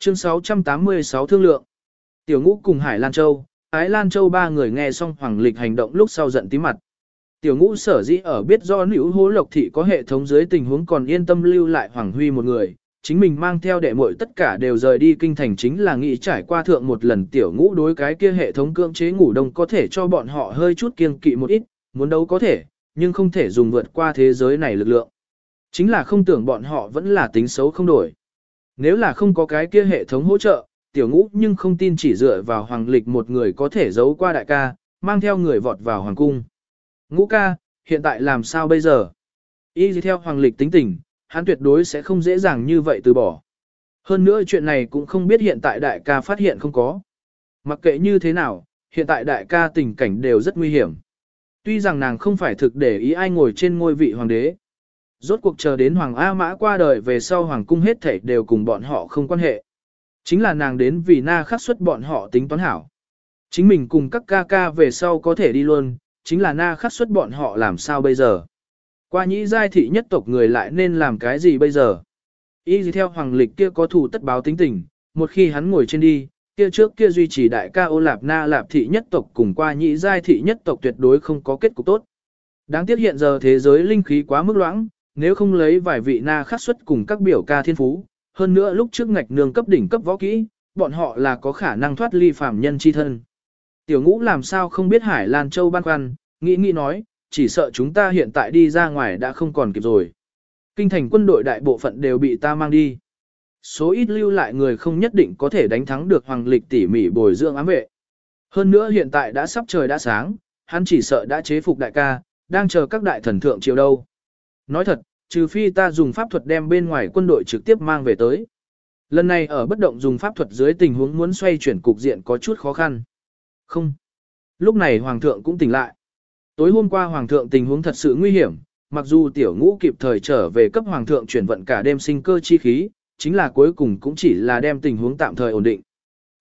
Chương 686 thương lượng. Tiểu ngũ cùng Hải Lan Châu, Ái Lan Châu ba người nghe xong hoàng lịch hành động lúc sau giận tí mặt. Tiểu ngũ sở dĩ ở biết do nữ hố lộc thị có hệ thống dưới tình huống còn yên tâm lưu lại Hoàng Huy một người, chính mình mang theo đệ muội tất cả đều rời đi kinh thành chính là nghĩ trải qua thượng một lần tiểu ngũ đối cái kia hệ thống cưỡng chế ngủ đông có thể cho bọn họ hơi chút kiêng kỵ một ít, muốn đấu có thể, nhưng không thể dùng vượt qua thế giới này lực lượng. Chính là không tưởng bọn họ vẫn là tính xấu không đổi. Nếu là không có cái kia hệ thống hỗ trợ, tiểu ngũ nhưng không tin chỉ dựa vào hoàng lịch một người có thể giấu qua đại ca, mang theo người vọt vào hoàng cung. Ngũ ca, hiện tại làm sao bây giờ? Y gì theo hoàng lịch tính tình, hắn tuyệt đối sẽ không dễ dàng như vậy từ bỏ. Hơn nữa chuyện này cũng không biết hiện tại đại ca phát hiện không có. Mặc kệ như thế nào, hiện tại đại ca tình cảnh đều rất nguy hiểm. Tuy rằng nàng không phải thực để ý ai ngồi trên ngôi vị hoàng đế. Rốt cuộc chờ đến Hoàng A Mã qua đời về sau Hoàng cung hết thảy đều cùng bọn họ không quan hệ. Chính là nàng đến vì na khắc xuất bọn họ tính toán hảo. Chính mình cùng các ca ca về sau có thể đi luôn, chính là na khắc xuất bọn họ làm sao bây giờ. Qua nhĩ giai thị nhất tộc người lại nên làm cái gì bây giờ? Y gì theo hoàng lịch kia có thủ tất báo tính tình, một khi hắn ngồi trên đi, kia trước kia duy trì đại ca ô lạp na lạp thị nhất tộc cùng qua nhĩ giai thị nhất tộc tuyệt đối không có kết cục tốt. Đáng tiếc hiện giờ thế giới linh khí quá mức loãng, nếu không lấy vài vị na khắc xuất cùng các biểu ca thiên phú, hơn nữa lúc trước ngạch nương cấp đỉnh cấp võ kỹ, bọn họ là có khả năng thoát ly phàm nhân chi thân. Tiểu ngũ làm sao không biết Hải Lan Châu ban quan, nghĩ nghĩ nói, chỉ sợ chúng ta hiện tại đi ra ngoài đã không còn kịp rồi. Kinh thành quân đội đại bộ phận đều bị ta mang đi. Số ít lưu lại người không nhất định có thể đánh thắng được hoàng lịch tỉ mỉ bồi dưỡng ám vệ. Hơn nữa hiện tại đã sắp trời đã sáng, hắn chỉ sợ đã chế phục đại ca, đang chờ các đại thần thượng chiều đâu. Nói thật, trừ phi ta dùng pháp thuật đem bên ngoài quân đội trực tiếp mang về tới. Lần này ở bất động dùng pháp thuật dưới tình huống muốn xoay chuyển cục diện có chút khó khăn. Không. Lúc này hoàng thượng cũng tỉnh lại. Tối hôm qua hoàng thượng tình huống thật sự nguy hiểm, mặc dù tiểu ngũ kịp thời trở về cấp hoàng thượng chuyển vận cả đêm sinh cơ chi khí, chính là cuối cùng cũng chỉ là đem tình huống tạm thời ổn định.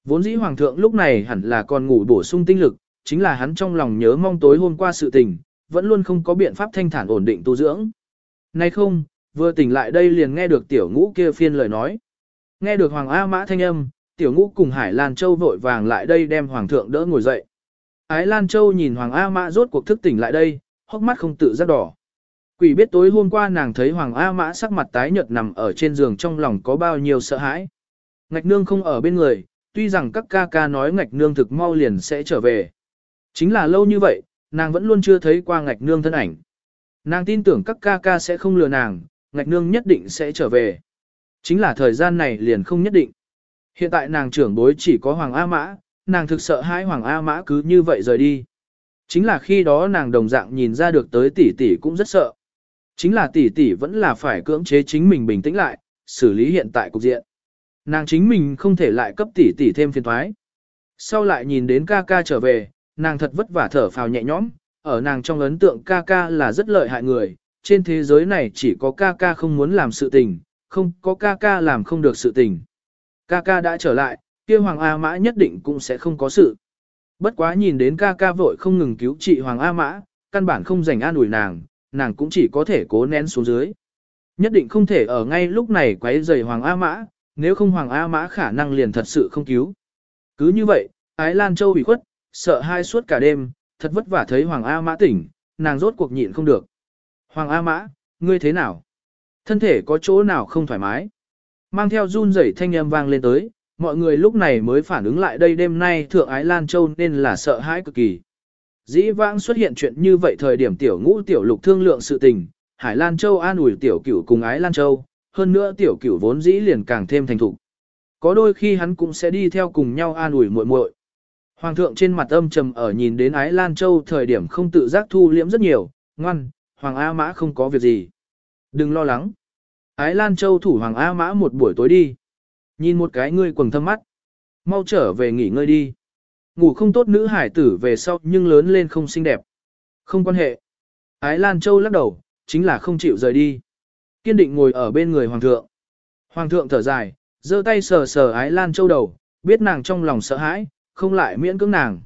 Vốn dĩ hoàng thượng lúc này hẳn là còn ngủ bổ sung tinh lực, chính là hắn trong lòng nhớ mong tối hôm qua sự tình, vẫn luôn không có biện pháp thanh thản ổn định tu dưỡng. Nay không, vừa tỉnh lại đây liền nghe được tiểu ngũ kia phiên lời nói. Nghe được hoàng A mã thanh âm, tiểu ngũ cùng Hải Lan Châu vội vàng lại đây đem hoàng thượng đỡ ngồi dậy. Ái Lan Châu nhìn Hoàng A Mã rốt cuộc thức tỉnh lại đây, hốc mắt không tự giác đỏ. Quỷ biết tối hôm qua nàng thấy Hoàng A Mã sắc mặt tái nhợt nằm ở trên giường trong lòng có bao nhiêu sợ hãi. Ngạch nương không ở bên người, tuy rằng các ca ca nói ngạch nương thực mau liền sẽ trở về. Chính là lâu như vậy, nàng vẫn luôn chưa thấy qua ngạch nương thân ảnh. Nàng tin tưởng các ca ca sẽ không lừa nàng, ngạch nương nhất định sẽ trở về. Chính là thời gian này liền không nhất định. Hiện tại nàng trưởng bối chỉ có Hoàng A Mã, nàng thực sợ hai Hoàng A Mã cứ như vậy rời đi. Chính là khi đó nàng đồng dạng nhìn ra được tới tỷ tỷ cũng rất sợ. Chính là tỷ tỷ vẫn là phải cưỡng chế chính mình bình tĩnh lại, xử lý hiện tại cục diện. Nàng chính mình không thể lại cấp tỷ tỷ thêm phiền thoái. Sau lại nhìn đến ca ca trở về, nàng thật vất vả thở phào nhẹ nhõm, ở nàng trong ấn tượng ca ca là rất lợi hại người, trên thế giới này chỉ có ca ca không muốn làm sự tình, không có ca ca làm không được sự tình. Ca ca đã trở lại, kia Hoàng A Mã nhất định cũng sẽ không có sự. Bất quá nhìn đến ca ca vội không ngừng cứu trị Hoàng A Mã, căn bản không dành an ủi nàng, nàng cũng chỉ có thể cố nén xuống dưới. Nhất định không thể ở ngay lúc này quấy rầy Hoàng A Mã, nếu không Hoàng A Mã khả năng liền thật sự không cứu. Cứ như vậy, Ái Lan Châu bị khuất, sợ hai suốt cả đêm, thật vất vả thấy Hoàng A Mã tỉnh, nàng rốt cuộc nhịn không được. Hoàng A Mã, ngươi thế nào? Thân thể có chỗ nào không thoải mái? Mang theo run rẩy thanh âm vang lên tới, mọi người lúc này mới phản ứng lại đây đêm nay Thượng Ái Lan Châu nên là sợ hãi cực kỳ. Dĩ vãng xuất hiện chuyện như vậy thời điểm tiểu ngũ tiểu lục thương lượng sự tình, Hải Lan Châu an ủi tiểu cửu cùng Ái Lan Châu, hơn nữa tiểu cửu vốn dĩ liền càng thêm thành thục. Có đôi khi hắn cũng sẽ đi theo cùng nhau an ủi muội muội. Hoàng thượng trên mặt âm trầm ở nhìn đến Ái Lan Châu thời điểm không tự giác thu liễm rất nhiều, ngoan, Hoàng A Mã không có việc gì. Đừng lo lắng. Ái Lan Châu thủ Hoàng A Mã một buổi tối đi. Nhìn một cái ngươi quầng thâm mắt. Mau trở về nghỉ ngơi đi. Ngủ không tốt nữ hải tử về sau nhưng lớn lên không xinh đẹp. Không quan hệ. Ái Lan Châu lắc đầu, chính là không chịu rời đi. Kiên định ngồi ở bên người Hoàng thượng. Hoàng thượng thở dài, giơ tay sờ sờ Ái Lan Châu đầu, biết nàng trong lòng sợ hãi, không lại miễn cưỡng nàng.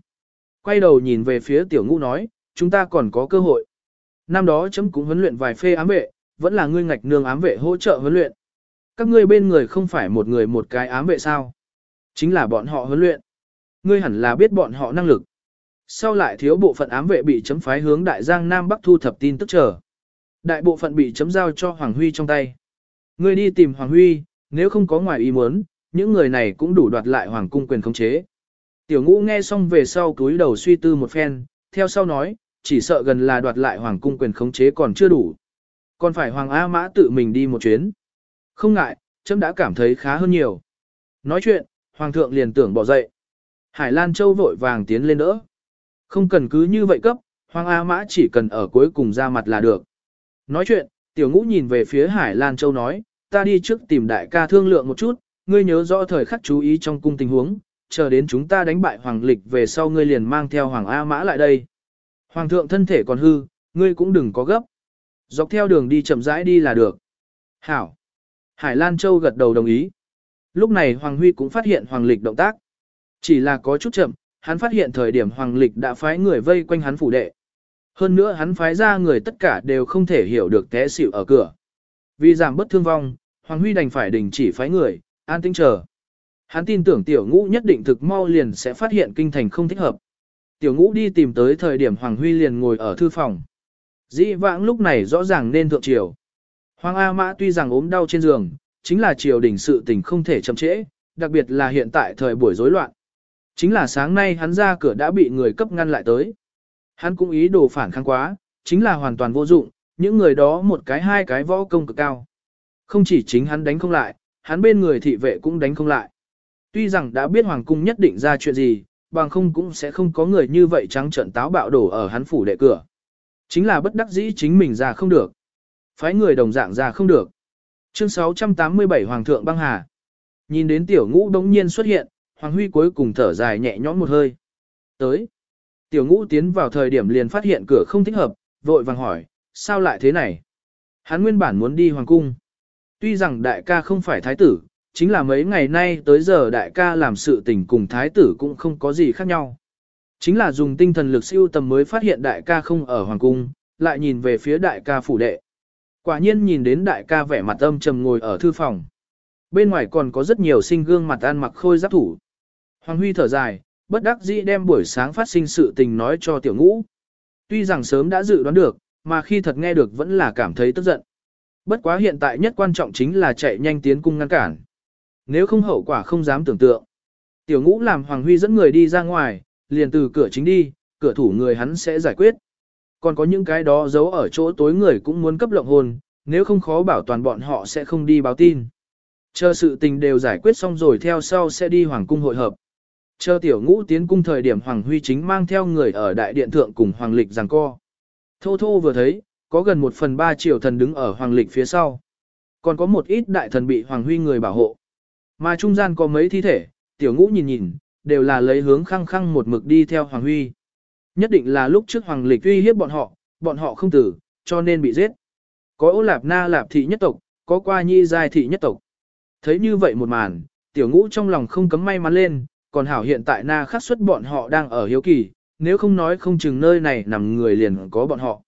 Quay đầu nhìn về phía tiểu ngũ nói, chúng ta còn có cơ hội. Năm đó chấm cũng huấn luyện vài phê ám vệ, vẫn là ngươi ngạch nương ám vệ hỗ trợ huấn luyện. Các ngươi bên người không phải một người một cái ám vệ sao? Chính là bọn họ huấn luyện. Ngươi hẳn là biết bọn họ năng lực. Sau lại thiếu bộ phận ám vệ bị chấm phái hướng đại giang Nam Bắc thu thập tin tức chờ. Đại bộ phận bị chấm giao cho Hoàng Huy trong tay. Ngươi đi tìm Hoàng Huy, nếu không có ngoài ý muốn, những người này cũng đủ đoạt lại Hoàng cung quyền khống chế. Tiểu ngũ nghe xong về sau túi đầu suy tư một phen, theo sau nói, chỉ sợ gần là đoạt lại Hoàng cung quyền khống chế còn chưa đủ. Còn phải Hoàng A Mã tự mình đi một chuyến. Không ngại, chấm đã cảm thấy khá hơn nhiều. Nói chuyện, Hoàng thượng liền tưởng bỏ dậy. Hải Lan Châu vội vàng tiến lên đỡ. Không cần cứ như vậy cấp, Hoàng A Mã chỉ cần ở cuối cùng ra mặt là được. Nói chuyện, tiểu ngũ nhìn về phía Hải Lan Châu nói, ta đi trước tìm đại ca thương lượng một chút, ngươi nhớ rõ thời khắc chú ý trong cung tình huống, chờ đến chúng ta đánh bại Hoàng Lịch về sau ngươi liền mang theo Hoàng A Mã lại đây. Hoàng thượng thân thể còn hư, ngươi cũng đừng có gấp. Dọc theo đường đi chậm rãi đi là được. Hảo. Hải Lan Châu gật đầu đồng ý. Lúc này Hoàng Huy cũng phát hiện Hoàng Lịch động tác. Chỉ là có chút chậm, hắn phát hiện thời điểm Hoàng Lịch đã phái người vây quanh hắn phủ đệ. Hơn nữa hắn phái ra người tất cả đều không thể hiểu được té xỉu ở cửa. Vì giảm bất thương vong, Hoàng Huy đành phải đình chỉ phái người, an tĩnh chờ. Hắn tin tưởng tiểu ngũ nhất định thực mau liền sẽ phát hiện kinh thành không thích hợp. Tiểu ngũ đi tìm tới thời điểm Hoàng Huy liền ngồi ở thư phòng. Dĩ vãng lúc này rõ ràng nên thượng triều. Hoàng A Mã tuy rằng ốm đau trên giường, chính là triều đình sự tình không thể chậm trễ, đặc biệt là hiện tại thời buổi rối loạn. Chính là sáng nay hắn ra cửa đã bị người cấp ngăn lại tới. Hắn cũng ý đồ phản kháng quá, chính là hoàn toàn vô dụng, những người đó một cái hai cái võ công cực cao. Không chỉ chính hắn đánh không lại, hắn bên người thị vệ cũng đánh không lại. Tuy rằng đã biết hoàng cung nhất định ra chuyện gì, bằng không cũng sẽ không có người như vậy trắng trợn táo bạo đổ ở hắn phủ đệ cửa. Chính là bất đắc dĩ chính mình ra không được. Phái người đồng dạng ra không được. Chương 687 Hoàng thượng băng hà. Nhìn đến tiểu ngũ đống nhiên xuất hiện, Hoàng Huy cuối cùng thở dài nhẹ nhõm một hơi. Tới. Tiểu ngũ tiến vào thời điểm liền phát hiện cửa không thích hợp, vội vàng hỏi, sao lại thế này? Hắn nguyên bản muốn đi hoàng cung. Tuy rằng đại ca không phải thái tử, chính là mấy ngày nay tới giờ đại ca làm sự tình cùng thái tử cũng không có gì khác nhau. Chính là dùng tinh thần lực siêu tầm mới phát hiện đại ca không ở hoàng cung, lại nhìn về phía đại ca phủ đệ. Quả nhiên nhìn đến đại ca vẻ mặt âm trầm ngồi ở thư phòng. Bên ngoài còn có rất nhiều sinh gương mặt ăn mặc khôi giáp thủ. Hoàng Huy thở dài, bất đắc dĩ đem buổi sáng phát sinh sự tình nói cho tiểu ngũ. Tuy rằng sớm đã dự đoán được, mà khi thật nghe được vẫn là cảm thấy tức giận. Bất quá hiện tại nhất quan trọng chính là chạy nhanh tiến cung ngăn cản. Nếu không hậu quả không dám tưởng tượng. Tiểu ngũ làm Hoàng Huy dẫn người đi ra ngoài, liền từ cửa chính đi, cửa thủ người hắn sẽ giải quyết. Còn có những cái đó giấu ở chỗ tối người cũng muốn cấp lộng hồn, nếu không khó bảo toàn bọn họ sẽ không đi báo tin. Chờ sự tình đều giải quyết xong rồi theo sau sẽ đi hoàng cung hội hợp. Chờ tiểu ngũ tiến cung thời điểm Hoàng Huy chính mang theo người ở đại điện thượng cùng Hoàng Lịch giằng co. Thô thô vừa thấy, có gần một phần ba triệu thần đứng ở Hoàng Lịch phía sau. Còn có một ít đại thần bị Hoàng Huy người bảo hộ. Mà trung gian có mấy thi thể, tiểu ngũ nhìn nhìn, đều là lấy hướng khăng khăng một mực đi theo Hoàng Huy. Nhất định là lúc trước Hoàng Lịch uy hiếp bọn họ, bọn họ không tử, cho nên bị giết. Có ô lạp na lạp thị nhất tộc, có qua nhi giai thị nhất tộc. Thấy như vậy một màn, tiểu ngũ trong lòng không cấm may mắn lên, còn hảo hiện tại na khắc xuất bọn họ đang ở hiếu kỳ, nếu không nói không chừng nơi này nằm người liền có bọn họ.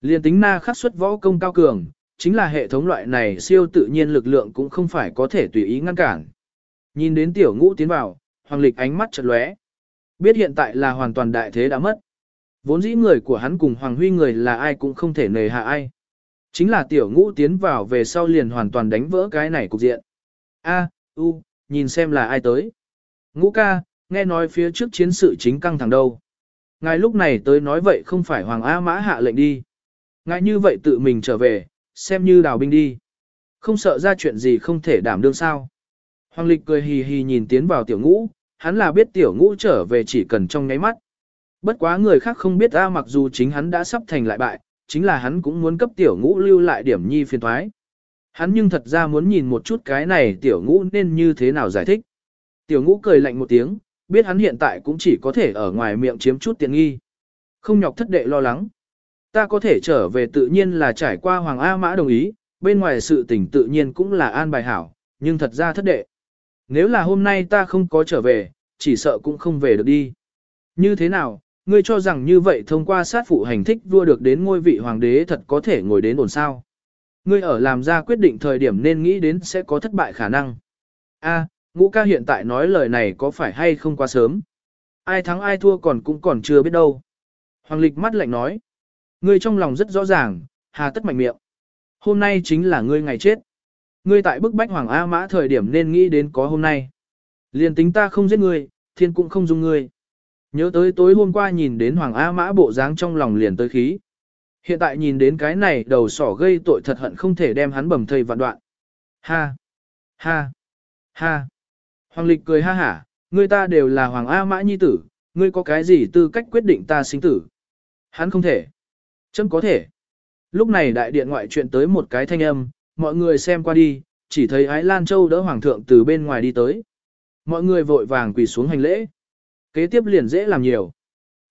Liền tính na khắc xuất võ công cao cường, chính là hệ thống loại này siêu tự nhiên lực lượng cũng không phải có thể tùy ý ngăn cản. Nhìn đến tiểu ngũ tiến vào, hoàng lịch ánh mắt chật lóe. Biết hiện tại là hoàn toàn đại thế đã mất. Vốn dĩ người của hắn cùng hoàng huy người là ai cũng không thể nề hạ ai. Chính là tiểu ngũ tiến vào về sau liền hoàn toàn đánh vỡ cái này cục diện. A, u, nhìn xem là ai tới. Ngũ ca, nghe nói phía trước chiến sự chính căng thẳng đâu. Ngài lúc này tới nói vậy không phải Hoàng A Mã hạ lệnh đi. Ngài như vậy tự mình trở về, xem như đào binh đi. Không sợ ra chuyện gì không thể đảm đương sao. Hoàng lịch cười hì hì nhìn tiến vào tiểu ngũ, hắn là biết tiểu ngũ trở về chỉ cần trong nháy mắt. Bất quá người khác không biết ra mặc dù chính hắn đã sắp thành lại bại, chính là hắn cũng muốn cấp tiểu ngũ lưu lại điểm nhi phiền thoái. Hắn nhưng thật ra muốn nhìn một chút cái này tiểu ngũ nên như thế nào giải thích. Tiểu ngũ cười lạnh một tiếng, biết hắn hiện tại cũng chỉ có thể ở ngoài miệng chiếm chút tiện nghi. Không nhọc thất đệ lo lắng. Ta có thể trở về tự nhiên là trải qua Hoàng A Mã đồng ý, bên ngoài sự tình tự nhiên cũng là an bài hảo, nhưng thật ra thất đệ. Nếu là hôm nay ta không có trở về, chỉ sợ cũng không về được đi. Như thế nào, ngươi cho rằng như vậy thông qua sát phụ hành thích vua được đến ngôi vị hoàng đế thật có thể ngồi đến ổn sao? Ngươi ở làm ra quyết định thời điểm nên nghĩ đến sẽ có thất bại khả năng. A, ngũ ca hiện tại nói lời này có phải hay không quá sớm? Ai thắng ai thua còn cũng còn chưa biết đâu. Hoàng lịch mắt lạnh nói. Ngươi trong lòng rất rõ ràng, hà tất mạnh miệng. Hôm nay chính là ngươi ngày chết. Ngươi tại bức bách Hoàng A Mã thời điểm nên nghĩ đến có hôm nay. Liền tính ta không giết ngươi, thiên cũng không dung ngươi. Nhớ tới tối hôm qua nhìn đến Hoàng A Mã bộ dáng trong lòng liền tới khí. Hiện tại nhìn đến cái này đầu sỏ gây tội thật hận không thể đem hắn bầm thây vạn đoạn. Ha! Ha! Ha! Hoàng lịch cười ha hả, ngươi ta đều là Hoàng A Mã Nhi tử, ngươi có cái gì tư cách quyết định ta sinh tử? Hắn không thể. Chấm có thể. Lúc này đại điện ngoại chuyện tới một cái thanh âm, mọi người xem qua đi, chỉ thấy Ái Lan Châu đỡ Hoàng thượng từ bên ngoài đi tới. Mọi người vội vàng quỳ xuống hành lễ. Kế tiếp liền dễ làm nhiều.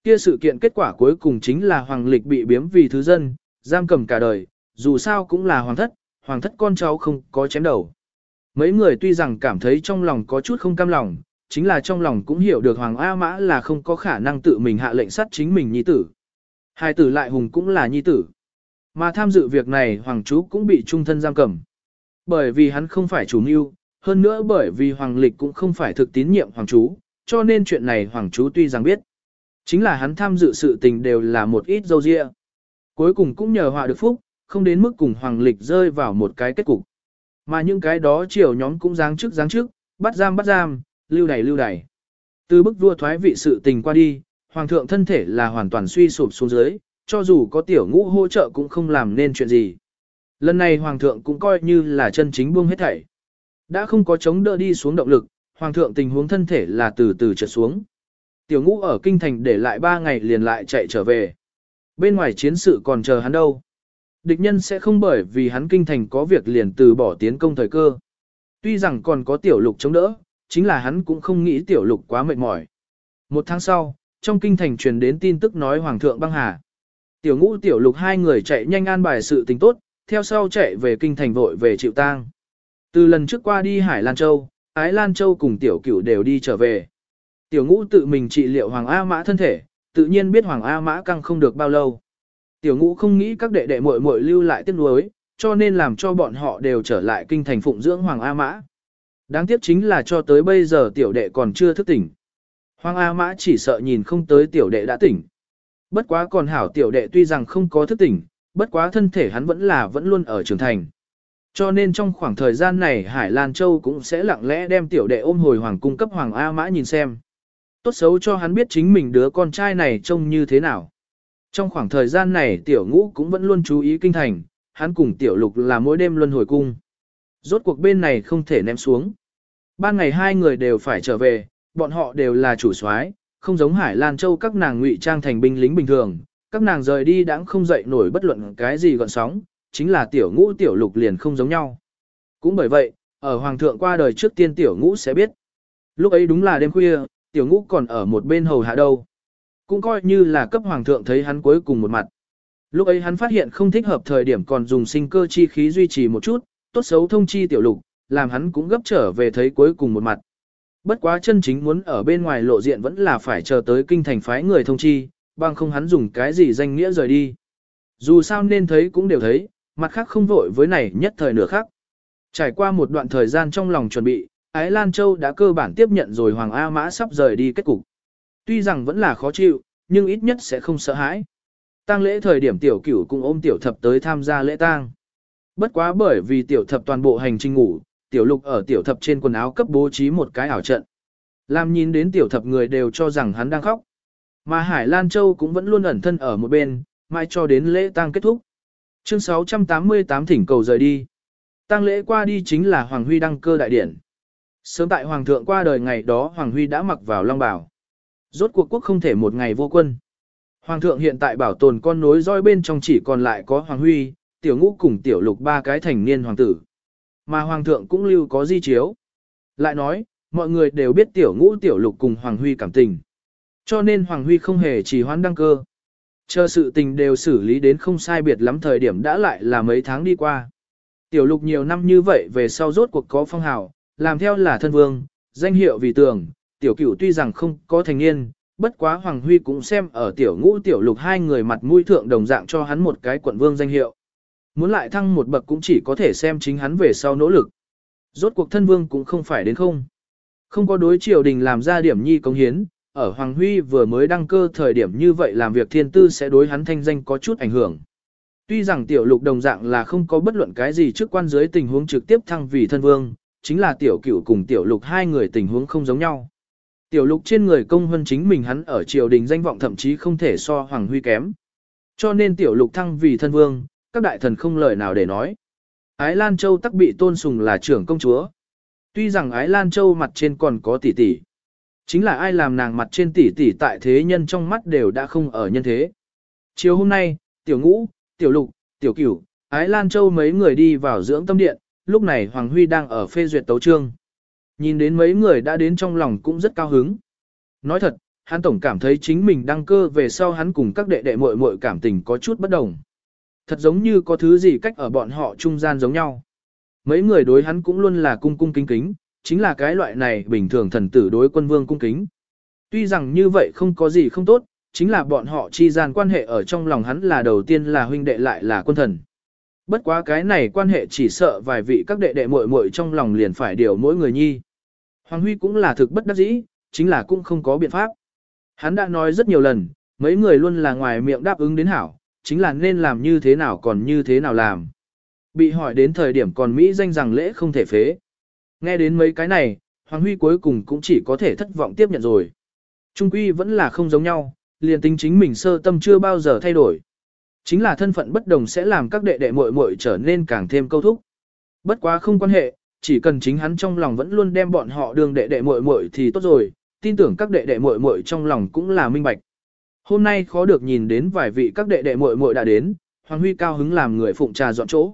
Kia sự kiện kết quả cuối cùng chính là Hoàng Lịch bị biếm vì thứ dân, giam cầm cả đời, dù sao cũng là Hoàng thất, Hoàng thất con cháu không có chém đầu. Mấy người tuy rằng cảm thấy trong lòng có chút không cam lòng, chính là trong lòng cũng hiểu được Hoàng A Mã là không có khả năng tự mình hạ lệnh sát chính mình nhi tử. Hai tử lại hùng cũng là nhi tử. Mà tham dự việc này Hoàng chú cũng bị trung thân giam cầm. Bởi vì hắn không phải chủ mưu, hơn nữa bởi vì Hoàng Lịch cũng không phải thực tín nhiệm Hoàng chú, cho nên chuyện này Hoàng chú tuy rằng biết. Chính là hắn tham dự sự tình đều là một ít dâu dịa. Cuối cùng cũng nhờ họa được phúc, không đến mức cùng Hoàng Lịch rơi vào một cái kết cục. Mà những cái đó chiều nhóm cũng giáng chức giáng chức, bắt giam bắt giam, lưu đày lưu đày. Từ bức vua thoái vị sự tình qua đi, Hoàng thượng thân thể là hoàn toàn suy sụp xuống dưới, cho dù có tiểu ngũ hỗ trợ cũng không làm nên chuyện gì. Lần này Hoàng thượng cũng coi như là chân chính buông hết thảy. Đã không có chống đỡ đi xuống động lực, Hoàng thượng tình huống thân thể là từ từ trượt xuống. Tiểu ngũ ở kinh thành để lại 3 ngày liền lại chạy trở về. Bên ngoài chiến sự còn chờ hắn đâu. Địch nhân sẽ không bởi vì hắn kinh thành có việc liền từ bỏ tiến công thời cơ. Tuy rằng còn có tiểu lục chống đỡ, chính là hắn cũng không nghĩ tiểu lục quá mệt mỏi. Một tháng sau, trong kinh thành truyền đến tin tức nói Hoàng thượng băng hà. Tiểu ngũ tiểu lục hai người chạy nhanh an bài sự tình tốt, theo sau chạy về kinh thành vội về chịu tang. Từ lần trước qua đi Hải Lan Châu, Ái Lan Châu cùng tiểu cửu đều đi trở về. Tiểu ngũ tự mình trị liệu Hoàng A Mã thân thể, tự nhiên biết Hoàng A Mã căng không được bao lâu. Tiểu ngũ không nghĩ các đệ đệ muội muội lưu lại tiếc nuối, cho nên làm cho bọn họ đều trở lại kinh thành phụng dưỡng Hoàng A Mã. Đáng tiếc chính là cho tới bây giờ tiểu đệ còn chưa thức tỉnh. Hoàng A Mã chỉ sợ nhìn không tới tiểu đệ đã tỉnh. Bất quá còn hảo tiểu đệ tuy rằng không có thức tỉnh, bất quá thân thể hắn vẫn là vẫn luôn ở trưởng thành. Cho nên trong khoảng thời gian này Hải Lan Châu cũng sẽ lặng lẽ đem tiểu đệ ôm hồi hoàng cung cấp Hoàng A Mã nhìn xem. Tốt xấu cho hắn biết chính mình đứa con trai này trông như thế nào. Trong khoảng thời gian này tiểu ngũ cũng vẫn luôn chú ý kinh thành, hắn cùng tiểu lục là mỗi đêm luân hồi cung. Rốt cuộc bên này không thể ném xuống. Ban ngày hai người đều phải trở về, bọn họ đều là chủ soái, không giống Hải Lan Châu các nàng ngụy trang thành binh lính bình thường, các nàng rời đi đã không dậy nổi bất luận cái gì gọn sóng, chính là tiểu ngũ tiểu lục liền không giống nhau. Cũng bởi vậy, ở Hoàng thượng qua đời trước tiên tiểu ngũ sẽ biết. Lúc ấy đúng là đêm khuya, tiểu ngũ còn ở một bên hầu hạ đâu. Cũng coi như là cấp Hoàng thượng thấy hắn cuối cùng một mặt. Lúc ấy hắn phát hiện không thích hợp thời điểm còn dùng sinh cơ chi khí duy trì một chút, tốt xấu thông chi tiểu lục, làm hắn cũng gấp trở về thấy cuối cùng một mặt. Bất quá chân chính muốn ở bên ngoài lộ diện vẫn là phải chờ tới kinh thành phái người thông chi, bằng không hắn dùng cái gì danh nghĩa rời đi. Dù sao nên thấy cũng đều thấy, mặt khác không vội với này nhất thời nửa khác. Trải qua một đoạn thời gian trong lòng chuẩn bị, Ái Lan Châu đã cơ bản tiếp nhận rồi Hoàng A Mã sắp rời đi kết cục. Tuy rằng vẫn là khó chịu, nhưng ít nhất sẽ không sợ hãi. Tang lễ thời điểm tiểu cửu cùng ôm tiểu thập tới tham gia lễ tang. Bất quá bởi vì tiểu thập toàn bộ hành trình ngủ, tiểu lục ở tiểu thập trên quần áo cấp bố trí một cái ảo trận. Làm nhìn đến tiểu thập người đều cho rằng hắn đang khóc. Mà Hải Lan Châu cũng vẫn luôn ẩn thân ở một bên, mai cho đến lễ tang kết thúc. Chương 688 thỉnh cầu rời đi. Tang lễ qua đi chính là Hoàng Huy đăng cơ đại điển. Sớm tại Hoàng thượng qua đời ngày đó Hoàng Huy đã mặc vào long bào. Rốt cuộc quốc không thể một ngày vô quân. Hoàng thượng hiện tại bảo tồn con nối roi bên trong chỉ còn lại có Hoàng Huy, tiểu ngũ cùng tiểu lục ba cái thành niên hoàng tử. Mà Hoàng thượng cũng lưu có di chiếu. Lại nói, mọi người đều biết tiểu ngũ tiểu lục cùng Hoàng Huy cảm tình. Cho nên Hoàng Huy không hề chỉ hoãn đăng cơ. Chờ sự tình đều xử lý đến không sai biệt lắm thời điểm đã lại là mấy tháng đi qua. Tiểu lục nhiều năm như vậy về sau rốt cuộc có phong hào, làm theo là thân vương, danh hiệu vì tường, tiểu cửu tuy rằng không có thành niên, bất quá Hoàng Huy cũng xem ở tiểu ngũ tiểu lục hai người mặt mũi thượng đồng dạng cho hắn một cái quận vương danh hiệu. Muốn lại thăng một bậc cũng chỉ có thể xem chính hắn về sau nỗ lực. Rốt cuộc thân vương cũng không phải đến không. Không có đối triều đình làm ra điểm nhi công hiến, ở Hoàng Huy vừa mới đăng cơ thời điểm như vậy làm việc thiên tư sẽ đối hắn thanh danh có chút ảnh hưởng. Tuy rằng tiểu lục đồng dạng là không có bất luận cái gì trước quan dưới tình huống trực tiếp thăng vì thân vương, chính là tiểu cửu cùng tiểu lục hai người tình huống không giống nhau. Tiểu lục trên người công hơn chính mình hắn ở triều đình danh vọng thậm chí không thể so Hoàng Huy kém. Cho nên tiểu lục thăng vì thân vương, các đại thần không lời nào để nói. Ái Lan Châu tắc bị tôn sùng là trưởng công chúa. Tuy rằng Ái Lan Châu mặt trên còn có tỷ tỷ. Chính là ai làm nàng mặt trên tỷ tỷ tại thế nhân trong mắt đều đã không ở nhân thế. Chiều hôm nay, tiểu ngũ, tiểu lục, tiểu cửu, Ái Lan Châu mấy người đi vào dưỡng tâm điện, lúc này Hoàng Huy đang ở phê duyệt tấu trương. Nhìn đến mấy người đã đến trong lòng cũng rất cao hứng. Nói thật, hắn tổng cảm thấy chính mình đăng cơ về sau hắn cùng các đệ đệ muội muội cảm tình có chút bất đồng. Thật giống như có thứ gì cách ở bọn họ trung gian giống nhau. Mấy người đối hắn cũng luôn là cung cung kính kính, chính là cái loại này bình thường thần tử đối quân vương cung kính. Tuy rằng như vậy không có gì không tốt, chính là bọn họ chi gian quan hệ ở trong lòng hắn là đầu tiên là huynh đệ lại là quân thần. Bất quá cái này quan hệ chỉ sợ vài vị các đệ đệ muội muội trong lòng liền phải điều mỗi người nhi. Hoàng Huy cũng là thực bất đắc dĩ, chính là cũng không có biện pháp. Hắn đã nói rất nhiều lần, mấy người luôn là ngoài miệng đáp ứng đến hảo, chính là nên làm như thế nào còn như thế nào làm. Bị hỏi đến thời điểm còn Mỹ danh rằng lễ không thể phế. Nghe đến mấy cái này, Hoàng Huy cuối cùng cũng chỉ có thể thất vọng tiếp nhận rồi. Trung quy vẫn là không giống nhau, liền tính chính mình sơ tâm chưa bao giờ thay đổi. Chính là thân phận bất đồng sẽ làm các đệ đệ muội muội trở nên càng thêm câu thúc. Bất quá không quan hệ, chỉ cần chính hắn trong lòng vẫn luôn đem bọn họ đường đệ đệ muội muội thì tốt rồi, tin tưởng các đệ đệ muội muội trong lòng cũng là minh bạch. Hôm nay khó được nhìn đến vài vị các đệ đệ muội muội đã đến, Hoàng Huy cao hứng làm người phụng trà dọn chỗ.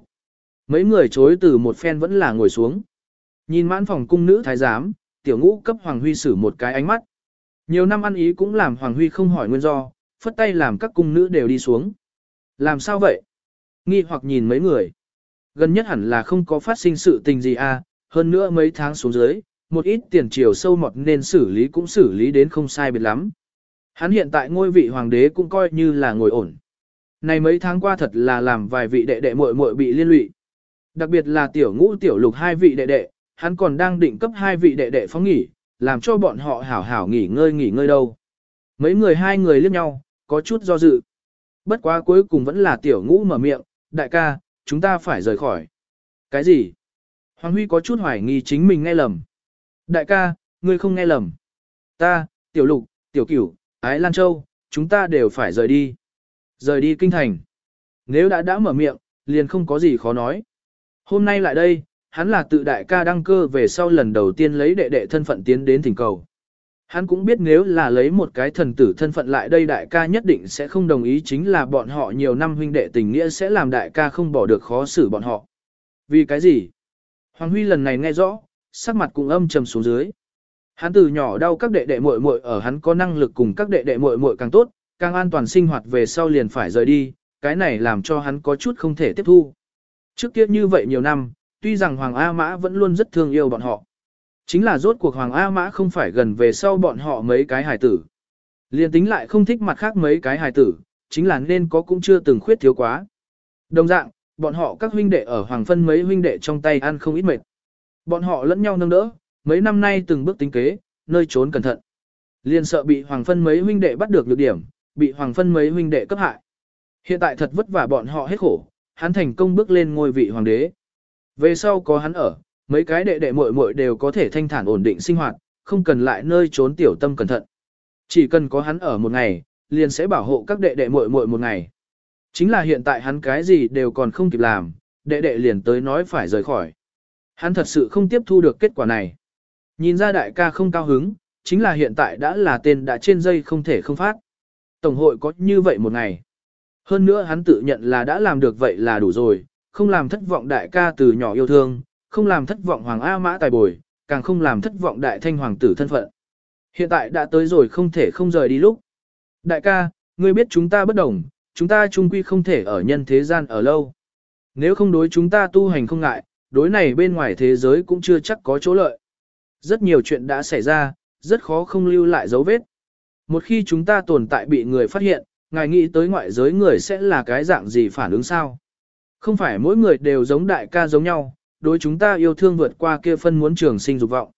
Mấy người chối từ một phen vẫn là ngồi xuống. Nhìn mãn phòng cung nữ thái giám, tiểu ngũ cấp Hoàng Huy xử một cái ánh mắt. Nhiều năm ăn ý cũng làm Hoàng Huy không hỏi nguyên do, phất tay làm các cung nữ đều đi xuống. Làm sao vậy? Nghi hoặc nhìn mấy người. Gần nhất hẳn là không có phát sinh sự tình gì à, hơn nữa mấy tháng xuống dưới, một ít tiền triều sâu mọt nên xử lý cũng xử lý đến không sai biệt lắm. Hắn hiện tại ngôi vị hoàng đế cũng coi như là ngồi ổn. Này mấy tháng qua thật là làm vài vị đệ đệ muội muội bị liên lụy. Đặc biệt là tiểu ngũ tiểu lục hai vị đệ đệ, hắn còn đang định cấp hai vị đệ đệ phóng nghỉ, làm cho bọn họ hảo hảo nghỉ ngơi nghỉ ngơi đâu. Mấy người hai người liếc nhau, có chút do dự. Bất quá cuối cùng vẫn là tiểu ngũ mở miệng, đại ca, chúng ta phải rời khỏi. Cái gì? Hoàng Huy có chút hoài nghi chính mình nghe lầm. Đại ca, ngươi không nghe lầm. Ta, tiểu lục, tiểu cửu, ái Lan Châu, chúng ta đều phải rời đi. Rời đi kinh thành. Nếu đã đã mở miệng, liền không có gì khó nói. Hôm nay lại đây, hắn là tự đại ca đăng cơ về sau lần đầu tiên lấy đệ đệ thân phận tiến đến thỉnh cầu. Hắn cũng biết nếu là lấy một cái thần tử thân phận lại đây đại ca nhất định sẽ không đồng ý chính là bọn họ nhiều năm huynh đệ tình nghĩa sẽ làm đại ca không bỏ được khó xử bọn họ. Vì cái gì? Hoàng Huy lần này nghe rõ, sắc mặt cũng âm trầm xuống dưới. Hắn từ nhỏ đau các đệ đệ muội muội ở hắn có năng lực cùng các đệ đệ muội muội càng tốt, càng an toàn sinh hoạt về sau liền phải rời đi, cái này làm cho hắn có chút không thể tiếp thu. Trước kia như vậy nhiều năm, tuy rằng Hoàng A Mã vẫn luôn rất thương yêu bọn họ. Chính là rốt cuộc Hoàng A Mã không phải gần về sau bọn họ mấy cái hài tử. Liên tính lại không thích mặt khác mấy cái hài tử, chính là nên có cũng chưa từng khuyết thiếu quá. Đồng dạng, bọn họ các huynh đệ ở Hoàng Phân mấy huynh đệ trong tay ăn không ít mệt. Bọn họ lẫn nhau nâng đỡ, mấy năm nay từng bước tính kế, nơi trốn cẩn thận. Liên sợ bị Hoàng Phân mấy huynh đệ bắt được nhược điểm, bị Hoàng Phân mấy huynh đệ cấp hại. Hiện tại thật vất vả bọn họ hết khổ, hắn thành công bước lên ngôi vị hoàng đế. Về sau có hắn ở, mấy cái đệ đệ muội muội đều có thể thanh thản ổn định sinh hoạt, không cần lại nơi trốn tiểu tâm cẩn thận. Chỉ cần có hắn ở một ngày, liền sẽ bảo hộ các đệ đệ muội muội một ngày. Chính là hiện tại hắn cái gì đều còn không kịp làm, đệ đệ liền tới nói phải rời khỏi. Hắn thật sự không tiếp thu được kết quả này. Nhìn ra đại ca không cao hứng, chính là hiện tại đã là tên đã trên dây không thể không phát. Tổng hội có như vậy một ngày. Hơn nữa hắn tự nhận là đã làm được vậy là đủ rồi, không làm thất vọng đại ca từ nhỏ yêu thương, không làm thất vọng hoàng A mã tài bồi, càng không làm thất vọng đại thanh hoàng tử thân phận. Hiện tại đã tới rồi không thể không rời đi lúc. Đại ca, ngươi biết chúng ta bất đồng, chúng ta chung quy không thể ở nhân thế gian ở lâu. Nếu không đối chúng ta tu hành không ngại, đối này bên ngoài thế giới cũng chưa chắc có chỗ lợi. Rất nhiều chuyện đã xảy ra, rất khó không lưu lại dấu vết. Một khi chúng ta tồn tại bị người phát hiện, ngài nghĩ tới ngoại giới người sẽ là cái dạng gì phản ứng sao? Không phải mỗi người đều giống đại ca giống nhau, đối chúng ta yêu thương vượt qua kia phân muốn trường sinh dục vọng.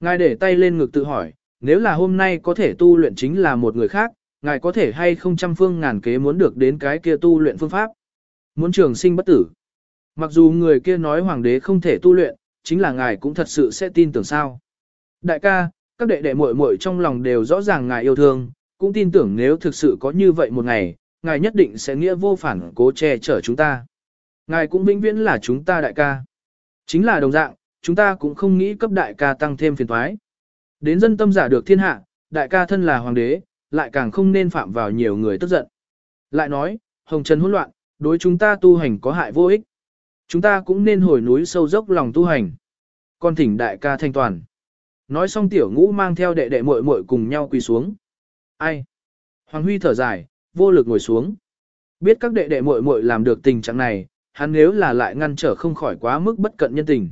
Ngài để tay lên ngực tự hỏi, nếu là hôm nay có thể tu luyện chính là một người khác, ngài có thể hay không trăm phương ngàn kế muốn được đến cái kia tu luyện phương pháp. Muốn trường sinh bất tử. Mặc dù người kia nói hoàng đế không thể tu luyện, chính là ngài cũng thật sự sẽ tin tưởng sao. Đại ca, các đệ đệ muội muội trong lòng đều rõ ràng ngài yêu thương, cũng tin tưởng nếu thực sự có như vậy một ngày, ngài nhất định sẽ nghĩa vô phản cố che chở chúng ta. Ngài cũng vĩnh viễn là chúng ta đại ca. Chính là đồng dạng, chúng ta cũng không nghĩ cấp đại ca tăng thêm phiền toái. Đến dân tâm giả được thiên hạ, đại ca thân là hoàng đế, lại càng không nên phạm vào nhiều người tức giận. Lại nói, hồng trần hỗn loạn, đối chúng ta tu hành có hại vô ích. Chúng ta cũng nên hồi núi sâu dốc lòng tu hành. Con thỉnh đại ca thanh toàn. Nói xong tiểu ngũ mang theo đệ đệ muội muội cùng nhau quỳ xuống. Ai? Hoàng Huy thở dài, vô lực ngồi xuống. Biết các đệ đệ muội muội làm được tình trạng này, hắn nếu là lại ngăn trở không khỏi quá mức bất cận nhân tình.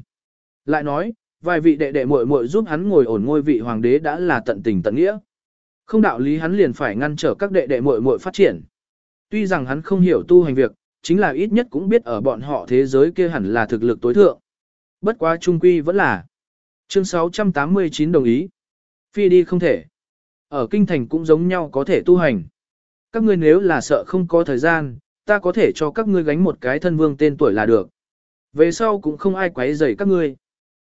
Lại nói, vài vị đệ đệ muội muội giúp hắn ngồi ổn ngôi vị hoàng đế đã là tận tình tận nghĩa. Không đạo lý hắn liền phải ngăn trở các đệ đệ muội muội phát triển. Tuy rằng hắn không hiểu tu hành việc, chính là ít nhất cũng biết ở bọn họ thế giới kia hẳn là thực lực tối thượng. Bất quá trung quy vẫn là. Chương 689 đồng ý. Phi đi không thể. Ở kinh thành cũng giống nhau có thể tu hành. Các ngươi nếu là sợ không có thời gian, ta có thể cho các ngươi gánh một cái thân vương tên tuổi là được. Về sau cũng không ai quấy rầy các ngươi.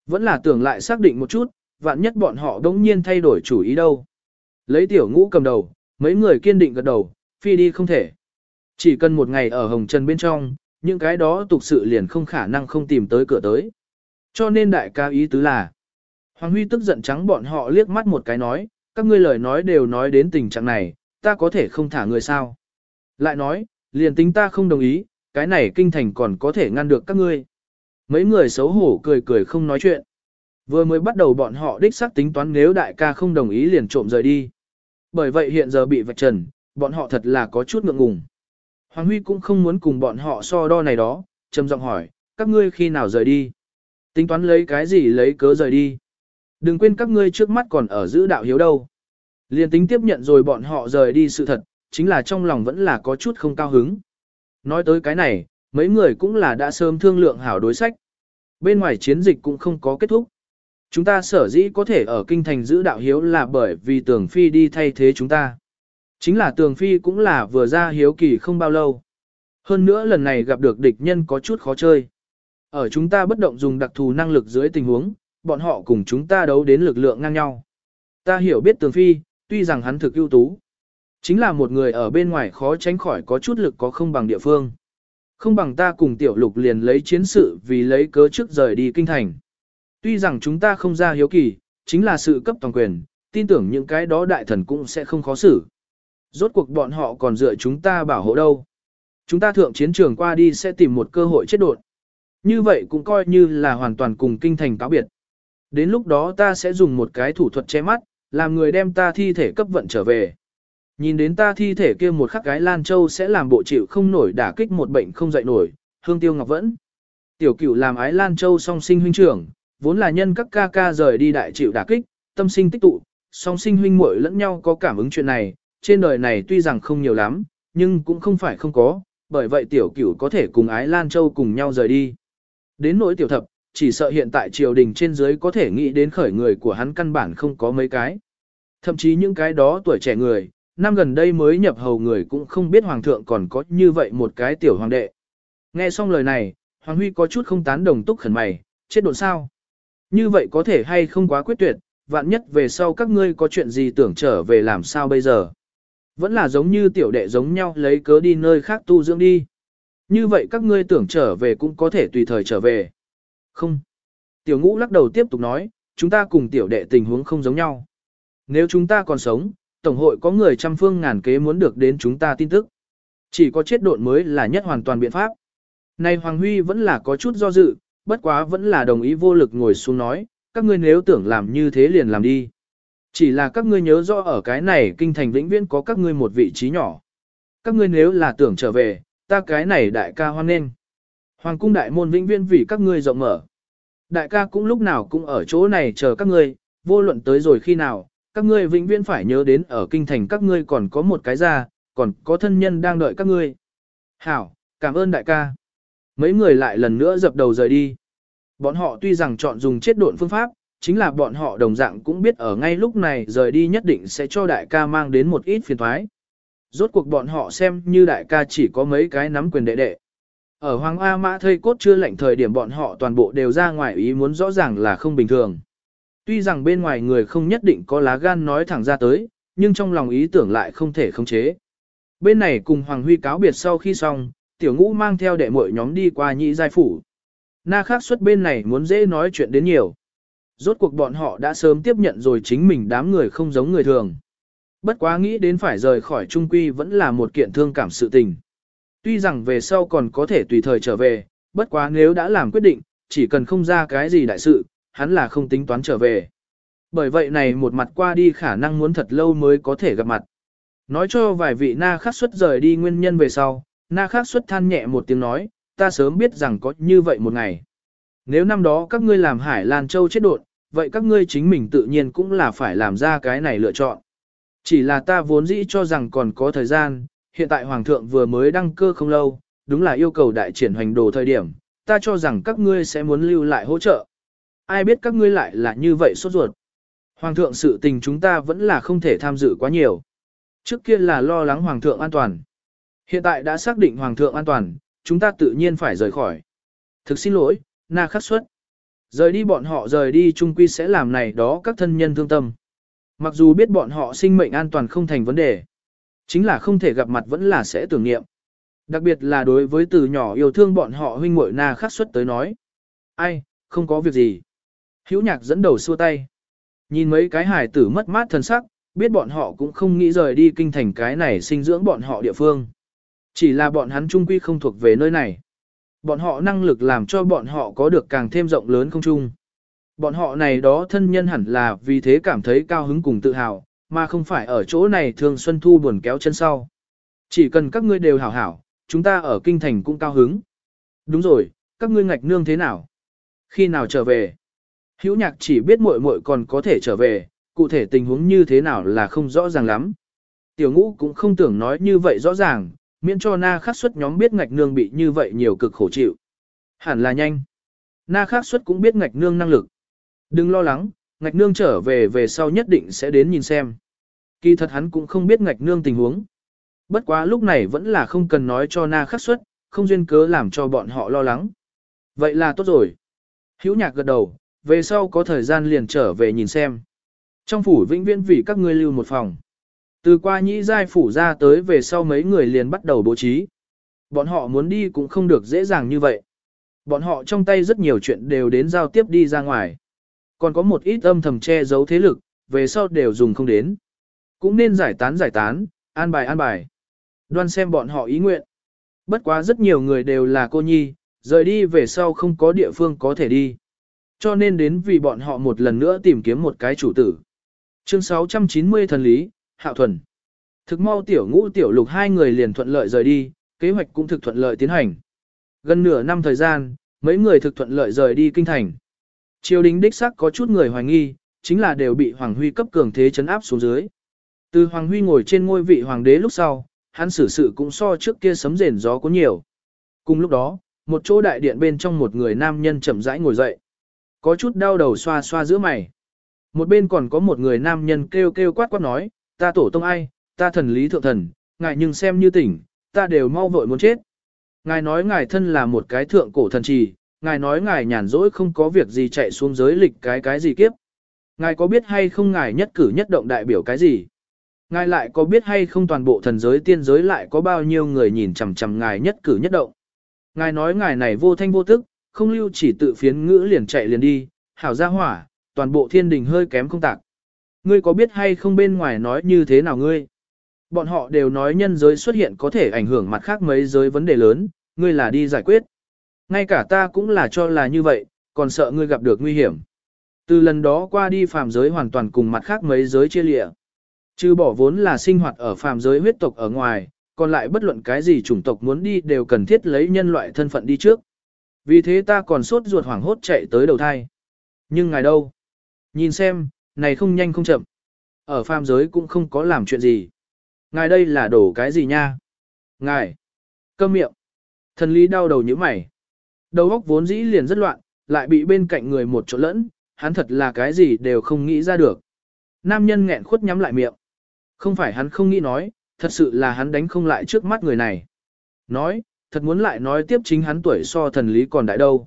Vẫn là tưởng lại xác định một chút, vạn nhất bọn họ đống nhiên thay đổi chủ ý đâu. Lấy tiểu ngũ cầm đầu, mấy người kiên định gật đầu, phi đi không thể. Chỉ cần một ngày ở hồng trần bên trong, những cái đó tục sự liền không khả năng không tìm tới cửa tới. Cho nên đại ca ý tứ là, Hoàng Huy tức giận trắng bọn họ liếc mắt một cái nói, các ngươi lời nói đều nói đến tình trạng này, ta có thể không thả người sao. Lại nói, liền tính ta không đồng ý, cái này kinh thành còn có thể ngăn được các ngươi. Mấy người xấu hổ cười cười không nói chuyện. Vừa mới bắt đầu bọn họ đích xác tính toán nếu đại ca không đồng ý liền trộm rời đi. Bởi vậy hiện giờ bị vạch trần, bọn họ thật là có chút ngượng ngùng. Hoàng Huy cũng không muốn cùng bọn họ so đo này đó, trầm giọng hỏi, các ngươi khi nào rời đi? Tính toán lấy cái gì lấy cớ rời đi? Đừng quên các ngươi trước mắt còn ở giữ đạo hiếu đâu. Liên tính tiếp nhận rồi bọn họ rời đi sự thật, chính là trong lòng vẫn là có chút không cao hứng. Nói tới cái này, mấy người cũng là đã sớm thương lượng hảo đối sách. Bên ngoài chiến dịch cũng không có kết thúc. Chúng ta sở dĩ có thể ở kinh thành giữ đạo hiếu là bởi vì tường phi đi thay thế chúng ta. Chính là tường phi cũng là vừa ra hiếu kỳ không bao lâu. Hơn nữa lần này gặp được địch nhân có chút khó chơi. Ở chúng ta bất động dùng đặc thù năng lực dưới tình huống, bọn họ cùng chúng ta đấu đến lực lượng ngang nhau. Ta hiểu biết tường phi, tuy rằng hắn thực ưu tú. Chính là một người ở bên ngoài khó tránh khỏi có chút lực có không bằng địa phương. Không bằng ta cùng tiểu lục liền lấy chiến sự vì lấy cớ trước rời đi kinh thành. Tuy rằng chúng ta không ra hiếu kỳ, chính là sự cấp toàn quyền, tin tưởng những cái đó đại thần cũng sẽ không khó xử. Rốt cuộc bọn họ còn dựa chúng ta bảo hộ đâu. Chúng ta thượng chiến trường qua đi sẽ tìm một cơ hội chết đột. Như vậy cũng coi như là hoàn toàn cùng kinh thành cáo biệt. Đến lúc đó ta sẽ dùng một cái thủ thuật che mắt, làm người đem ta thi thể cấp vận trở về. Nhìn đến ta thi thể kia một khắc cái Lan Châu sẽ làm bộ chịu không nổi đả kích một bệnh không dậy nổi, hương tiêu ngọc vẫn. Tiểu cửu làm ái Lan Châu song sinh huynh trưởng, vốn là nhân các ca ca rời đi đại chịu đả kích, tâm sinh tích tụ, song sinh huynh muội lẫn nhau có cảm ứng chuyện này, trên đời này tuy rằng không nhiều lắm, nhưng cũng không phải không có, bởi vậy tiểu cửu có thể cùng ái Lan Châu cùng nhau rời đi. Đến nỗi tiểu thập, chỉ sợ hiện tại triều đình trên dưới có thể nghĩ đến khởi người của hắn căn bản không có mấy cái. Thậm chí những cái đó tuổi trẻ người, năm gần đây mới nhập hầu người cũng không biết hoàng thượng còn có như vậy một cái tiểu hoàng đệ. Nghe xong lời này, Hoàng Huy có chút không tán đồng túc khẩn mày, chết độn sao. Như vậy có thể hay không quá quyết tuyệt, vạn nhất về sau các ngươi có chuyện gì tưởng trở về làm sao bây giờ. Vẫn là giống như tiểu đệ giống nhau lấy cớ đi nơi khác tu dưỡng đi. Như vậy các ngươi tưởng trở về cũng có thể tùy thời trở về. Không. Tiểu ngũ lắc đầu tiếp tục nói, chúng ta cùng tiểu đệ tình huống không giống nhau. Nếu chúng ta còn sống, Tổng hội có người trăm phương ngàn kế muốn được đến chúng ta tin tức. Chỉ có chết độn mới là nhất hoàn toàn biện pháp. Này Hoàng Huy vẫn là có chút do dự, bất quá vẫn là đồng ý vô lực ngồi xuống nói, các ngươi nếu tưởng làm như thế liền làm đi. Chỉ là các ngươi nhớ rõ ở cái này kinh thành vĩnh viễn có các ngươi một vị trí nhỏ. Các ngươi nếu là tưởng trở về, ta cái này đại ca hoan nghênh. Hoàng cung đại môn vĩnh viễn vì các ngươi rộng mở. Đại ca cũng lúc nào cũng ở chỗ này chờ các ngươi, vô luận tới rồi khi nào, các ngươi vĩnh viễn phải nhớ đến ở kinh thành các ngươi còn có một cái ra, còn có thân nhân đang đợi các ngươi. Hảo, cảm ơn đại ca. mấy người lại lần nữa dập đầu rời đi. Bọn họ tuy rằng chọn dùng chết độn phương pháp, chính là bọn họ đồng dạng cũng biết ở ngay lúc này rời đi nhất định sẽ cho đại ca mang đến một ít phiền thoái. Rốt cuộc bọn họ xem như đại ca chỉ có mấy cái nắm quyền đệ đệ. Ở Hoàng A Mã thây cốt chưa lệnh thời điểm bọn họ toàn bộ đều ra ngoài ý muốn rõ ràng là không bình thường. Tuy rằng bên ngoài người không nhất định có lá gan nói thẳng ra tới, nhưng trong lòng ý tưởng lại không thể khống chế. Bên này cùng Hoàng Huy cáo biệt sau khi xong, tiểu ngũ mang theo đệ muội nhóm đi qua nhị giai phủ. Na khác xuất bên này muốn dễ nói chuyện đến nhiều. Rốt cuộc bọn họ đã sớm tiếp nhận rồi chính mình đám người không giống người thường. Bất quá nghĩ đến phải rời khỏi Trung Quy vẫn là một kiện thương cảm sự tình. Tuy rằng về sau còn có thể tùy thời trở về, bất quá nếu đã làm quyết định, chỉ cần không ra cái gì đại sự, hắn là không tính toán trở về. Bởi vậy này một mặt qua đi khả năng muốn thật lâu mới có thể gặp mặt. Nói cho vài vị na khắc xuất rời đi nguyên nhân về sau, na khắc xuất than nhẹ một tiếng nói, ta sớm biết rằng có như vậy một ngày. Nếu năm đó các ngươi làm Hải Lan Châu chết đột, vậy các ngươi chính mình tự nhiên cũng là phải làm ra cái này lựa chọn. Chỉ là ta vốn dĩ cho rằng còn có thời gian, hiện tại Hoàng thượng vừa mới đăng cơ không lâu, đúng là yêu cầu đại triển hoành đồ thời điểm, ta cho rằng các ngươi sẽ muốn lưu lại hỗ trợ. Ai biết các ngươi lại là như vậy sốt ruột. Hoàng thượng sự tình chúng ta vẫn là không thể tham dự quá nhiều. Trước kia là lo lắng Hoàng thượng an toàn. Hiện tại đã xác định Hoàng thượng an toàn, chúng ta tự nhiên phải rời khỏi. Thực xin lỗi, na khắc xuất. Rời đi bọn họ rời đi chung quy sẽ làm này đó các thân nhân thương tâm. Mặc dù biết bọn họ sinh mệnh an toàn không thành vấn đề. Chính là không thể gặp mặt vẫn là sẽ tưởng niệm. Đặc biệt là đối với từ nhỏ yêu thương bọn họ huynh muội na khắc xuất tới nói. Ai, không có việc gì. Hữu nhạc dẫn đầu xua tay. Nhìn mấy cái hải tử mất mát thân sắc, biết bọn họ cũng không nghĩ rời đi kinh thành cái này sinh dưỡng bọn họ địa phương. Chỉ là bọn hắn trung quy không thuộc về nơi này. Bọn họ năng lực làm cho bọn họ có được càng thêm rộng lớn không chung. Bọn họ này đó thân nhân hẳn là vì thế cảm thấy cao hứng cùng tự hào, mà không phải ở chỗ này thường xuân thu buồn kéo chân sau. Chỉ cần các ngươi đều hảo hảo, chúng ta ở kinh thành cũng cao hứng. Đúng rồi, các ngươi ngạch nương thế nào? Khi nào trở về? Hữu nhạc chỉ biết muội muội còn có thể trở về, cụ thể tình huống như thế nào là không rõ ràng lắm. Tiểu ngũ cũng không tưởng nói như vậy rõ ràng, miễn cho na khắc xuất nhóm biết ngạch nương bị như vậy nhiều cực khổ chịu. Hẳn là nhanh. Na khắc xuất cũng biết ngạch nương năng lực. Đừng lo lắng, ngạch nương trở về về sau nhất định sẽ đến nhìn xem. Kỳ thật hắn cũng không biết ngạch nương tình huống. Bất quá lúc này vẫn là không cần nói cho na khắc suất, không duyên cớ làm cho bọn họ lo lắng. Vậy là tốt rồi. Hữu nhạc gật đầu, về sau có thời gian liền trở về nhìn xem. Trong phủ vĩnh viễn vì các ngươi lưu một phòng. Từ qua nhĩ giai phủ ra tới về sau mấy người liền bắt đầu bố trí. Bọn họ muốn đi cũng không được dễ dàng như vậy. Bọn họ trong tay rất nhiều chuyện đều đến giao tiếp đi ra ngoài. Còn có một ít âm thầm che giấu thế lực, về sau đều dùng không đến. Cũng nên giải tán giải tán, an bài an bài. Đoan xem bọn họ ý nguyện. Bất quá rất nhiều người đều là cô nhi, rời đi về sau không có địa phương có thể đi. Cho nên đến vì bọn họ một lần nữa tìm kiếm một cái chủ tử. Chương 690 thần lý, Hạo Thuần. Thực mau tiểu ngũ tiểu lục hai người liền thuận lợi rời đi, kế hoạch cũng thực thuận lợi tiến hành. Gần nửa năm thời gian, mấy người thực thuận lợi rời đi kinh thành. Triều đình đích xác có chút người hoài nghi, chính là đều bị Hoàng Huy cấp cường thế chấn áp xuống dưới. Từ Hoàng Huy ngồi trên ngôi vị hoàng đế lúc sau, hắn xử sự cũng so trước kia sấm rền gió có nhiều. Cùng lúc đó, một chỗ đại điện bên trong một người nam nhân chậm rãi ngồi dậy. Có chút đau đầu xoa xoa giữa mày. Một bên còn có một người nam nhân kêu kêu quát quát nói, ta tổ tông ai, ta thần lý thượng thần, ngài nhưng xem như tỉnh, ta đều mau vội muốn chết. Ngài nói ngài thân là một cái thượng cổ thần trì, ngài nói ngài nhàn rỗi không có việc gì chạy xuống giới lịch cái cái gì kiếp. Ngài có biết hay không ngài nhất cử nhất động đại biểu cái gì? Ngài lại có biết hay không toàn bộ thần giới tiên giới lại có bao nhiêu người nhìn chằm chằm ngài nhất cử nhất động? Ngài nói ngài này vô thanh vô tức, không lưu chỉ tự phiến ngữ liền chạy liền đi, hảo ra hỏa, toàn bộ thiên đình hơi kém không tạc. Ngươi có biết hay không bên ngoài nói như thế nào ngươi? Bọn họ đều nói nhân giới xuất hiện có thể ảnh hưởng mặt khác mấy giới vấn đề lớn, ngươi là đi giải quyết. Ngay cả ta cũng là cho là như vậy, còn sợ ngươi gặp được nguy hiểm. Từ lần đó qua đi phàm giới hoàn toàn cùng mặt khác mấy giới chia lịa. Chứ bỏ vốn là sinh hoạt ở phàm giới huyết tộc ở ngoài, còn lại bất luận cái gì chủng tộc muốn đi đều cần thiết lấy nhân loại thân phận đi trước. Vì thế ta còn sốt ruột hoảng hốt chạy tới đầu thai. Nhưng ngài đâu? Nhìn xem, này không nhanh không chậm. Ở phàm giới cũng không có làm chuyện gì. Ngài đây là đổ cái gì nha? Ngài! Câm miệng! Thần lý đau đầu như mày. Đầu óc vốn dĩ liền rất loạn, lại bị bên cạnh người một chỗ lẫn, hắn thật là cái gì đều không nghĩ ra được. Nam nhân nghẹn khuất nhắm lại miệng. Không phải hắn không nghĩ nói, thật sự là hắn đánh không lại trước mắt người này. Nói, thật muốn lại nói tiếp chính hắn tuổi so thần lý còn đại đâu.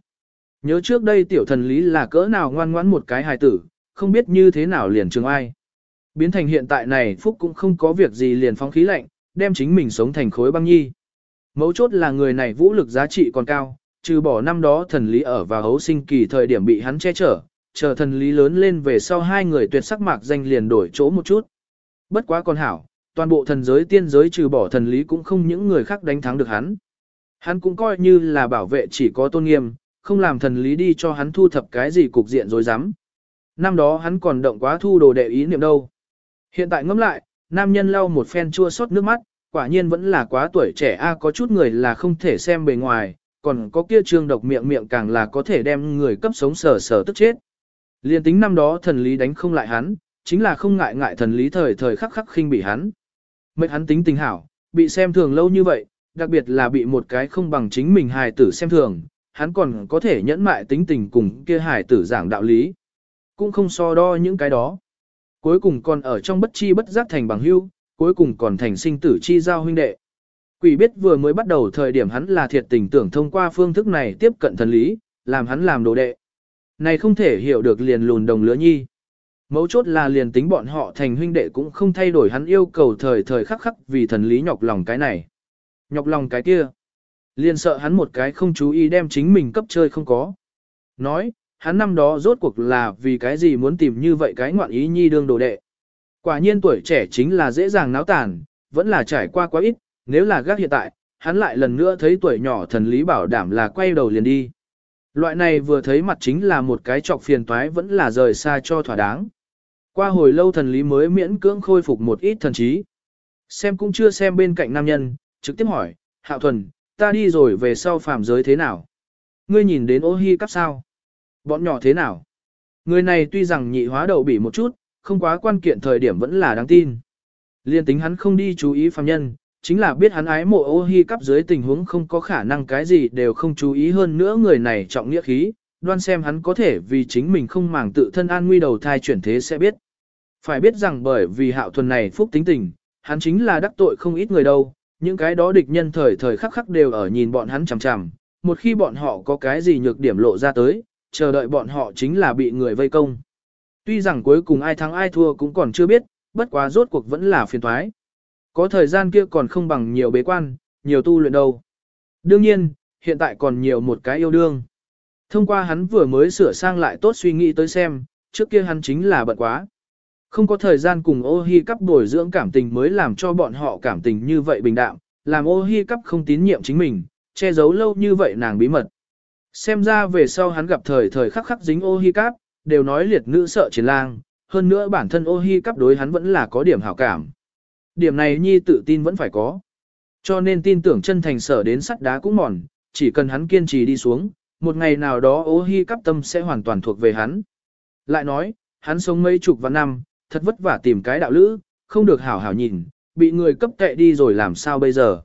Nhớ trước đây tiểu thần lý là cỡ nào ngoan ngoãn một cái hài tử, không biết như thế nào liền trường ai. Biến thành hiện tại này Phúc cũng không có việc gì liền phóng khí lạnh, đem chính mình sống thành khối băng nhi. Mấu chốt là người này vũ lực giá trị còn cao, trừ bỏ năm đó thần lý ở và hấu sinh kỳ thời điểm bị hắn che chở, chờ thần lý lớn lên về sau hai người tuyệt sắc mạc danh liền đổi chỗ một chút. Bất quá còn hảo, toàn bộ thần giới tiên giới trừ bỏ thần lý cũng không những người khác đánh thắng được hắn. Hắn cũng coi như là bảo vệ chỉ có tôn nghiêm, không làm thần lý đi cho hắn thu thập cái gì cục diện rồi dám. Năm đó hắn còn động quá thu đồ đệ ý niệm đâu. Hiện tại ngẫm lại, nam nhân lau một phen chua xót nước mắt, quả nhiên vẫn là quá tuổi trẻ a có chút người là không thể xem bề ngoài, còn có kia trương độc miệng miệng càng là có thể đem người cấp sống sờ sờ tức chết. Liên tính năm đó thần lý đánh không lại hắn, chính là không ngại ngại thần lý thời thời khắc khắc khinh bị hắn. Mệnh hắn tính tình hảo, bị xem thường lâu như vậy, đặc biệt là bị một cái không bằng chính mình hài tử xem thường, hắn còn có thể nhẫn mại tính tình cùng kia hài tử giảng đạo lý. Cũng không so đo những cái đó. Cuối cùng còn ở trong bất chi bất giác thành bằng hữu, cuối cùng còn thành sinh tử chi giao huynh đệ. Quỷ biết vừa mới bắt đầu thời điểm hắn là thiệt tình tưởng thông qua phương thức này tiếp cận thần lý, làm hắn làm đồ đệ. Này không thể hiểu được liền lùn đồng lứa nhi. Mấu chốt là liền tính bọn họ thành huynh đệ cũng không thay đổi hắn yêu cầu thời thời khắc khắc vì thần lý nhọc lòng cái này. Nhọc lòng cái kia. Liền sợ hắn một cái không chú ý đem chính mình cấp chơi không có. Nói, hắn năm đó rốt cuộc là vì cái gì muốn tìm như vậy cái ngoạn ý nhi đương đồ đệ. Quả nhiên tuổi trẻ chính là dễ dàng náo tàn, vẫn là trải qua quá ít, nếu là gác hiện tại, hắn lại lần nữa thấy tuổi nhỏ thần lý bảo đảm là quay đầu liền đi. Loại này vừa thấy mặt chính là một cái trọc phiền toái vẫn là rời xa cho thỏa đáng. Qua hồi lâu thần lý mới miễn cưỡng khôi phục một ít thần trí. Xem cũng chưa xem bên cạnh nam nhân, trực tiếp hỏi, Hạo Thuần, ta đi rồi về sau phàm giới thế nào? Ngươi nhìn đến ô hi cắp sao? Bọn nhỏ thế nào? Người này tuy rằng nhị hóa đầu bị một chút, không quá quan kiện thời điểm vẫn là đáng tin. Liên tính hắn không đi chú ý phàm nhân, chính là biết hắn ái mộ ô hi cắp dưới tình huống không có khả năng cái gì đều không chú ý hơn nữa người này trọng nghĩa khí, đoan xem hắn có thể vì chính mình không màng tự thân an nguy đầu thai chuyển thế sẽ biết. Phải biết rằng bởi vì hạo thuần này phúc tính tình, hắn chính là đắc tội không ít người đâu, những cái đó địch nhân thời thời khắc khắc đều ở nhìn bọn hắn chằm chằm, một khi bọn họ có cái gì nhược điểm lộ ra tới, chờ đợi bọn họ chính là bị người vây công. Tuy rằng cuối cùng ai thắng ai thua cũng còn chưa biết, bất quá rốt cuộc vẫn là phiền toái. Có thời gian kia còn không bằng nhiều bế quan, nhiều tu luyện đâu. Đương nhiên, hiện tại còn nhiều một cái yêu đương. Thông qua hắn vừa mới sửa sang lại tốt suy nghĩ tới xem, trước kia hắn chính là bận quá. Không có thời gian cùng ô hi cắp bồi dưỡng cảm tình mới làm cho bọn họ cảm tình như vậy bình đạm, làm ô hi cắp không tín nhiệm chính mình, che giấu lâu như vậy nàng bí mật. Xem ra về sau hắn gặp thời thời khắc khắc dính ô hi cắp, đều nói liệt nữ sợ chiến lang, hơn nữa bản thân ô hi cắp đối hắn vẫn là có điểm hảo cảm. Điểm này nhi tự tin vẫn phải có. Cho nên tin tưởng chân thành sở đến sắt đá cũng mòn, chỉ cần hắn kiên trì đi xuống, một ngày nào đó ô hi cắp tâm sẽ hoàn toàn thuộc về hắn. Lại nói, hắn sống mấy chục vạn năm, thật vất vả tìm cái đạo lữ, không được hảo hảo nhìn, bị người cấp tệ đi rồi làm sao bây giờ.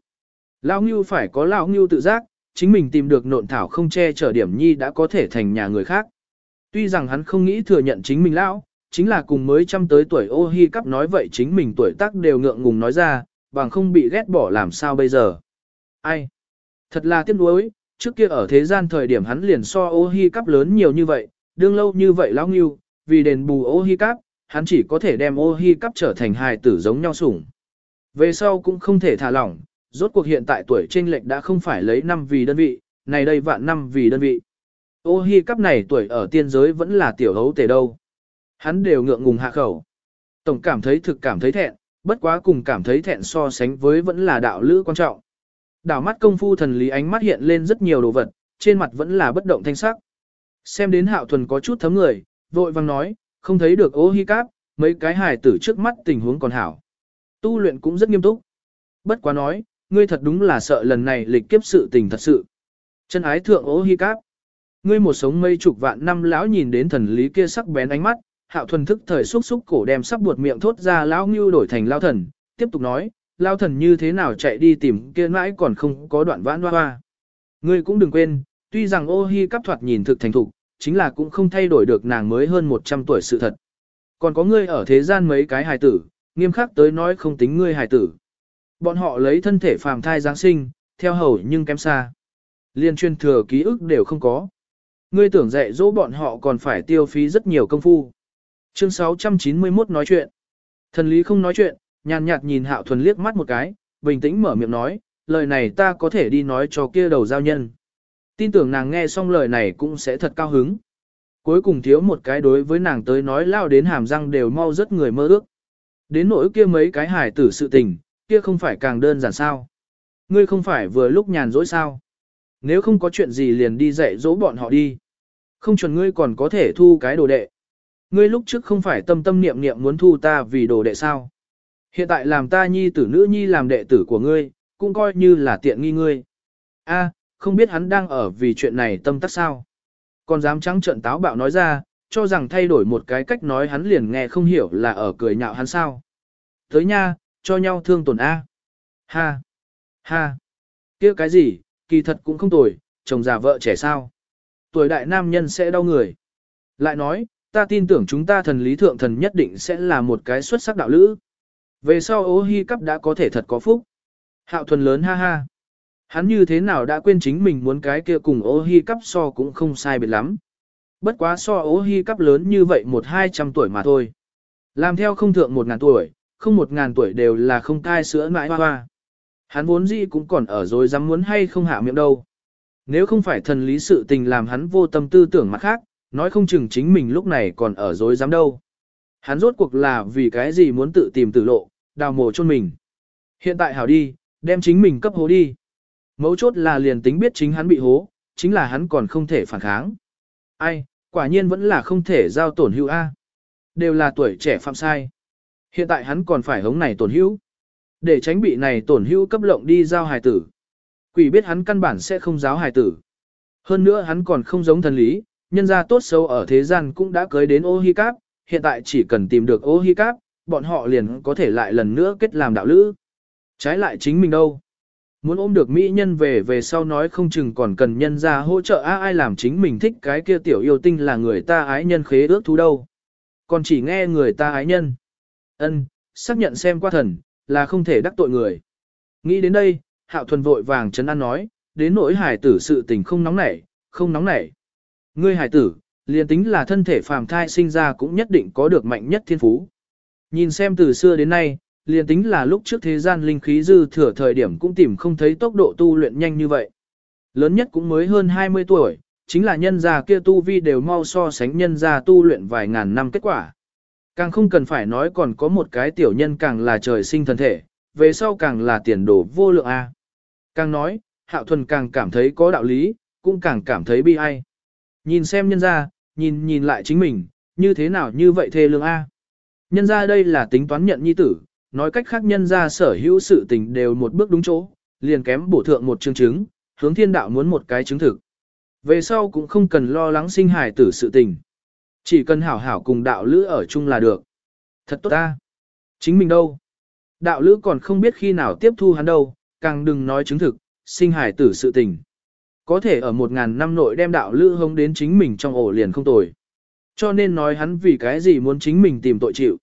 Lão Ngưu phải có Lão Ngưu tự giác, chính mình tìm được nộn thảo không che chở điểm nhi đã có thể thành nhà người khác. Tuy rằng hắn không nghĩ thừa nhận chính mình lão, chính là cùng mới trăm tới tuổi ô hi cắp nói vậy chính mình tuổi tác đều ngượng ngùng nói ra, bằng không bị ghét bỏ làm sao bây giờ. Ai? Thật là tiếc nuối, trước kia ở thế gian thời điểm hắn liền so ô hi cắp lớn nhiều như vậy, đương lâu như vậy lão nghiêu, vì đền bù ô hi cắp, hắn chỉ có thể đem ô hi cắp trở thành hài tử giống nhau sủng. Về sau cũng không thể thả lỏng, rốt cuộc hiện tại tuổi trên lệch đã không phải lấy năm vì đơn vị, này đây vạn năm vì đơn vị. Ô hi cắp này tuổi ở tiên giới vẫn là tiểu hấu tề đâu. Hắn đều ngượng ngùng hạ khẩu. Tổng cảm thấy thực cảm thấy thẹn, bất quá cùng cảm thấy thẹn so sánh với vẫn là đạo lữ quan trọng. Đảo mắt công phu thần lý ánh mắt hiện lên rất nhiều đồ vật, trên mặt vẫn là bất động thanh sắc. Xem đến hạo thuần có chút thấm người, vội vang nói, không thấy được ô hi cáp, mấy cái hài tử trước mắt tình huống còn hảo. Tu luyện cũng rất nghiêm túc. Bất quá nói, ngươi thật đúng là sợ lần này lịch kiếp sự tình thật sự. Chân ái thượng ô hi cáp. Ngươi một sống mây chục vạn năm lão nhìn đến thần lý kia sắc bén ánh mắt, hạo thuần thức thời xúc xúc cổ đem sắp buột miệng thốt ra lão ngưu đổi thành lao thần, tiếp tục nói, lao thần như thế nào chạy đi tìm kia mãi còn không có đoạn vãn hoa hoa. Ngươi cũng đừng quên, Tuy rằng ô hi cắp thoạt nhìn thực thành thục, chính là cũng không thay đổi được nàng mới hơn 100 tuổi sự thật. Còn có ngươi ở thế gian mấy cái hài tử, nghiêm khắc tới nói không tính ngươi hài tử. Bọn họ lấy thân thể phàm thai Giáng sinh, theo hầu nhưng kém xa. Liên chuyên thừa ký ức đều không có. Ngươi tưởng dạy dỗ bọn họ còn phải tiêu phí rất nhiều công phu. Chương 691 nói chuyện. Thần lý không nói chuyện, nhàn nhạt nhìn hạo thuần liếc mắt một cái, bình tĩnh mở miệng nói, lời này ta có thể đi nói cho kia đầu giao nhân. Tin tưởng nàng nghe xong lời này cũng sẽ thật cao hứng. Cuối cùng thiếu một cái đối với nàng tới nói lao đến hàm răng đều mau rất người mơ ước. Đến nỗi kia mấy cái hải tử sự tình, kia không phải càng đơn giản sao. Ngươi không phải vừa lúc nhàn rỗi sao. Nếu không có chuyện gì liền đi dạy dỗ bọn họ đi. Không chuẩn ngươi còn có thể thu cái đồ đệ. Ngươi lúc trước không phải tâm tâm niệm niệm muốn thu ta vì đồ đệ sao. Hiện tại làm ta nhi tử nữ nhi làm đệ tử của ngươi, cũng coi như là tiện nghi ngươi. A, không biết hắn đang ở vì chuyện này tâm tắc sao. Còn dám trắng trợn táo bạo nói ra, cho rằng thay đổi một cái cách nói hắn liền nghe không hiểu là ở cười nhạo hắn sao. Tới nha, cho nhau thương tổn A. Ha, ha, kia cái gì, kỳ thật cũng không tồi, chồng già vợ trẻ sao. Tuổi đại nam nhân sẽ đau người. Lại nói, ta tin tưởng chúng ta thần lý thượng thần nhất định sẽ là một cái xuất sắc đạo lữ. Về sau ố hy cắp đã có thể thật có phúc. Hạo thuần lớn ha ha. Hắn như thế nào đã quên chính mình muốn cái kia cùng ô hi cắp so cũng không sai biệt lắm. Bất quá so ô hi cắp lớn như vậy một hai trăm tuổi mà thôi. Làm theo không thượng một ngàn tuổi, không một ngàn tuổi đều là không cai sữa mãi hoa hoa. Hắn vốn gì cũng còn ở rồi dám muốn hay không hạ miệng đâu. Nếu không phải thần lý sự tình làm hắn vô tâm tư tưởng mặt khác, nói không chừng chính mình lúc này còn ở dối dám đâu. Hắn rốt cuộc là vì cái gì muốn tự tìm tử lộ, đào mồ chôn mình. Hiện tại hảo đi, đem chính mình cấp hố đi. Mấu chốt là liền tính biết chính hắn bị hố, chính là hắn còn không thể phản kháng. Ai, quả nhiên vẫn là không thể giao tổn hữu A. Đều là tuổi trẻ phạm sai. Hiện tại hắn còn phải hống này tổn hữu. Để tránh bị này tổn hữu cấp lộng đi giao hài tử. Quỷ biết hắn căn bản sẽ không giáo hài tử. Hơn nữa hắn còn không giống thần lý, nhân gia tốt xấu ở thế gian cũng đã cưới đến ô hi cáp, hiện tại chỉ cần tìm được ô hi cáp, bọn họ liền có thể lại lần nữa kết làm đạo lữ. Trái lại chính mình đâu. Muốn ôm được mỹ nhân về về sau nói không chừng còn cần nhân gia hỗ trợ a ai làm chính mình thích cái kia tiểu yêu tinh là người ta ái nhân khế ước thú đâu. Còn chỉ nghe người ta ái nhân. ân xác nhận xem qua thần, là không thể đắc tội người. Nghĩ đến đây, hạo thuần vội vàng chấn an nói, đến nỗi hải tử sự tình không nóng nảy, không nóng nảy. Ngươi hải tử, liền tính là thân thể phàm thai sinh ra cũng nhất định có được mạnh nhất thiên phú. Nhìn xem từ xưa đến nay, liền tính là lúc trước thế gian linh khí dư thừa thời điểm cũng tìm không thấy tốc độ tu luyện nhanh như vậy. Lớn nhất cũng mới hơn 20 tuổi, chính là nhân gia kia tu vi đều mau so sánh nhân gia tu luyện vài ngàn năm kết quả. Càng không cần phải nói còn có một cái tiểu nhân càng là trời sinh thần thể, về sau càng là tiền đồ vô lượng A. Càng nói, hạo thuần càng cảm thấy có đạo lý, cũng càng cảm thấy bi ai. Nhìn xem nhân gia, nhìn nhìn lại chính mình, như thế nào như vậy thê lương A. Nhân gia đây là tính toán nhận nhi tử, nói cách khác nhân ra sở hữu sự tình đều một bước đúng chỗ, liền kém bổ thượng một chương chứng, hướng thiên đạo muốn một cái chứng thực. Về sau cũng không cần lo lắng sinh hài tử sự tình. Chỉ cần hảo hảo cùng đạo lữ ở chung là được. Thật tốt ta. Chính mình đâu? Đạo lữ còn không biết khi nào tiếp thu hắn đâu, càng đừng nói chứng thực, sinh hài tử sự tình. Có thể ở một ngàn năm nội đem đạo lữ hống đến chính mình trong ổ liền không tồi. Cho nên nói hắn vì cái gì muốn chính mình tìm tội chịu.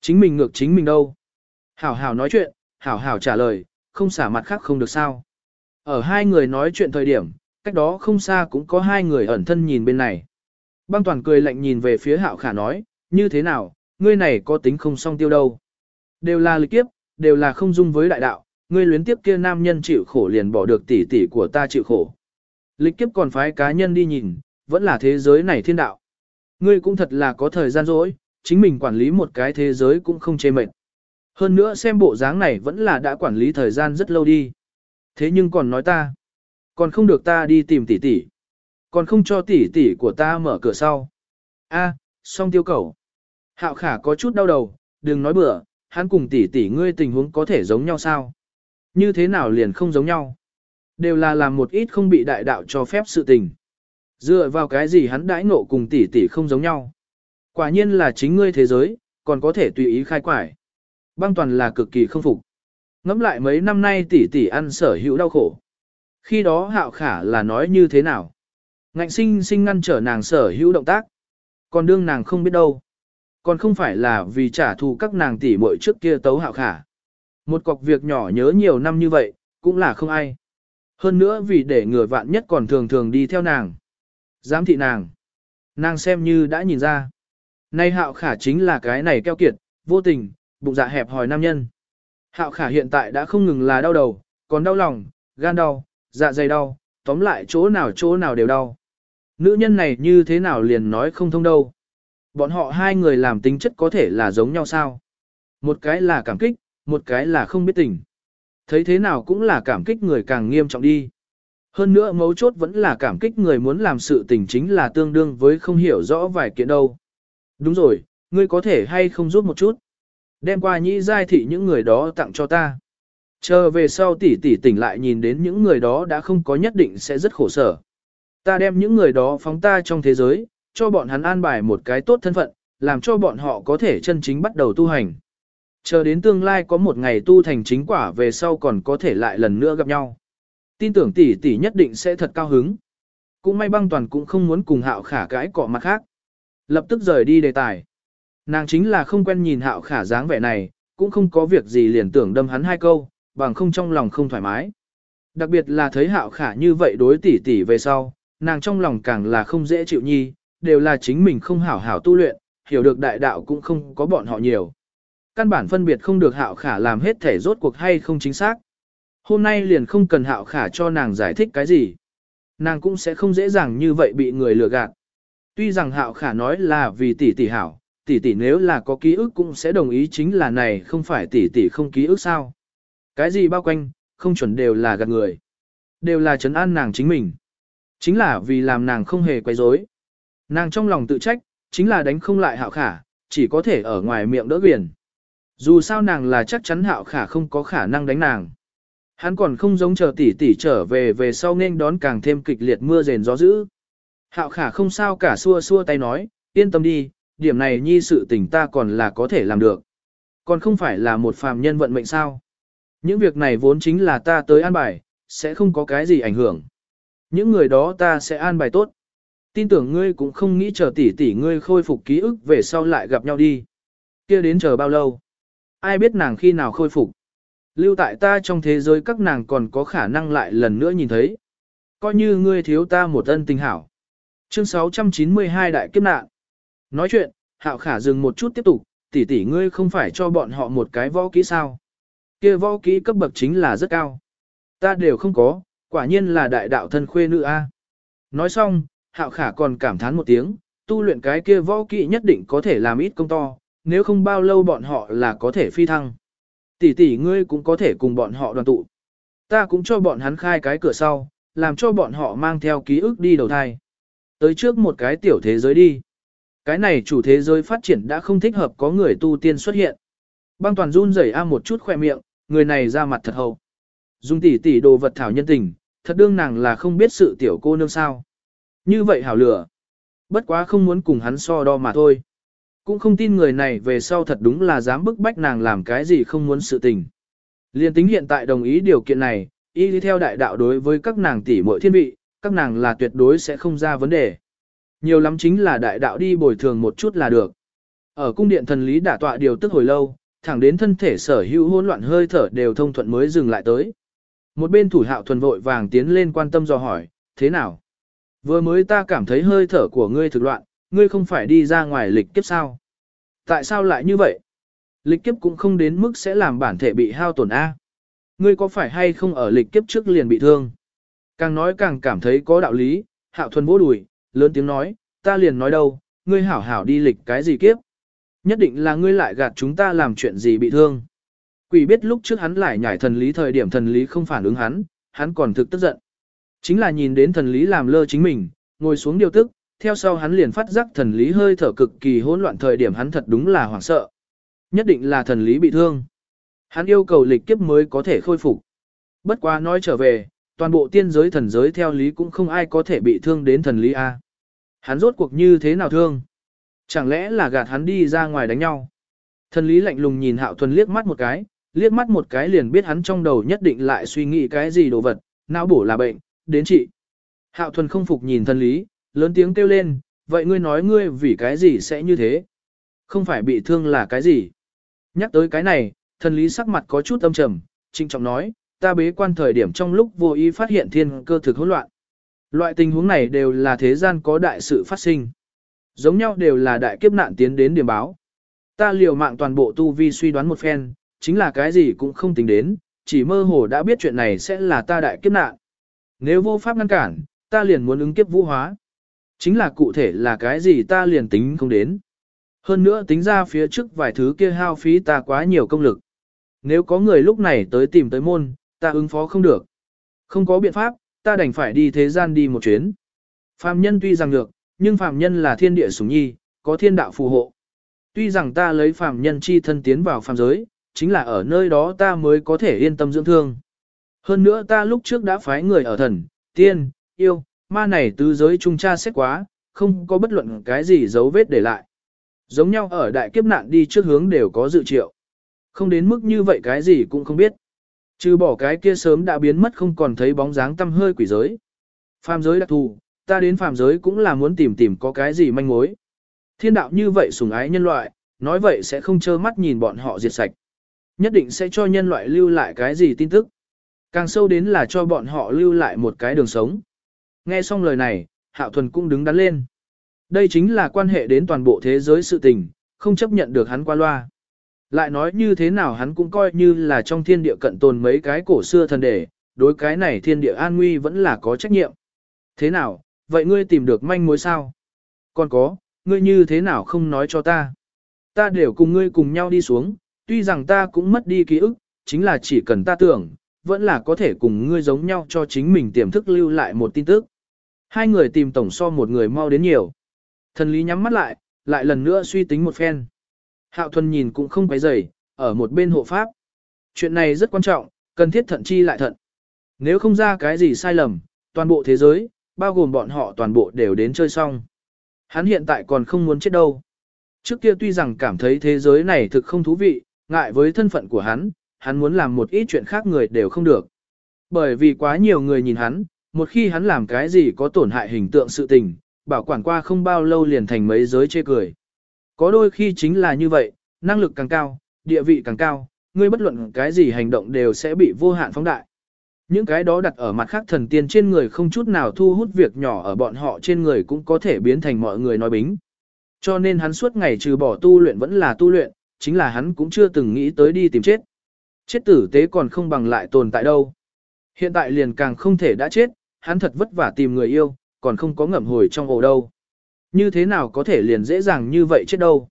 Chính mình ngược chính mình đâu. Hảo hảo nói chuyện, hảo hảo trả lời, không xả mặt khác không được sao. Ở hai người nói chuyện thời điểm, cách đó không xa cũng có hai người ẩn thân nhìn bên này. Băng toàn cười lạnh nhìn về phía hạo khả nói, như thế nào, ngươi này có tính không song tiêu đâu. Đều là lịch kiếp, đều là không dung với đại đạo, ngươi luyến tiếp kia nam nhân chịu khổ liền bỏ được tỷ tỷ của ta chịu khổ. Lịch kiếp còn phái cá nhân đi nhìn, vẫn là thế giới này thiên đạo. Ngươi cũng thật là có thời gian rỗi, chính mình quản lý một cái thế giới cũng không chê mệt. Hơn nữa xem bộ dáng này vẫn là đã quản lý thời gian rất lâu đi. Thế nhưng còn nói ta, còn không được ta đi tìm tỷ tỷ, còn không cho tỷ tỷ của ta mở cửa sau. A, song tiêu cầu. Hạo khả có chút đau đầu, đừng nói bừa, hắn cùng tỷ tỷ ngươi tình huống có thể giống nhau sao? Như thế nào liền không giống nhau? Đều là làm một ít không bị đại đạo cho phép sự tình. Dựa vào cái gì hắn đãi ngộ cùng tỷ tỷ không giống nhau? Quả nhiên là chính ngươi thế giới, còn có thể tùy ý khai quải. Băng toàn là cực kỳ không phục. Ngẫm lại mấy năm nay tỷ tỷ ăn sở hữu đau khổ. Khi đó hạo khả là nói như thế nào? Ngạnh sinh sinh ngăn trở nàng sở hữu động tác. Còn đương nàng không biết đâu. Còn không phải là vì trả thù các nàng tỷ muội trước kia tấu hạo khả. Một cọc việc nhỏ nhớ nhiều năm như vậy, cũng là không ai. Hơn nữa vì để người vạn nhất còn thường thường đi theo nàng. Giám thị nàng. Nàng xem như đã nhìn ra. Nay hạo khả chính là cái này keo kiệt, vô tình, bụng dạ hẹp hòi nam nhân. Hạo khả hiện tại đã không ngừng là đau đầu, còn đau lòng, gan đau, dạ dày đau, tóm lại chỗ nào chỗ nào đều đau. Nữ nhân này như thế nào liền nói không thông đâu. Bọn họ hai người làm tính chất có thể là giống nhau sao? Một cái là cảm kích, một cái là không biết tình. Thấy thế nào cũng là cảm kích người càng nghiêm trọng đi. Hơn nữa mấu chốt vẫn là cảm kích người muốn làm sự tình chính là tương đương với không hiểu rõ vài kiện đâu. Đúng rồi, ngươi có thể hay không giúp một chút. Đem qua nhĩ giai thị những người đó tặng cho ta. Chờ về sau tỷ tỷ tỉnh lại nhìn đến những người đó đã không có nhất định sẽ rất khổ sở. Ta đem những người đó phóng ta trong thế giới, cho bọn hắn an bài một cái tốt thân phận, làm cho bọn họ có thể chân chính bắt đầu tu hành. Chờ đến tương lai có một ngày tu thành chính quả về sau còn có thể lại lần nữa gặp nhau. Tin tưởng tỷ tỷ nhất định sẽ thật cao hứng. Cũng may băng toàn cũng không muốn cùng hạo khả cãi cọ mặt khác. Lập tức rời đi đề tài. Nàng chính là không quen nhìn hạo khả dáng vẻ này, cũng không có việc gì liền tưởng đâm hắn hai câu, bằng không trong lòng không thoải mái. Đặc biệt là thấy hạo khả như vậy đối tỷ tỷ về sau, nàng trong lòng càng là không dễ chịu nhi, đều là chính mình không hảo hảo tu luyện, hiểu được đại đạo cũng không có bọn họ nhiều. Căn bản phân biệt không được hạo khả làm hết thể rốt cuộc hay không chính xác. Hôm nay liền không cần hạo khả cho nàng giải thích cái gì. Nàng cũng sẽ không dễ dàng như vậy bị người lừa gạt. Tuy rằng hạo khả nói là vì tỷ tỷ hảo, tỷ tỷ nếu là có ký ức cũng sẽ đồng ý chính là này không phải tỷ tỷ không ký ức sao. Cái gì bao quanh, không chuẩn đều là gạt người. Đều là trấn an nàng chính mình. Chính là vì làm nàng không hề quay rối. Nàng trong lòng tự trách, chính là đánh không lại hạo khả, chỉ có thể ở ngoài miệng đỡ biển. Dù sao nàng là chắc chắn hạo khả không có khả năng đánh nàng. Hắn còn không giống chờ tỷ tỷ trở về về sau nên đón càng thêm kịch liệt mưa rền gió dữ. Hạo khả không sao cả xua xua tay nói, yên tâm đi, điểm này nhi sự tình ta còn là có thể làm được. Còn không phải là một phàm nhân vận mệnh sao. Những việc này vốn chính là ta tới an bài, sẽ không có cái gì ảnh hưởng. Những người đó ta sẽ an bài tốt. Tin tưởng ngươi cũng không nghĩ chờ tỷ tỷ ngươi khôi phục ký ức về sau lại gặp nhau đi. kia đến chờ bao lâu? Ai biết nàng khi nào khôi phục? Lưu tại ta trong thế giới các nàng còn có khả năng lại lần nữa nhìn thấy. Coi như ngươi thiếu ta một ân tình hảo. Chương 692 Đại Kiếp Nạn Nói chuyện, Hạo Khả dừng một chút tiếp tục, tỷ tỷ ngươi không phải cho bọn họ một cái võ kỹ sao. kia võ kỹ cấp bậc chính là rất cao. Ta đều không có, quả nhiên là đại đạo thân khuê nữ A. Nói xong, Hạo Khả còn cảm thán một tiếng, tu luyện cái kia võ kỹ nhất định có thể làm ít công to, nếu không bao lâu bọn họ là có thể phi thăng. Tỷ tỷ ngươi cũng có thể cùng bọn họ đoàn tụ. Ta cũng cho bọn hắn khai cái cửa sau, làm cho bọn họ mang theo ký ức đi đầu thai. Tới trước một cái tiểu thế giới đi. Cái này chủ thế giới phát triển đã không thích hợp có người tu tiên xuất hiện. Băng toàn run rẩy a một chút khoe miệng, người này ra mặt thật hậu. Dung tỷ tỷ đồ vật thảo nhân tình, thật đương nàng là không biết sự tiểu cô nương sao. Như vậy hảo lửa. Bất quá không muốn cùng hắn so đo mà thôi. Cũng không tin người này về sau thật đúng là dám bức bách nàng làm cái gì không muốn sự tình. Liên tính hiện tại đồng ý điều kiện này, y lý theo đại đạo đối với các nàng tỷ muội thiên vị, các nàng là tuyệt đối sẽ không ra vấn đề. Nhiều lắm chính là đại đạo đi bồi thường một chút là được. Ở cung điện thần lý đả tọa điều tức hồi lâu, thẳng đến thân thể sở hữu hỗn loạn hơi thở đều thông thuận mới dừng lại tới. Một bên thủ hạo thuần vội vàng tiến lên quan tâm dò hỏi, thế nào? Vừa mới ta cảm thấy hơi thở của ngươi thực loạn, ngươi không phải đi ra ngoài lịch kiếp sao? Tại sao lại như vậy? Lịch kiếp cũng không đến mức sẽ làm bản thể bị hao tổn A. Ngươi có phải hay không ở lịch kiếp trước liền bị thương? Càng nói càng cảm thấy có đạo lý, hạo thuần vô đùi, lớn tiếng nói, ta liền nói đâu, ngươi hảo hảo đi lịch cái gì kiếp. Nhất định là ngươi lại gạt chúng ta làm chuyện gì bị thương. Quỷ biết lúc trước hắn lại nhảy thần lý thời điểm thần lý không phản ứng hắn, hắn còn thực tức giận. Chính là nhìn đến thần lý làm lơ chính mình, ngồi xuống điều tức, theo sau hắn liền phát giác thần lý hơi thở cực kỳ hỗn loạn thời điểm hắn thật đúng là hoảng sợ. Nhất định là thần lý bị thương. Hắn yêu cầu lịch kiếp mới có thể khôi phục. Bất quá nói trở về, toàn bộ tiên giới thần giới theo lý cũng không ai có thể bị thương đến thần lý A. Hắn rốt cuộc như thế nào thương? Chẳng lẽ là gạt hắn đi ra ngoài đánh nhau? Thần lý lạnh lùng nhìn hạo thuần liếc mắt một cái, liếc mắt một cái liền biết hắn trong đầu nhất định lại suy nghĩ cái gì đồ vật, não bổ là bệnh, đến trị. Hạo thuần không phục nhìn thần lý, lớn tiếng kêu lên, vậy ngươi nói ngươi vì cái gì sẽ như thế? Không phải bị thương là cái gì? Nhắc tới cái này, thần lý sắc mặt có chút âm trầm, trinh trọng nói, ta bế quan thời điểm trong lúc vô ý phát hiện thiên cơ thực hỗn loạn. Loại tình huống này đều là thế gian có đại sự phát sinh. Giống nhau đều là đại kiếp nạn tiến đến điểm báo. Ta liều mạng toàn bộ tu vi suy đoán một phen, chính là cái gì cũng không tính đến, chỉ mơ hồ đã biết chuyện này sẽ là ta đại kiếp nạn. Nếu vô pháp ngăn cản, ta liền muốn ứng kiếp vũ hóa. Chính là cụ thể là cái gì ta liền tính không đến. Hơn nữa tính ra phía trước vài thứ kia hao phí ta quá nhiều công lực. Nếu có người lúc này tới tìm tới môn, ta ứng phó không được. Không có biện pháp, ta đành phải đi thế gian đi một chuyến. Phạm nhân tuy rằng được, nhưng phạm nhân là thiên địa sủng nhi, có thiên đạo phù hộ. Tuy rằng ta lấy phạm nhân chi thân tiến vào phạm giới, chính là ở nơi đó ta mới có thể yên tâm dưỡng thương. Hơn nữa ta lúc trước đã phái người ở thần, tiên, yêu, ma này tứ giới trung tra xét quá, không có bất luận cái gì dấu vết để lại. Giống nhau ở đại kiếp nạn đi trước hướng đều có dự triệu. Không đến mức như vậy cái gì cũng không biết. Trừ bỏ cái kia sớm đã biến mất không còn thấy bóng dáng tâm hơi quỷ giới. Phàm giới đặc thù, ta đến phàm giới cũng là muốn tìm tìm có cái gì manh mối. Thiên đạo như vậy sủng ái nhân loại, nói vậy sẽ không trơ mắt nhìn bọn họ diệt sạch. Nhất định sẽ cho nhân loại lưu lại cái gì tin tức. Càng sâu đến là cho bọn họ lưu lại một cái đường sống. Nghe xong lời này, Hạo Thuần cũng đứng đắn lên. Đây chính là quan hệ đến toàn bộ thế giới sự tình, không chấp nhận được hắn qua loa. Lại nói như thế nào hắn cũng coi như là trong thiên địa cận tồn mấy cái cổ xưa thần đề, đối cái này thiên địa an nguy vẫn là có trách nhiệm. Thế nào, vậy ngươi tìm được manh mối sao? Còn có, ngươi như thế nào không nói cho ta? Ta đều cùng ngươi cùng nhau đi xuống, tuy rằng ta cũng mất đi ký ức, chính là chỉ cần ta tưởng, vẫn là có thể cùng ngươi giống nhau cho chính mình tiềm thức lưu lại một tin tức. Hai người tìm tổng so một người mau đến nhiều. Thần lý nhắm mắt lại, lại lần nữa suy tính một phen. Hạo thuần nhìn cũng không quấy rầy, ở một bên hộ pháp. Chuyện này rất quan trọng, cần thiết thận chi lại thận. Nếu không ra cái gì sai lầm, toàn bộ thế giới, bao gồm bọn họ toàn bộ đều đến chơi xong. Hắn hiện tại còn không muốn chết đâu. Trước kia tuy rằng cảm thấy thế giới này thực không thú vị, ngại với thân phận của hắn, hắn muốn làm một ít chuyện khác người đều không được. Bởi vì quá nhiều người nhìn hắn, một khi hắn làm cái gì có tổn hại hình tượng sự tình, bảo quản qua không bao lâu liền thành mấy giới chê cười. Có đôi khi chính là như vậy, năng lực càng cao, địa vị càng cao, ngươi bất luận cái gì hành động đều sẽ bị vô hạn phóng đại. Những cái đó đặt ở mặt khác thần tiên trên người không chút nào thu hút việc nhỏ ở bọn họ trên người cũng có thể biến thành mọi người nói bính. Cho nên hắn suốt ngày trừ bỏ tu luyện vẫn là tu luyện, chính là hắn cũng chưa từng nghĩ tới đi tìm chết. Chết tử tế còn không bằng lại tồn tại đâu. Hiện tại liền càng không thể đã chết, hắn thật vất vả tìm người yêu, còn không có ngậm hồi trong ổ đâu. Như thế nào có thể liền dễ dàng như vậy chết đâu.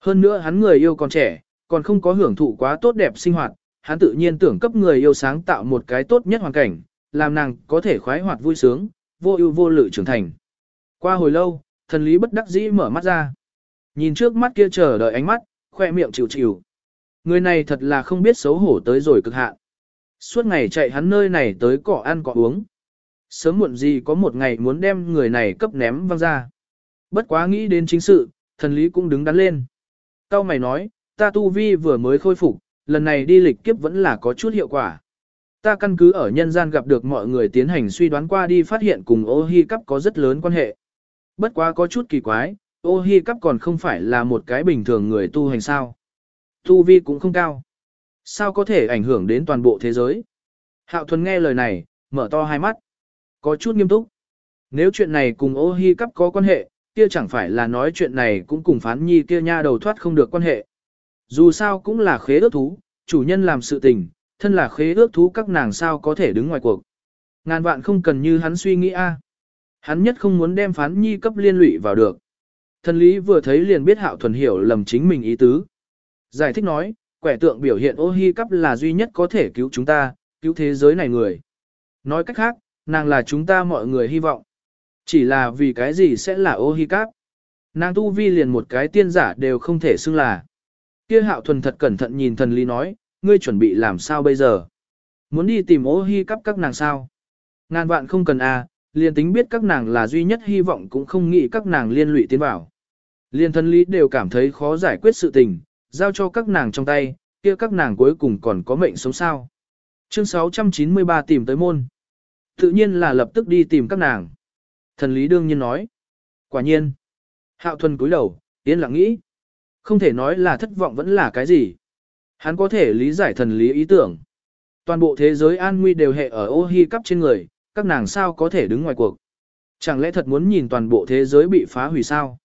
Hơn nữa hắn người yêu còn trẻ, còn không có hưởng thụ quá tốt đẹp sinh hoạt, hắn tự nhiên tưởng cấp người yêu sáng tạo một cái tốt nhất hoàn cảnh, làm nàng có thể khoái hoạt vui sướng, vô ưu vô lự trưởng thành. Qua hồi lâu, thần lý bất đắc dĩ mở mắt ra. Nhìn trước mắt kia chờ đợi ánh mắt, khoe miệng chịu chịu. Người này thật là không biết xấu hổ tới rồi cực hạn. Suốt ngày chạy hắn nơi này tới cỏ ăn cỏ uống. Sớm muộn gì có một ngày muốn đem người này cấp ném văng ra. Bất quá nghĩ đến chính sự, thần lý cũng đứng đắn lên. Cao mày nói, ta tu vi vừa mới khôi phục, lần này đi lịch kiếp vẫn là có chút hiệu quả. Ta căn cứ ở nhân gian gặp được mọi người tiến hành suy đoán qua đi phát hiện cùng ô hi cắp có rất lớn quan hệ. Bất quá có chút kỳ quái, ô hi cắp còn không phải là một cái bình thường người tu hành sao. Tu vi cũng không cao. Sao có thể ảnh hưởng đến toàn bộ thế giới? Hạo thuần nghe lời này, mở to hai mắt. Có chút nghiêm túc. Nếu chuyện này cùng ô hi cắp có quan hệ, kia chẳng phải là nói chuyện này cũng cùng phán nhi kia nha đầu thoát không được quan hệ. Dù sao cũng là khế ước thú, chủ nhân làm sự tình, thân là khế ước thú các nàng sao có thể đứng ngoài cuộc. Ngàn vạn không cần như hắn suy nghĩ a. Hắn nhất không muốn đem phán nhi cấp liên lụy vào được. Thần lý vừa thấy liền biết hạo thuần hiểu lầm chính mình ý tứ. Giải thích nói, quẻ tượng biểu hiện ô hi cắp là duy nhất có thể cứu chúng ta, cứu thế giới này người. Nói cách khác, nàng là chúng ta mọi người hy vọng. Chỉ là vì cái gì sẽ là ô hi cáp. Nàng tu vi liền một cái tiên giả đều không thể xưng là. Kia hạo thuần thật cẩn thận nhìn thần lý nói, ngươi chuẩn bị làm sao bây giờ? Muốn đi tìm ô hi cắp các nàng sao? Ngàn vạn không cần à, liền tính biết các nàng là duy nhất hy vọng cũng không nghĩ các nàng liên lụy tiến vào. Liên thần lý đều cảm thấy khó giải quyết sự tình, giao cho các nàng trong tay, kia các nàng cuối cùng còn có mệnh sống sao. Chương 693 tìm tới môn. Tự nhiên là lập tức đi tìm các nàng. Thần lý đương nhiên nói. Quả nhiên. Hạo thuần cúi đầu, yên lặng nghĩ. Không thể nói là thất vọng vẫn là cái gì. Hắn có thể lý giải thần lý ý tưởng. Toàn bộ thế giới an nguy đều hệ ở ô hi cắp trên người, các nàng sao có thể đứng ngoài cuộc. Chẳng lẽ thật muốn nhìn toàn bộ thế giới bị phá hủy sao?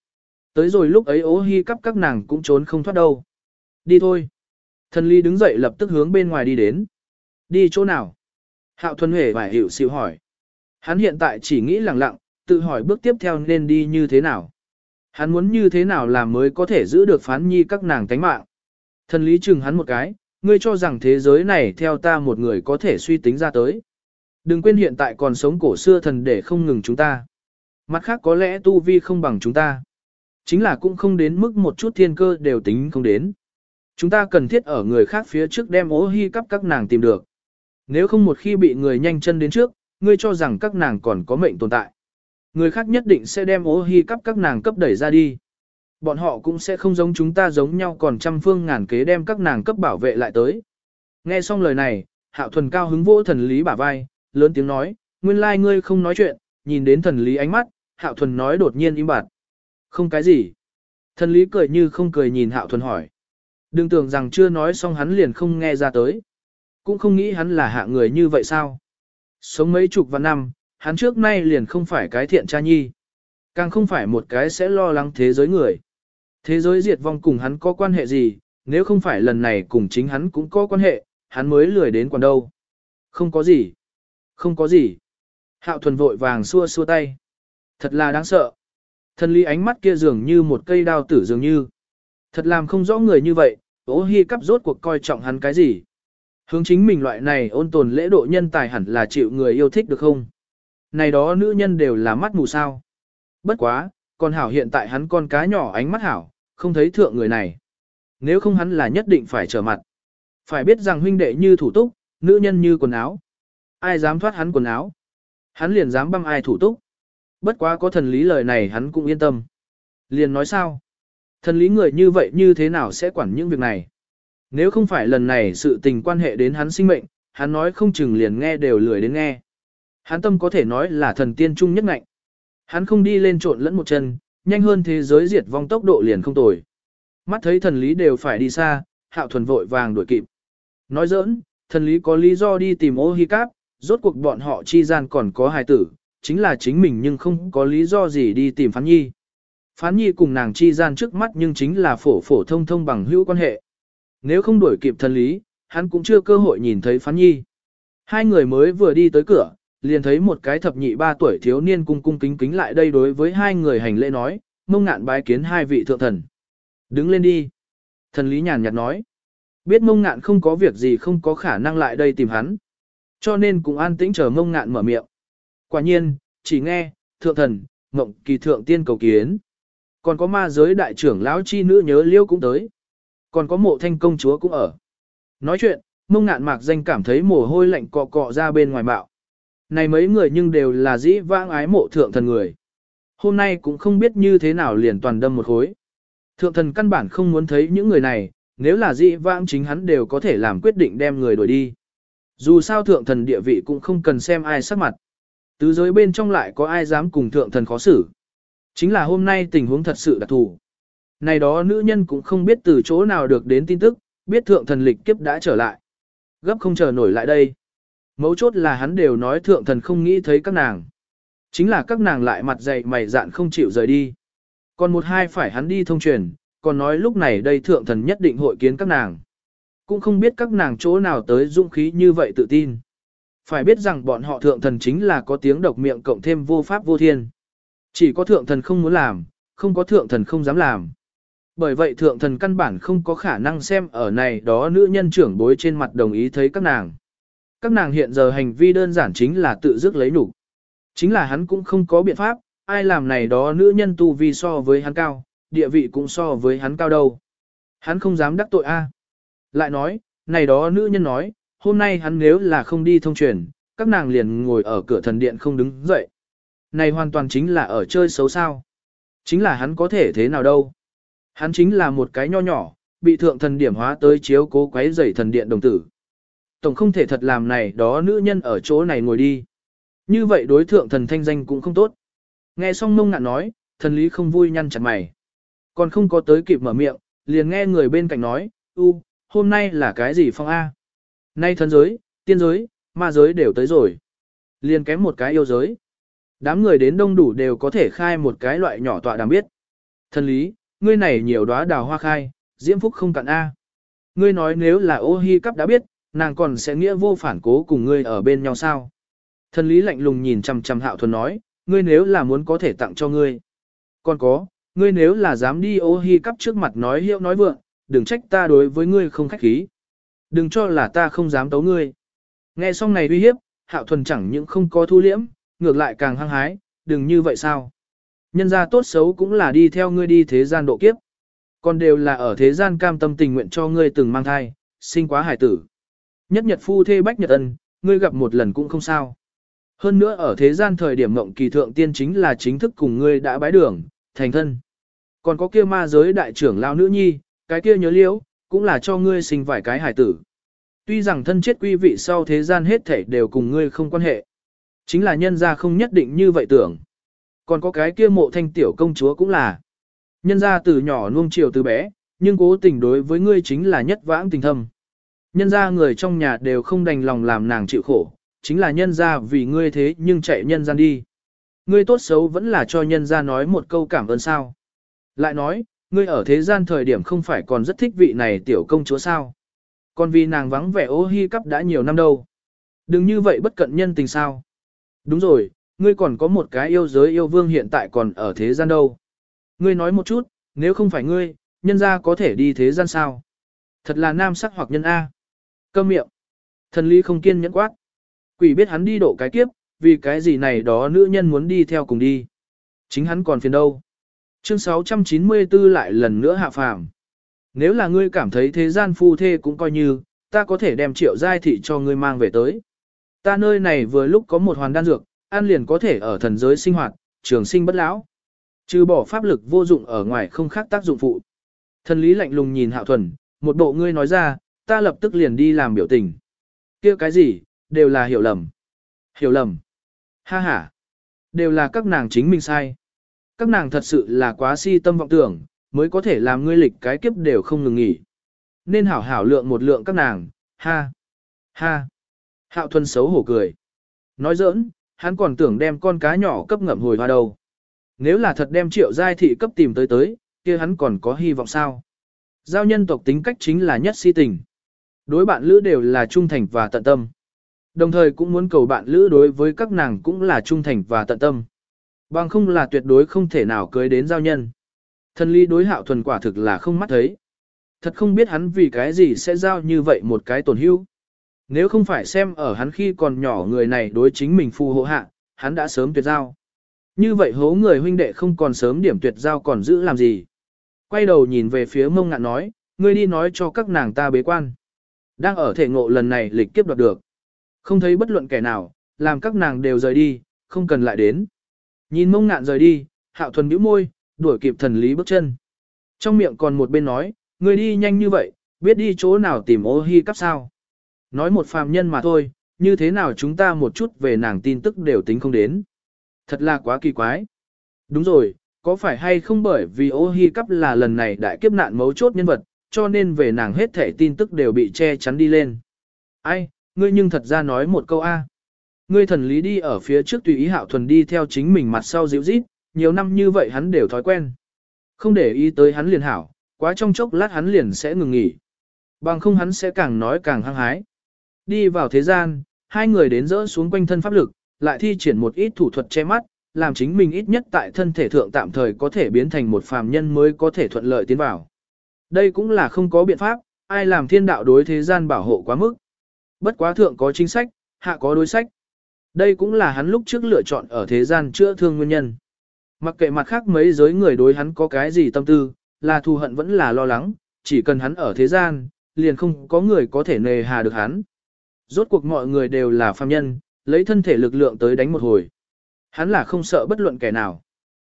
Tới rồi lúc ấy ô hi cắp các nàng cũng trốn không thoát đâu. Đi thôi. Thần lý đứng dậy lập tức hướng bên ngoài đi đến. Đi chỗ nào? Hạo thuần huệ vài hiểu siêu hỏi. Hắn hiện tại chỉ nghĩ lặng lặng, tự hỏi bước tiếp theo nên đi như thế nào. Hắn muốn như thế nào làm mới có thể giữ được phán nhi các nàng tánh mạng. Thần lý chừng hắn một cái, ngươi cho rằng thế giới này theo ta một người có thể suy tính ra tới. Đừng quên hiện tại còn sống cổ xưa thần để không ngừng chúng ta. Mặt khác có lẽ tu vi không bằng chúng ta. Chính là cũng không đến mức một chút thiên cơ đều tính không đến. Chúng ta cần thiết ở người khác phía trước đem ố hy cắp các nàng tìm được. Nếu không một khi bị người nhanh chân đến trước, ngươi cho rằng các nàng còn có mệnh tồn tại. Người khác nhất định sẽ đem ố hy cắp các nàng cấp đẩy ra đi. Bọn họ cũng sẽ không giống chúng ta giống nhau còn trăm phương ngàn kế đem các nàng cấp bảo vệ lại tới. Nghe xong lời này, hạo thuần cao hứng vỗ thần lý bả vai, lớn tiếng nói, nguyên lai ngươi không nói chuyện, nhìn đến thần lý ánh mắt, hạo thuần nói đột nhiên im bặt. Không cái gì. Thần lý cười như không cười nhìn hạo thuần hỏi. Đừng tưởng rằng chưa nói xong hắn liền không nghe ra tới. Cũng không nghĩ hắn là hạ người như vậy sao. Sống mấy chục vạn năm, hắn trước nay liền không phải cái thiện cha nhi. Càng không phải một cái sẽ lo lắng thế giới người. Thế giới diệt vong cùng hắn có quan hệ gì, nếu không phải lần này cùng chính hắn cũng có quan hệ, hắn mới lười đến còn đâu. Không có gì. Không có gì. Hạo thuần vội vàng xua xua tay. Thật là đáng sợ. Thần lý ánh mắt kia dường như một cây đao tử dường như. Thật làm không rõ người như vậy, ố hi cắp rốt cuộc coi trọng hắn cái gì. Hướng chính mình loại này ôn tồn lễ độ nhân tài hẳn là chịu người yêu thích được không? Này đó nữ nhân đều là mắt mù sao. Bất quá, còn hảo hiện tại hắn con cá nhỏ ánh mắt hảo, không thấy thượng người này. Nếu không hắn là nhất định phải trở mặt. Phải biết rằng huynh đệ như thủ túc, nữ nhân như quần áo. Ai dám thoát hắn quần áo? Hắn liền dám băm ai thủ túc. Bất quá có thần lý lời này hắn cũng yên tâm. Liền nói sao? Thần lý người như vậy như thế nào sẽ quản những việc này? Nếu không phải lần này sự tình quan hệ đến hắn sinh mệnh, hắn nói không chừng liền nghe đều lười đến nghe. Hắn tâm có thể nói là thần tiên trung nhất ngạnh. Hắn không đi lên trộn lẫn một chân, nhanh hơn thế giới diệt vong tốc độ liền không tồi. Mắt thấy thần lý đều phải đi xa, hạo thuần vội vàng đuổi kịp. Nói giỡn, thần lý có lý do đi tìm ô hi cáp, rốt cuộc bọn họ chi gian còn có hài tử, chính là chính mình nhưng không có lý do gì đi tìm phán nhi. Phán nhi cùng nàng chi gian trước mắt nhưng chính là phổ phổ thông thông bằng hữu quan hệ. Nếu không đuổi kịp thần lý, hắn cũng chưa cơ hội nhìn thấy phán nhi. Hai người mới vừa đi tới cửa, liền thấy một cái thập nhị ba tuổi thiếu niên cung cung kính kính lại đây đối với hai người hành lễ nói, mông ngạn bái kiến hai vị thượng thần. Đứng lên đi. Thần lý nhàn nhạt nói. Biết mông ngạn không có việc gì không có khả năng lại đây tìm hắn. Cho nên cũng an tĩnh chờ mông ngạn mở miệng. Quả nhiên, chỉ nghe, thượng thần, mộng kỳ thượng tiên cầu kiến. Còn có ma giới đại trưởng lão chi nữ nhớ liêu cũng tới. Còn có mộ thanh công chúa cũng ở. Nói chuyện, mông ngạn mạc danh cảm thấy mồ hôi lạnh cọ cọ ra bên ngoài bạo. Này mấy người nhưng đều là dĩ vãng ái mộ thượng thần người. Hôm nay cũng không biết như thế nào liền toàn đâm một khối. Thượng thần căn bản không muốn thấy những người này, nếu là dĩ vãng chính hắn đều có thể làm quyết định đem người đuổi đi. Dù sao thượng thần địa vị cũng không cần xem ai sắc mặt. Tứ giới bên trong lại có ai dám cùng thượng thần khó xử. Chính là hôm nay tình huống thật sự đặc thù. Này đó nữ nhân cũng không biết từ chỗ nào được đến tin tức, biết thượng thần lịch kiếp đã trở lại. Gấp không chờ nổi lại đây. Mấu chốt là hắn đều nói thượng thần không nghĩ thấy các nàng. Chính là các nàng lại mặt dày mày dạn không chịu rời đi. Còn một hai phải hắn đi thông truyền, còn nói lúc này đây thượng thần nhất định hội kiến các nàng. Cũng không biết các nàng chỗ nào tới dũng khí như vậy tự tin. Phải biết rằng bọn họ thượng thần chính là có tiếng độc miệng cộng thêm vô pháp vô thiên. Chỉ có thượng thần không muốn làm, không có thượng thần không dám làm. Bởi vậy thượng thần căn bản không có khả năng xem ở này đó nữ nhân trưởng bối trên mặt đồng ý thấy các nàng. Các nàng hiện giờ hành vi đơn giản chính là tự dứt lấy đủ. Chính là hắn cũng không có biện pháp, ai làm này đó nữ nhân tu vi so với hắn cao, địa vị cũng so với hắn cao đâu. Hắn không dám đắc tội a. Lại nói, này đó nữ nhân nói, hôm nay hắn nếu là không đi thông truyền, các nàng liền ngồi ở cửa thần điện không đứng dậy. Này hoàn toàn chính là ở chơi xấu sao. Chính là hắn có thể thế nào đâu. Hắn chính là một cái nho nhỏ, bị thượng thần điểm hóa tới chiếu cố quấy rầy thần điện đồng tử. Tổng không thể thật làm này đó nữ nhân ở chỗ này ngồi đi. Như vậy đối thượng thần thanh danh cũng không tốt. Nghe xong mông ngạn nói, thần lý không vui nhăn chặt mày. Còn không có tới kịp mở miệng, liền nghe người bên cạnh nói, u, hôm nay là cái gì phong A? Nay thần giới, tiên giới, ma giới đều tới rồi. Liền kém một cái yêu giới. Đám người đến đông đủ đều có thể khai một cái loại nhỏ tọa đàm biết. Thần lý, ngươi này nhiều đóa đào hoa khai, diễm phúc không cạn A. Ngươi nói nếu là ô hi cắp đã biết, nàng còn sẽ nghĩa vô phản cố cùng ngươi ở bên nhau sao? Thần lý lạnh lùng nhìn chằm chằm hạo thuần nói, ngươi nếu là muốn có thể tặng cho ngươi. Còn có, ngươi nếu là dám đi ô hi cắp trước mặt nói hiệu nói vượng, đừng trách ta đối với ngươi không khách khí. Đừng cho là ta không dám tấu ngươi. Nghe xong này uy hiếp, hạo thuần chẳng những không có thu liễm, ngược lại càng hăng hái, đừng như vậy sao. Nhân gia tốt xấu cũng là đi theo ngươi đi thế gian độ kiếp. Còn đều là ở thế gian cam tâm tình nguyện cho ngươi từng mang thai, sinh quá hải tử. Nhất nhật phu thê bách nhật ân, ngươi gặp một lần cũng không sao. Hơn nữa ở thế gian thời điểm mộng kỳ thượng tiên chính là chính thức cùng ngươi đã bái đường, thành thân. Còn có kia ma giới đại trưởng lao nữ nhi, cái kia nhớ liễu, cũng là cho ngươi sinh vài cái hải tử. Tuy rằng thân chết quy vị sau thế gian hết thể đều cùng ngươi không quan hệ. Chính là nhân gia không nhất định như vậy tưởng. Còn có cái kia mộ thanh tiểu công chúa cũng là. Nhân gia từ nhỏ nuông chiều từ bé, nhưng cố tình đối với ngươi chính là nhất vãng tình thâm. Nhân gia người trong nhà đều không đành lòng làm nàng chịu khổ, chính là nhân gia vì ngươi thế nhưng chạy nhân gian đi. Ngươi tốt xấu vẫn là cho nhân gia nói một câu cảm ơn sao. Lại nói, ngươi ở thế gian thời điểm không phải còn rất thích vị này tiểu công chúa sao. Còn vì nàng vắng vẻ ô hi cắp đã nhiều năm đâu. Đừng như vậy bất cận nhân tình sao. Đúng rồi, ngươi còn có một cái yêu giới yêu vương hiện tại còn ở thế gian đâu. Ngươi nói một chút, nếu không phải ngươi, nhân gia có thể đi thế gian sao? Thật là nam sắc hoặc nhân A. Câm miệng. Thần lý không kiên nhẫn quát. Quỷ biết hắn đi độ cái kiếp, vì cái gì này đó nữ nhân muốn đi theo cùng đi. Chính hắn còn phiền đâu. Chương 694 lại lần nữa hạ phàm. Nếu là ngươi cảm thấy thế gian phu thê cũng coi như, ta có thể đem triệu giai thị cho ngươi mang về tới. Ta nơi này vừa lúc có một hoàn đan dược, ăn liền có thể ở thần giới sinh hoạt, trường sinh bất lão. Trừ bỏ pháp lực vô dụng ở ngoài không khác tác dụng phụ. Thần lý lạnh lùng nhìn hạo thuần, một bộ ngươi nói ra, ta lập tức liền đi làm biểu tình. kia cái gì, đều là hiểu lầm. Hiểu lầm. Ha ha. Đều là các nàng chính mình sai. Các nàng thật sự là quá si tâm vọng tưởng, mới có thể làm ngươi lịch cái kiếp đều không ngừng nghỉ. Nên hảo hảo lượng một lượng các nàng, ha. Ha. Hạo thuần xấu hổ cười. Nói giỡn, hắn còn tưởng đem con cá nhỏ cấp ngậm hồi hoa đầu. Nếu là thật đem triệu giai thị cấp tìm tới tới, kia hắn còn có hy vọng sao? Giao nhân tộc tính cách chính là nhất si tình. Đối bạn lữ đều là trung thành và tận tâm. Đồng thời cũng muốn cầu bạn lữ đối với các nàng cũng là trung thành và tận tâm. Bằng không là tuyệt đối không thể nào cưới đến giao nhân. Thân ly đối hạo thuần quả thực là không mắt thấy. Thật không biết hắn vì cái gì sẽ giao như vậy một cái tổn hưu. Nếu không phải xem ở hắn khi còn nhỏ người này đối chính mình phù hộ hạ, hắn đã sớm tuyệt giao. Như vậy hố người huynh đệ không còn sớm điểm tuyệt giao còn giữ làm gì. Quay đầu nhìn về phía mông ngạn nói, ngươi đi nói cho các nàng ta bế quan. Đang ở thể ngộ lần này lịch kiếp đoạt được. Không thấy bất luận kẻ nào, làm các nàng đều rời đi, không cần lại đến. Nhìn mông ngạn rời đi, hạo thuần bĩu môi, đuổi kịp thần lý bước chân. Trong miệng còn một bên nói, ngươi đi nhanh như vậy, biết đi chỗ nào tìm ô hi cắp sao. Nói một phàm nhân mà thôi, như thế nào chúng ta một chút về nàng tin tức đều tính không đến. Thật là quá kỳ quái. Đúng rồi, có phải hay không bởi vì ô hi cắp là lần này đại kiếp nạn mấu chốt nhân vật, cho nên về nàng hết thể tin tức đều bị che chắn đi lên. Ai, ngươi nhưng thật ra nói một câu A. Ngươi thần lý đi ở phía trước tùy ý hạo thuần đi theo chính mình mặt sau dịu rít, nhiều năm như vậy hắn đều thói quen. Không để ý tới hắn liền hảo, quá trong chốc lát hắn liền sẽ ngừng nghỉ. Bằng không hắn sẽ càng nói càng hăng hái. Đi vào thế gian, hai người đến dỡ xuống quanh thân pháp lực, lại thi triển một ít thủ thuật che mắt, làm chính mình ít nhất tại thân thể thượng tạm thời có thể biến thành một phàm nhân mới có thể thuận lợi tiến vào. Đây cũng là không có biện pháp, ai làm thiên đạo đối thế gian bảo hộ quá mức. Bất quá thượng có chính sách, hạ có đối sách. Đây cũng là hắn lúc trước lựa chọn ở thế gian chữa thương nguyên nhân. Mặc kệ mặt khác mấy giới người đối hắn có cái gì tâm tư, là thù hận vẫn là lo lắng, chỉ cần hắn ở thế gian, liền không có người có thể nề hà được hắn. Rốt cuộc mọi người đều là phàm nhân, lấy thân thể lực lượng tới đánh một hồi. Hắn là không sợ bất luận kẻ nào.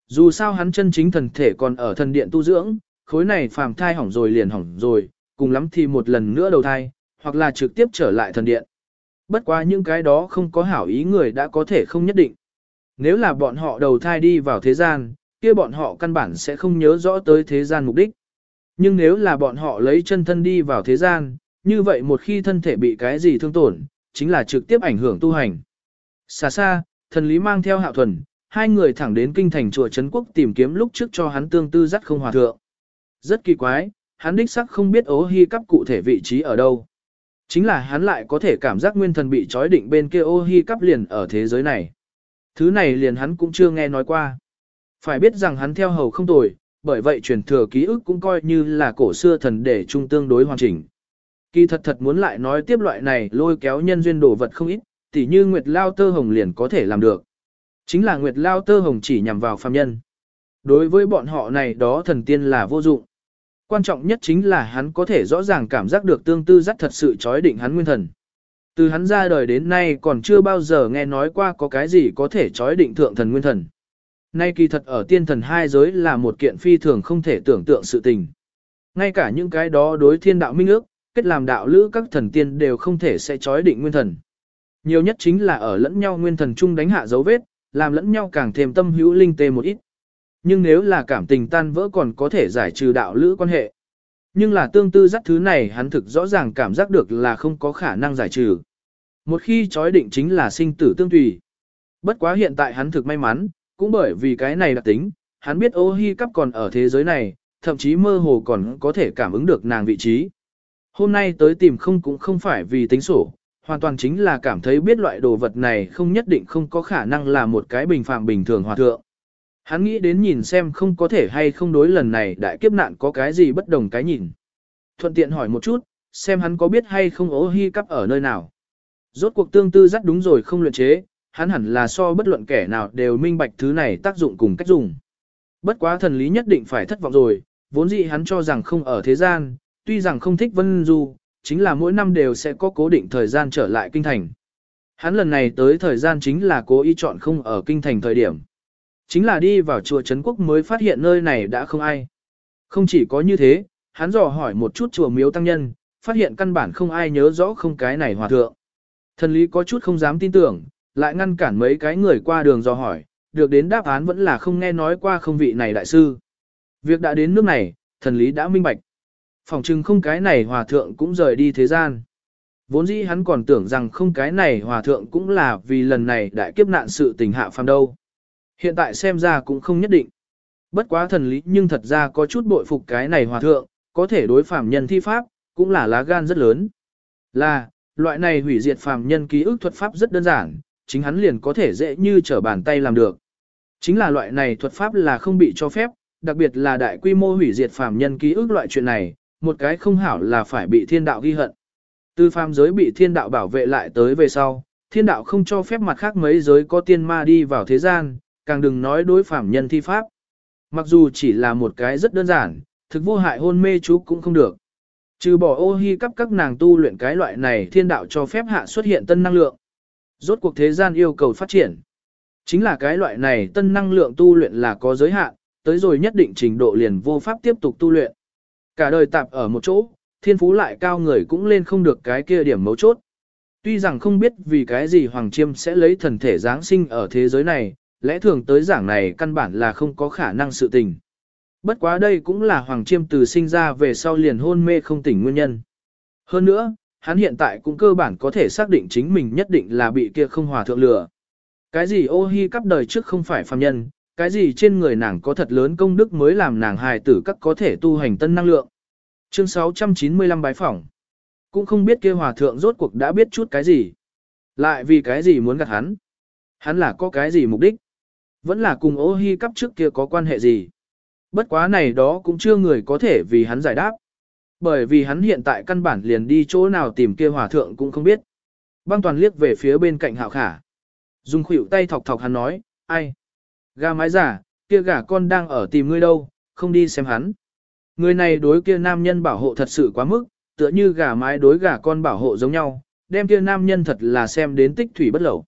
Dù sao hắn chân chính thần thể còn ở thần điện tu dưỡng, khối này phàm thai hỏng rồi liền hỏng rồi, cùng lắm thì một lần nữa đầu thai, hoặc là trực tiếp trở lại thần điện. Bất quá những cái đó không có hảo ý người đã có thể không nhất định. Nếu là bọn họ đầu thai đi vào thế gian, kia bọn họ căn bản sẽ không nhớ rõ tới thế gian mục đích. Nhưng nếu là bọn họ lấy chân thân đi vào thế gian, như vậy một khi thân thể bị cái gì thương tổn, chính là trực tiếp ảnh hưởng tu hành. Xa xa, thần lý mang theo hạo thuần, hai người thẳng đến kinh thành chùa Trấn Quốc tìm kiếm lúc trước cho hắn tương tư dắt không hòa thượng. Rất kỳ quái, hắn đích sắc không biết ố hy cắp cụ thể vị trí ở đâu. Chính là hắn lại có thể cảm giác nguyên thần bị trói định bên kia ô hy cắp liền ở thế giới này. Thứ này liền hắn cũng chưa nghe nói qua. Phải biết rằng hắn theo hầu không tồi, bởi vậy truyền thừa ký ức cũng coi như là cổ xưa thần để trung tương đối hoàn chỉnh. Kỳ thật thật muốn lại nói tiếp loại này lôi kéo nhân duyên đồ vật không ít, tỉ như Nguyệt Lao Tơ Hồng liền có thể làm được. Chính là Nguyệt Lao Tơ Hồng chỉ nhằm vào phàm nhân. Đối với bọn họ này đó thần tiên là vô dụng. Quan trọng nhất chính là hắn có thể rõ ràng cảm giác được tương tư dắt thật sự chói định hắn nguyên thần. Từ hắn ra đời đến nay còn chưa bao giờ nghe nói qua có cái gì có thể chói định thượng thần nguyên thần. Nay kỳ thật ở tiên thần hai giới là một kiện phi thường không thể tưởng tượng sự tình. Ngay cả những cái đó đối thiên đạo minh ước, kết làm đạo lữ các thần tiên đều không thể sẽ chói định nguyên thần. Nhiều nhất chính là ở lẫn nhau nguyên thần chung đánh hạ dấu vết, làm lẫn nhau càng thêm tâm hữu linh tê một ít. Nhưng nếu là cảm tình tan vỡ còn có thể giải trừ đạo lữ quan hệ. Nhưng là tương tư dắt thứ này hắn thực rõ ràng cảm giác được là không có khả năng giải trừ. Một khi chói định chính là sinh tử tương tùy. Bất quá hiện tại hắn thực may mắn, cũng bởi vì cái này đặc tính, hắn biết ô hi cắp còn ở thế giới này, thậm chí mơ hồ còn có thể cảm ứng được nàng vị trí. Hôm nay tới tìm không cũng không phải vì tính sổ, hoàn toàn chính là cảm thấy biết loại đồ vật này không nhất định không có khả năng là một cái bình phạm bình thường hòa thượng. Hắn nghĩ đến nhìn xem không có thể hay không đối lần này đại kiếp nạn có cái gì bất đồng cái nhìn. Thuận tiện hỏi một chút, xem hắn có biết hay không ố hy cắp ở nơi nào. Rốt cuộc tương tư dắt đúng rồi không luyện chế, hắn hẳn là so bất luận kẻ nào đều minh bạch thứ này tác dụng cùng cách dùng. Bất quá thần lý nhất định phải thất vọng rồi, vốn dĩ hắn cho rằng không ở thế gian, tuy rằng không thích vân du, chính là mỗi năm đều sẽ có cố định thời gian trở lại kinh thành. Hắn lần này tới thời gian chính là cố ý chọn không ở kinh thành thời điểm. Chính là đi vào chùa Trấn Quốc mới phát hiện nơi này đã không ai. Không chỉ có như thế, hắn dò hỏi một chút chùa miếu tăng nhân, phát hiện căn bản không ai nhớ rõ không cái này hòa thượng. Thần lý có chút không dám tin tưởng, lại ngăn cản mấy cái người qua đường dò hỏi, được đến đáp án vẫn là không nghe nói qua không vị này đại sư. Việc đã đến nước này, thần lý đã minh bạch. Phòng chừng không cái này hòa thượng cũng rời đi thế gian. Vốn dĩ hắn còn tưởng rằng không cái này hòa thượng cũng là vì lần này đại kiếp nạn sự tình hạ phàm đâu. Hiện tại xem ra cũng không nhất định. Bất quá thần lý nhưng thật ra có chút bội phục cái này hòa thượng, có thể đối phạm nhân thi pháp, cũng là lá gan rất lớn. Là, loại này hủy diệt phàm nhân ký ức thuật pháp rất đơn giản, chính hắn liền có thể dễ như trở bàn tay làm được. Chính là loại này thuật pháp là không bị cho phép, đặc biệt là đại quy mô hủy diệt phàm nhân ký ức loại chuyện này, một cái không hảo là phải bị thiên đạo ghi hận. Từ phàm giới bị thiên đạo bảo vệ lại tới về sau, thiên đạo không cho phép mặt khác mấy giới có tiên ma đi vào thế gian, càng đừng nói đối phạm nhân thi pháp. Mặc dù chỉ là một cái rất đơn giản, thực vô hại hôn mê chú cũng không được. Trừ bỏ ô hi cấp các nàng tu luyện cái loại này thiên đạo cho phép hạ xuất hiện tân năng lượng. Rốt cuộc thế gian yêu cầu phát triển. Chính là cái loại này tân năng lượng tu luyện là có giới hạn, tới rồi nhất định trình độ liền vô pháp tiếp tục tu luyện. Cả đời tạp ở một chỗ, thiên phú lại cao người cũng lên không được cái kia điểm mấu chốt. Tuy rằng không biết vì cái gì Hoàng Chiêm sẽ lấy thần thể Giáng sinh ở thế giới này, lẽ thường tới giảng này căn bản là không có khả năng sự tình. Bất quá đây cũng là Hoàng Chiêm từ sinh ra về sau liền hôn mê không tỉnh nguyên nhân. Hơn nữa, hắn hiện tại cũng cơ bản có thể xác định chính mình nhất định là bị kia không hòa thượng lừa. Cái gì ô hi cắp đời trước không phải phàm nhân, cái gì trên người nàng có thật lớn công đức mới làm nàng hài tử các có thể tu hành tân năng lượng. Chương 695 bái phỏng. Cũng không biết kia hòa thượng rốt cuộc đã biết chút cái gì. Lại vì cái gì muốn gạt hắn. Hắn là có cái gì mục đích. Vẫn là cùng ô hi cắp trước kia có quan hệ gì. Bất quá này đó cũng chưa người có thể vì hắn giải đáp. Bởi vì hắn hiện tại căn bản liền đi chỗ nào tìm kia hòa thượng cũng không biết. Băng toàn liếc về phía bên cạnh hạo khả. Dùng khuỷu tay thọc thọc hắn nói, ai? Gà mái giả, kia gà con đang ở tìm ngươi đâu, không đi xem hắn. Người này đối kia nam nhân bảo hộ thật sự quá mức, tựa như gà mái đối gà con bảo hộ giống nhau, đem kia nam nhân thật là xem đến tích thủy bất lẩu.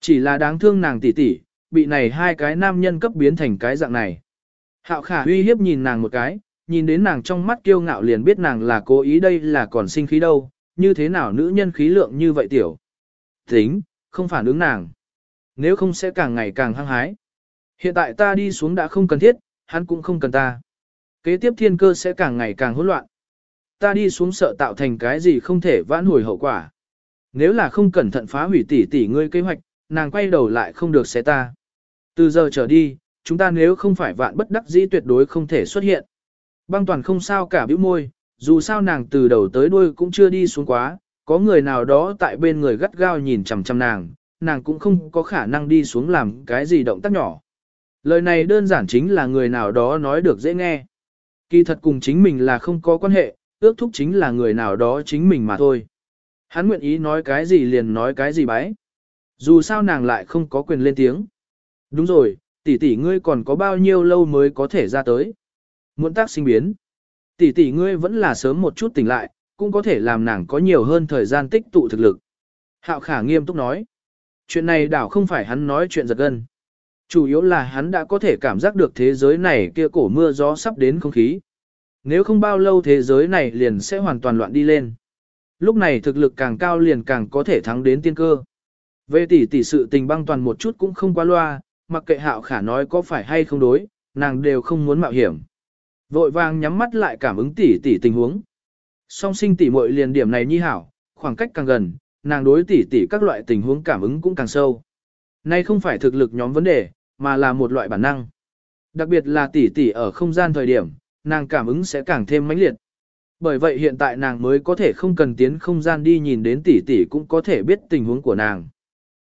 Chỉ là đáng thương nàng tỷ tỷ, bị này hai cái nam nhân cấp biến thành cái dạng này. Hạo khả uy hiếp nhìn nàng một cái, nhìn đến nàng trong mắt kiêu ngạo liền biết nàng là cố ý đây là còn sinh khí đâu, như thế nào nữ nhân khí lượng như vậy tiểu. Tính, không phản ứng nàng. Nếu không sẽ càng ngày càng hăng hái. Hiện tại ta đi xuống đã không cần thiết, hắn cũng không cần ta. Kế tiếp thiên cơ sẽ càng ngày càng hỗn loạn. Ta đi xuống sợ tạo thành cái gì không thể vãn hồi hậu quả. Nếu là không cẩn thận phá hủy tỷ tỷ ngươi kế hoạch, nàng quay đầu lại không được xé ta. Từ giờ trở đi, chúng ta nếu không phải vạn bất đắc dĩ tuyệt đối không thể xuất hiện. Băng toàn không sao cả bĩu môi, dù sao nàng từ đầu tới đuôi cũng chưa đi xuống quá, có người nào đó tại bên người gắt gao nhìn chằm chằm nàng, nàng cũng không có khả năng đi xuống làm cái gì động tác nhỏ. Lời này đơn giản chính là người nào đó nói được dễ nghe. Kỳ thật cùng chính mình là không có quan hệ, ước thúc chính là người nào đó chính mình mà thôi. Hắn nguyện ý nói cái gì liền nói cái gì bái. Dù sao nàng lại không có quyền lên tiếng. Đúng rồi, tỷ tỷ ngươi còn có bao nhiêu lâu mới có thể ra tới. Muộn tác sinh biến. Tỷ tỷ ngươi vẫn là sớm một chút tỉnh lại, cũng có thể làm nàng có nhiều hơn thời gian tích tụ thực lực. Hạo khả nghiêm túc nói. Chuyện này đảo không phải hắn nói chuyện giật gân. Chủ yếu là hắn đã có thể cảm giác được thế giới này kia cổ mưa gió sắp đến không khí. Nếu không bao lâu thế giới này liền sẽ hoàn toàn loạn đi lên. Lúc này thực lực càng cao liền càng có thể thắng đến tiên cơ. Về tỷ tỷ sự tình băng toàn một chút cũng không quá loa, mặc kệ hạo khả nói có phải hay không đối, nàng đều không muốn mạo hiểm. Vội vàng nhắm mắt lại cảm ứng tỷ tỷ tình huống. Song sinh tỷ muội liền điểm này nhi hảo, khoảng cách càng gần, nàng đối tỷ tỷ các loại tình huống cảm ứng cũng càng sâu. Nay không phải thực lực nhóm vấn đề, mà là một loại bản năng. Đặc biệt là tỷ tỷ ở không gian thời điểm, nàng cảm ứng sẽ càng thêm mãnh liệt. Bởi vậy hiện tại nàng mới có thể không cần tiến không gian đi nhìn đến tỷ tỷ cũng có thể biết tình huống của nàng.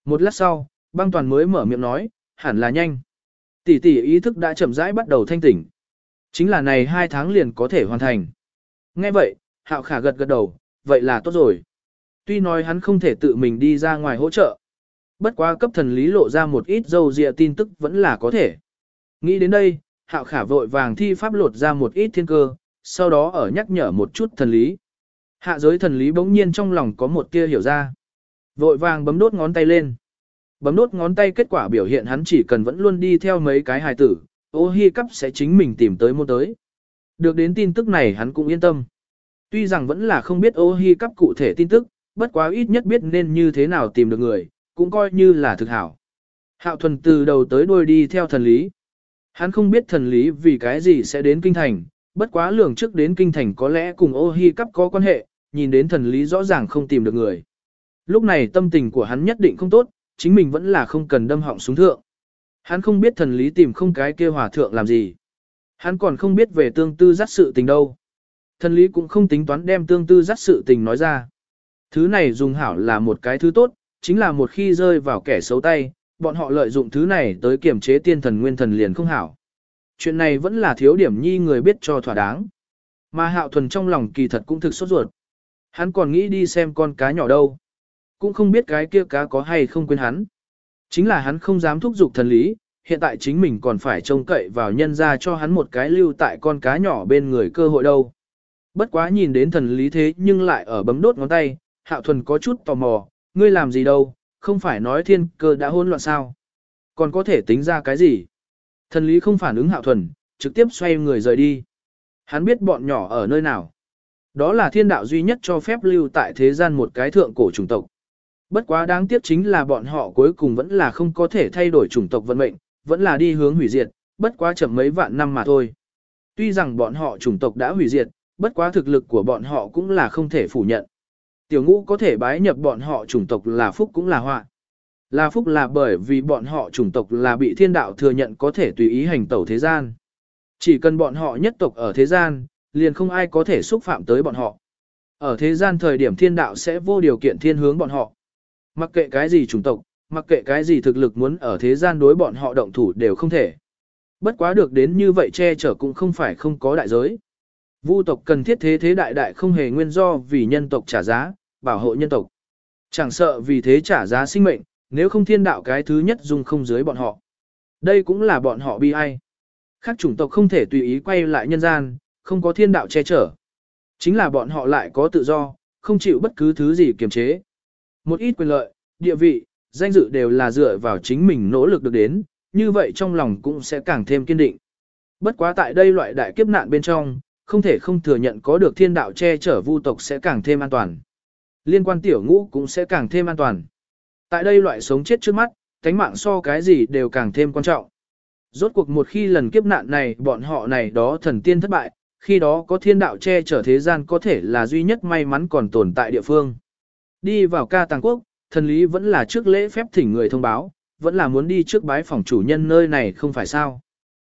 Một lát sau, băng toàn mới mở miệng nói, hẳn là nhanh. Tỷ tỷ ý thức đã chậm rãi bắt đầu thanh tỉnh. Chính là này hai tháng liền có thể hoàn thành. Nghe vậy, hạo khả gật gật đầu, vậy là tốt rồi. Tuy nói hắn không thể tự mình đi ra ngoài hỗ trợ. Bất quá cấp thần lý lộ ra một ít dâu dịa tin tức vẫn là có thể. Nghĩ đến đây, hạo khả vội vàng thi pháp lột ra một ít thiên cơ, sau đó ở nhắc nhở một chút thần lý. Hạ giới thần lý bỗng nhiên trong lòng có một tia hiểu ra. Vội vàng bấm đốt ngón tay lên. Bấm đốt ngón tay kết quả biểu hiện hắn chỉ cần vẫn luôn đi theo mấy cái hài tử, ô hi cắp sẽ chính mình tìm tới môn tới. Được đến tin tức này hắn cũng yên tâm. Tuy rằng vẫn là không biết ô hi cắp cụ thể tin tức, bất quá ít nhất biết nên như thế nào tìm được người, cũng coi như là thực hảo. Hạo thuần từ đầu tới đuôi đi theo thần lý. Hắn không biết thần lý vì cái gì sẽ đến kinh thành, bất quá lường trước đến kinh thành có lẽ cùng ô hi cắp có quan hệ, nhìn đến thần lý rõ ràng không tìm được người. Lúc này tâm tình của hắn nhất định không tốt, chính mình vẫn là không cần đâm họng xuống thượng. Hắn không biết thần lý tìm không cái kia hòa thượng làm gì. Hắn còn không biết về tương tư dắt sự tình đâu. Thần lý cũng không tính toán đem tương tư dắt sự tình nói ra. Thứ này dùng hảo là một cái thứ tốt, chính là một khi rơi vào kẻ xấu tay, bọn họ lợi dụng thứ này tới kiểm chế tiên thần nguyên thần liền không hảo. Chuyện này vẫn là thiếu điểm nhi người biết cho thỏa đáng. Mà hạo thuần trong lòng kỳ thật cũng thực sốt ruột. Hắn còn nghĩ đi xem con cá nhỏ đâu. Cũng không biết cái kia cá có hay không quên hắn. Chính là hắn không dám thúc giục thần lý, hiện tại chính mình còn phải trông cậy vào nhân ra cho hắn một cái lưu tại con cá nhỏ bên người cơ hội đâu. Bất quá nhìn đến thần lý thế nhưng lại ở bấm đốt ngón tay, hạo thuần có chút tò mò, ngươi làm gì đâu, không phải nói thiên cơ đã hỗn loạn sao. Còn có thể tính ra cái gì? Thần lý không phản ứng hạo thuần, trực tiếp xoay người rời đi. Hắn biết bọn nhỏ ở nơi nào. Đó là thiên đạo duy nhất cho phép lưu tại thế gian một cái thượng cổ chủng tộc. Bất quá đáng tiếc chính là bọn họ cuối cùng vẫn là không có thể thay đổi chủng tộc vận mệnh, vẫn là đi hướng hủy diệt, bất quá chậm mấy vạn năm mà thôi. Tuy rằng bọn họ chủng tộc đã hủy diệt, bất quá thực lực của bọn họ cũng là không thể phủ nhận. Tiểu ngũ có thể bái nhập bọn họ chủng tộc là phúc cũng là họa. Là phúc là bởi vì bọn họ chủng tộc là bị thiên đạo thừa nhận có thể tùy ý hành tẩu thế gian. Chỉ cần bọn họ nhất tộc ở thế gian, liền không ai có thể xúc phạm tới bọn họ. Ở thế gian thời điểm thiên đạo sẽ vô điều kiện thiên hướng bọn họ. Mặc kệ cái gì chủng tộc, mặc kệ cái gì thực lực muốn ở thế gian đối bọn họ động thủ đều không thể. Bất quá được đến như vậy che chở cũng không phải không có đại giới. Vu tộc cần thiết thế thế đại đại không hề nguyên do vì nhân tộc trả giá, bảo hộ nhân tộc. Chẳng sợ vì thế trả giá sinh mệnh, nếu không thiên đạo cái thứ nhất dùng không dưới bọn họ. Đây cũng là bọn họ bi ai. Khác chủng tộc không thể tùy ý quay lại nhân gian, không có thiên đạo che chở. Chính là bọn họ lại có tự do, không chịu bất cứ thứ gì kiềm chế. Một ít quyền lợi, địa vị, danh dự đều là dựa vào chính mình nỗ lực được đến, như vậy trong lòng cũng sẽ càng thêm kiên định. Bất quá tại đây loại đại kiếp nạn bên trong, không thể không thừa nhận có được thiên đạo che chở vu tộc sẽ càng thêm an toàn. Liên quan tiểu ngũ cũng sẽ càng thêm an toàn. Tại đây loại sống chết trước mắt, cánh mạng so cái gì đều càng thêm quan trọng. Rốt cuộc một khi lần kiếp nạn này bọn họ này đó thần tiên thất bại, khi đó có thiên đạo che chở thế gian có thể là duy nhất may mắn còn tồn tại địa phương. Đi vào ca tàng quốc, thần lý vẫn là trước lễ phép thỉnh người thông báo, vẫn là muốn đi trước bái phòng chủ nhân nơi này không phải sao.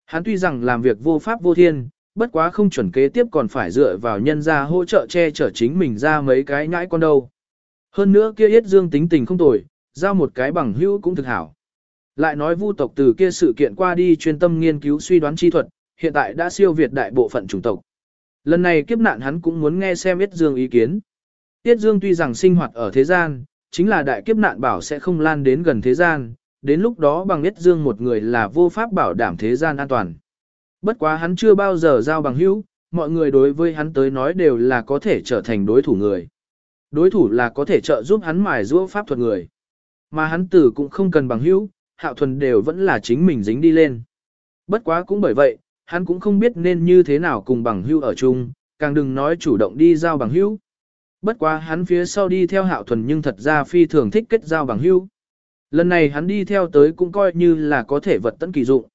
Hắn tuy rằng làm việc vô pháp vô thiên, bất quá không chuẩn kế tiếp còn phải dựa vào nhân ra hỗ trợ che chở chính mình ra mấy cái nhãi con đâu. Hơn nữa kia yết dương tính tình không tồi, giao một cái bằng hữu cũng thực hảo. Lại nói vu tộc từ kia sự kiện qua đi chuyên tâm nghiên cứu suy đoán chi thuật, hiện tại đã siêu việt đại bộ phận chủng tộc. Lần này kiếp nạn hắn cũng muốn nghe xem Yết Dương ý kiến. Yết Dương tuy rằng sinh hoạt ở thế gian, chính là đại kiếp nạn bảo sẽ không lan đến gần thế gian, đến lúc đó bằng Yết Dương một người là vô pháp bảo đảm thế gian an toàn. Bất quá hắn chưa bao giờ giao bằng hữu, mọi người đối với hắn tới nói đều là có thể trở thành đối thủ người. Đối thủ là có thể trợ giúp hắn mài giũa pháp thuật người. Mà hắn tử cũng không cần bằng hữu, hạo thuần đều vẫn là chính mình dính đi lên. Bất quá cũng bởi vậy, hắn cũng không biết nên như thế nào cùng bằng hữu ở chung, càng đừng nói chủ động đi giao bằng hữu. Bất quá hắn phía sau đi theo hạo thuần nhưng thật ra phi thường thích kết giao bằng hữu. Lần này hắn đi theo tới cũng coi như là có thể vật tận kỳ dụng.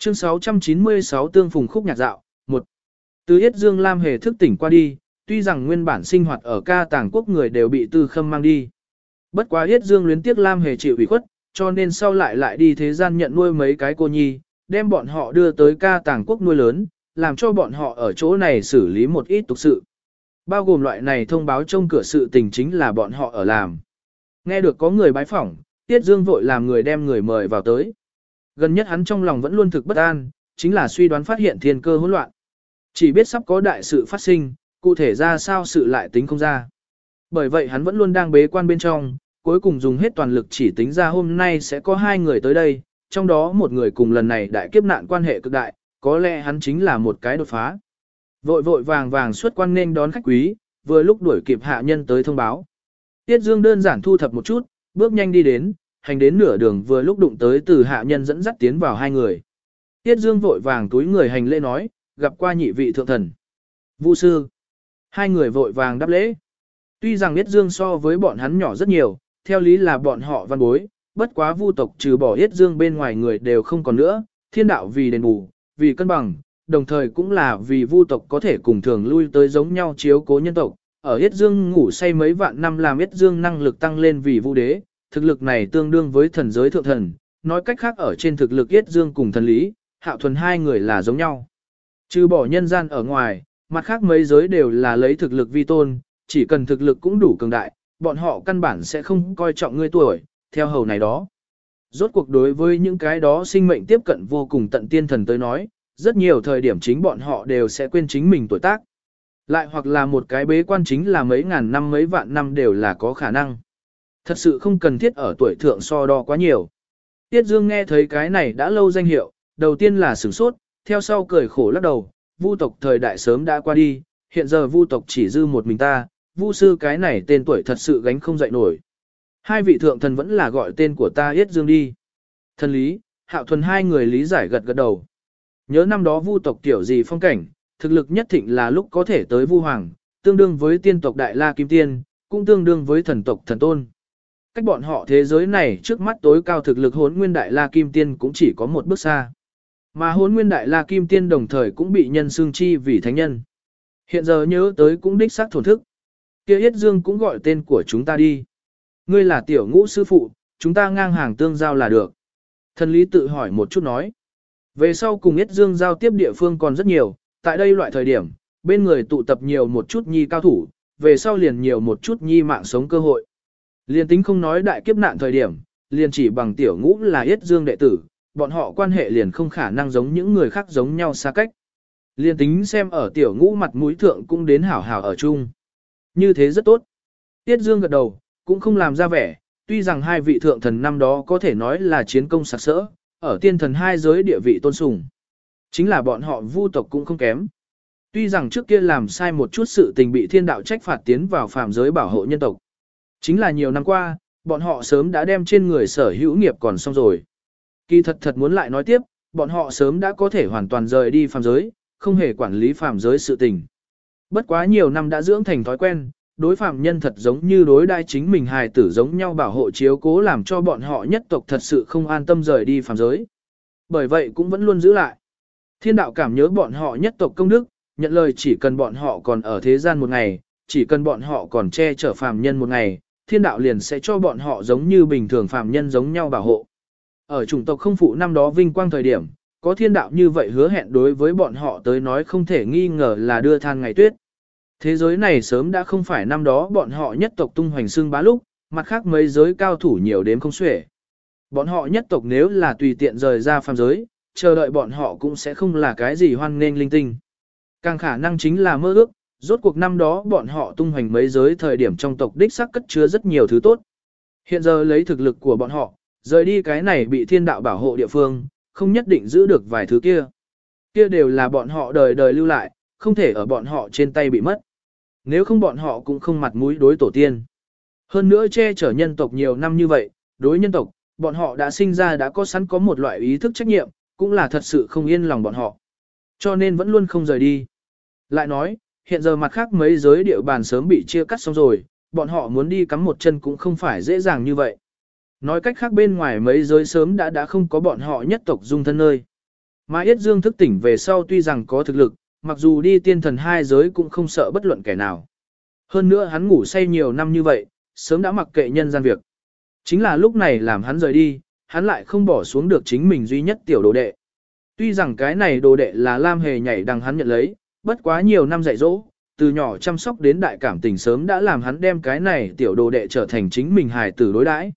Chương 696 tương phùng khúc nhạc dạo, 1. Từ Yết Dương Lam hề thức tỉnh qua đi, tuy rằng nguyên bản sinh hoạt ở ca tàng quốc người đều bị tư khâm mang đi. Bất quá Yết Dương luyến tiếc Lam hề chịu ủy khuất, cho nên sau lại lại đi thế gian nhận nuôi mấy cái cô nhi, đem bọn họ đưa tới ca tàng quốc nuôi lớn, làm cho bọn họ ở chỗ này xử lý một ít tục sự. Bao gồm loại này thông báo trong cửa sự tình chính là bọn họ ở làm. Nghe được có người bái phỏng, Tiết Dương vội làm người đem người mời vào tới. Gần nhất hắn trong lòng vẫn luôn thực bất an, chính là suy đoán phát hiện thiên cơ hỗn loạn. Chỉ biết sắp có đại sự phát sinh, cụ thể ra sao sự lại tính không ra. Bởi vậy hắn vẫn luôn đang bế quan bên trong, cuối cùng dùng hết toàn lực chỉ tính ra hôm nay sẽ có hai người tới đây, trong đó một người cùng lần này đại kiếp nạn quan hệ cực đại, có lẽ hắn chính là một cái đột phá. Vội vội vàng vàng xuất quan nên đón khách quý, vừa lúc đuổi kịp hạ nhân tới thông báo. Tiết Dương đơn giản thu thập một chút, bước nhanh đi đến, hành đến nửa đường vừa lúc đụng tới từ hạ nhân dẫn dắt tiến vào hai người. Tiết Dương vội vàng túi người hành lễ nói, gặp qua nhị vị thượng thần. Vu sư. Hai người vội vàng đáp lễ. Tuy rằng Tiết Dương so với bọn hắn nhỏ rất nhiều, theo lý là bọn họ văn bối, bất quá vu tộc trừ bỏ Yết Dương bên ngoài người đều không còn nữa, thiên đạo vì đền bù, vì cân bằng, đồng thời cũng là vì vu tộc có thể cùng thường lui tới giống nhau chiếu cố nhân tộc. Ở Yết Dương ngủ say mấy vạn năm làm Yết Dương năng lực tăng lên vì vu đế, thực lực này tương đương với thần giới thượng thần, nói cách khác ở trên thực lực Yết Dương cùng thần lý, hạo thuần hai người là giống nhau. Trừ bỏ nhân gian ở ngoài, mặt khác mấy giới đều là lấy thực lực vi tôn, chỉ cần thực lực cũng đủ cường đại, bọn họ căn bản sẽ không coi trọng ngươi tuổi, theo hầu này đó. Rốt cuộc đối với những cái đó sinh mệnh tiếp cận vô cùng tận tiên thần tới nói, rất nhiều thời điểm chính bọn họ đều sẽ quên chính mình tuổi tác. Lại hoặc là một cái bế quan chính là mấy ngàn năm mấy vạn năm đều là có khả năng. Thật sự không cần thiết ở tuổi thượng so đo quá nhiều. Tiết Dương nghe thấy cái này đã lâu danh hiệu, đầu tiên là sửng sốt, theo sau cười khổ lắc đầu, vu tộc thời đại sớm đã qua đi, hiện giờ vu tộc chỉ dư một mình ta, vu sư cái này tên tuổi thật sự gánh không dậy nổi. Hai vị thượng thần vẫn là gọi tên của ta Yết Dương đi. Thần lý, hạo thuần hai người lý giải gật gật đầu. Nhớ năm đó vu tộc tiểu gì phong cảnh, thực lực nhất thịnh là lúc có thể tới vu hoàng, tương đương với tiên tộc Đại La Kim Tiên, cũng tương đương với thần tộc thần tôn. Cách bọn họ thế giới này trước mắt tối cao thực lực hốn nguyên Đại La Kim Tiên cũng chỉ có một bước xa. Mà hốn nguyên Đại La Kim Tiên đồng thời cũng bị nhân xương chi vì thánh nhân. Hiện giờ nhớ tới cũng đích xác thổn thức. kia Yết Dương cũng gọi tên của chúng ta đi. Ngươi là tiểu ngũ sư phụ, chúng ta ngang hàng tương giao là được. Thần lý tự hỏi một chút nói. Về sau cùng Yết Dương giao tiếp địa phương còn rất nhiều, tại đây loại thời điểm, bên người tụ tập nhiều một chút nhi cao thủ, về sau liền nhiều một chút nhi mạng sống cơ hội. Liền tính không nói đại kiếp nạn thời điểm, liền chỉ bằng tiểu ngũ là Yết Dương đệ tử, bọn họ quan hệ liền không khả năng giống những người khác giống nhau xa cách. Liền tính xem ở tiểu ngũ mặt mũi thượng cũng đến hảo hảo ở chung. Như thế rất tốt. Tiết Dương gật đầu, cũng không làm ra vẻ, tuy rằng hai vị thượng thần năm đó có thể nói là chiến công sặc sỡ, ở tiên thần hai giới địa vị tôn sùng. Chính là bọn họ vu tộc cũng không kém. Tuy rằng trước kia làm sai một chút sự tình bị thiên đạo trách phạt tiến vào phạm giới bảo hộ nhân tộc. Chính là nhiều năm qua, bọn họ sớm đã đem trên người sở hữu nghiệp còn xong rồi. Kỳ thật thật muốn lại nói tiếp, bọn họ sớm đã có thể hoàn toàn rời đi phàm giới, không hề quản lý phàm giới sự tình. Bất quá nhiều năm đã dưỡng thành thói quen, đối phàm nhân thật giống như đối đai chính mình hài tử giống nhau bảo hộ chiếu cố làm cho bọn họ nhất tộc thật sự không an tâm rời đi phàm giới. Bởi vậy cũng vẫn luôn giữ lại. Thiên đạo cảm nhớ bọn họ nhất tộc công đức, nhận lời chỉ cần bọn họ còn ở thế gian một ngày, chỉ cần bọn họ còn che chở phàm nhân một ngày, thiên đạo liền sẽ cho bọn họ giống như bình thường phàm nhân giống nhau bảo hộ. Ở chủng tộc không phụ năm đó vinh quang thời điểm, có thiên đạo như vậy hứa hẹn đối với bọn họ tới nói không thể nghi ngờ là đưa than ngày tuyết. Thế giới này sớm đã không phải năm đó bọn họ nhất tộc tung hoành xương bá lúc, mặt khác mấy giới cao thủ nhiều đến không xuể. Bọn họ nhất tộc nếu là tùy tiện rời ra phàm giới, chờ đợi bọn họ cũng sẽ không là cái gì hoan nghênh linh tinh. Càng khả năng chính là mơ ước, rốt cuộc năm đó bọn họ tung hoành mấy giới thời điểm trong tộc đích sắc cất chứa rất nhiều thứ tốt. Hiện giờ lấy thực lực của bọn họ, rời đi cái này bị thiên đạo bảo hộ địa phương, không nhất định giữ được vài thứ kia. Kia đều là bọn họ đời đời lưu lại, không thể ở bọn họ trên tay bị mất. Nếu không bọn họ cũng không mặt mũi đối tổ tiên. Hơn nữa che chở nhân tộc nhiều năm như vậy, đối nhân tộc, bọn họ đã sinh ra đã có sẵn có một loại ý thức trách nhiệm, cũng là thật sự không yên lòng bọn họ. Cho nên vẫn luôn không rời đi. Lại nói, hiện giờ mặt khác mấy giới địa bàn sớm bị chia cắt xong rồi, bọn họ muốn đi cắm một chân cũng không phải dễ dàng như vậy. Nói cách khác bên ngoài mấy giới sớm đã đã không có bọn họ nhất tộc dung thân nơi. Mà Yết Dương thức tỉnh về sau tuy rằng có thực lực, mặc dù đi tiên thần hai giới cũng không sợ bất luận kẻ nào. Hơn nữa hắn ngủ say nhiều năm như vậy, sớm đã mặc kệ nhân gian việc. Chính là lúc này làm hắn rời đi, hắn lại không bỏ xuống được chính mình duy nhất tiểu đồ đệ. Tuy rằng cái này đồ đệ là Lam Hề nhảy đằng hắn nhận lấy, bất quá nhiều năm dạy dỗ, từ nhỏ chăm sóc đến đại cảm tình sớm đã làm hắn đem cái này tiểu đồ đệ trở thành chính mình hài tử đối đãi.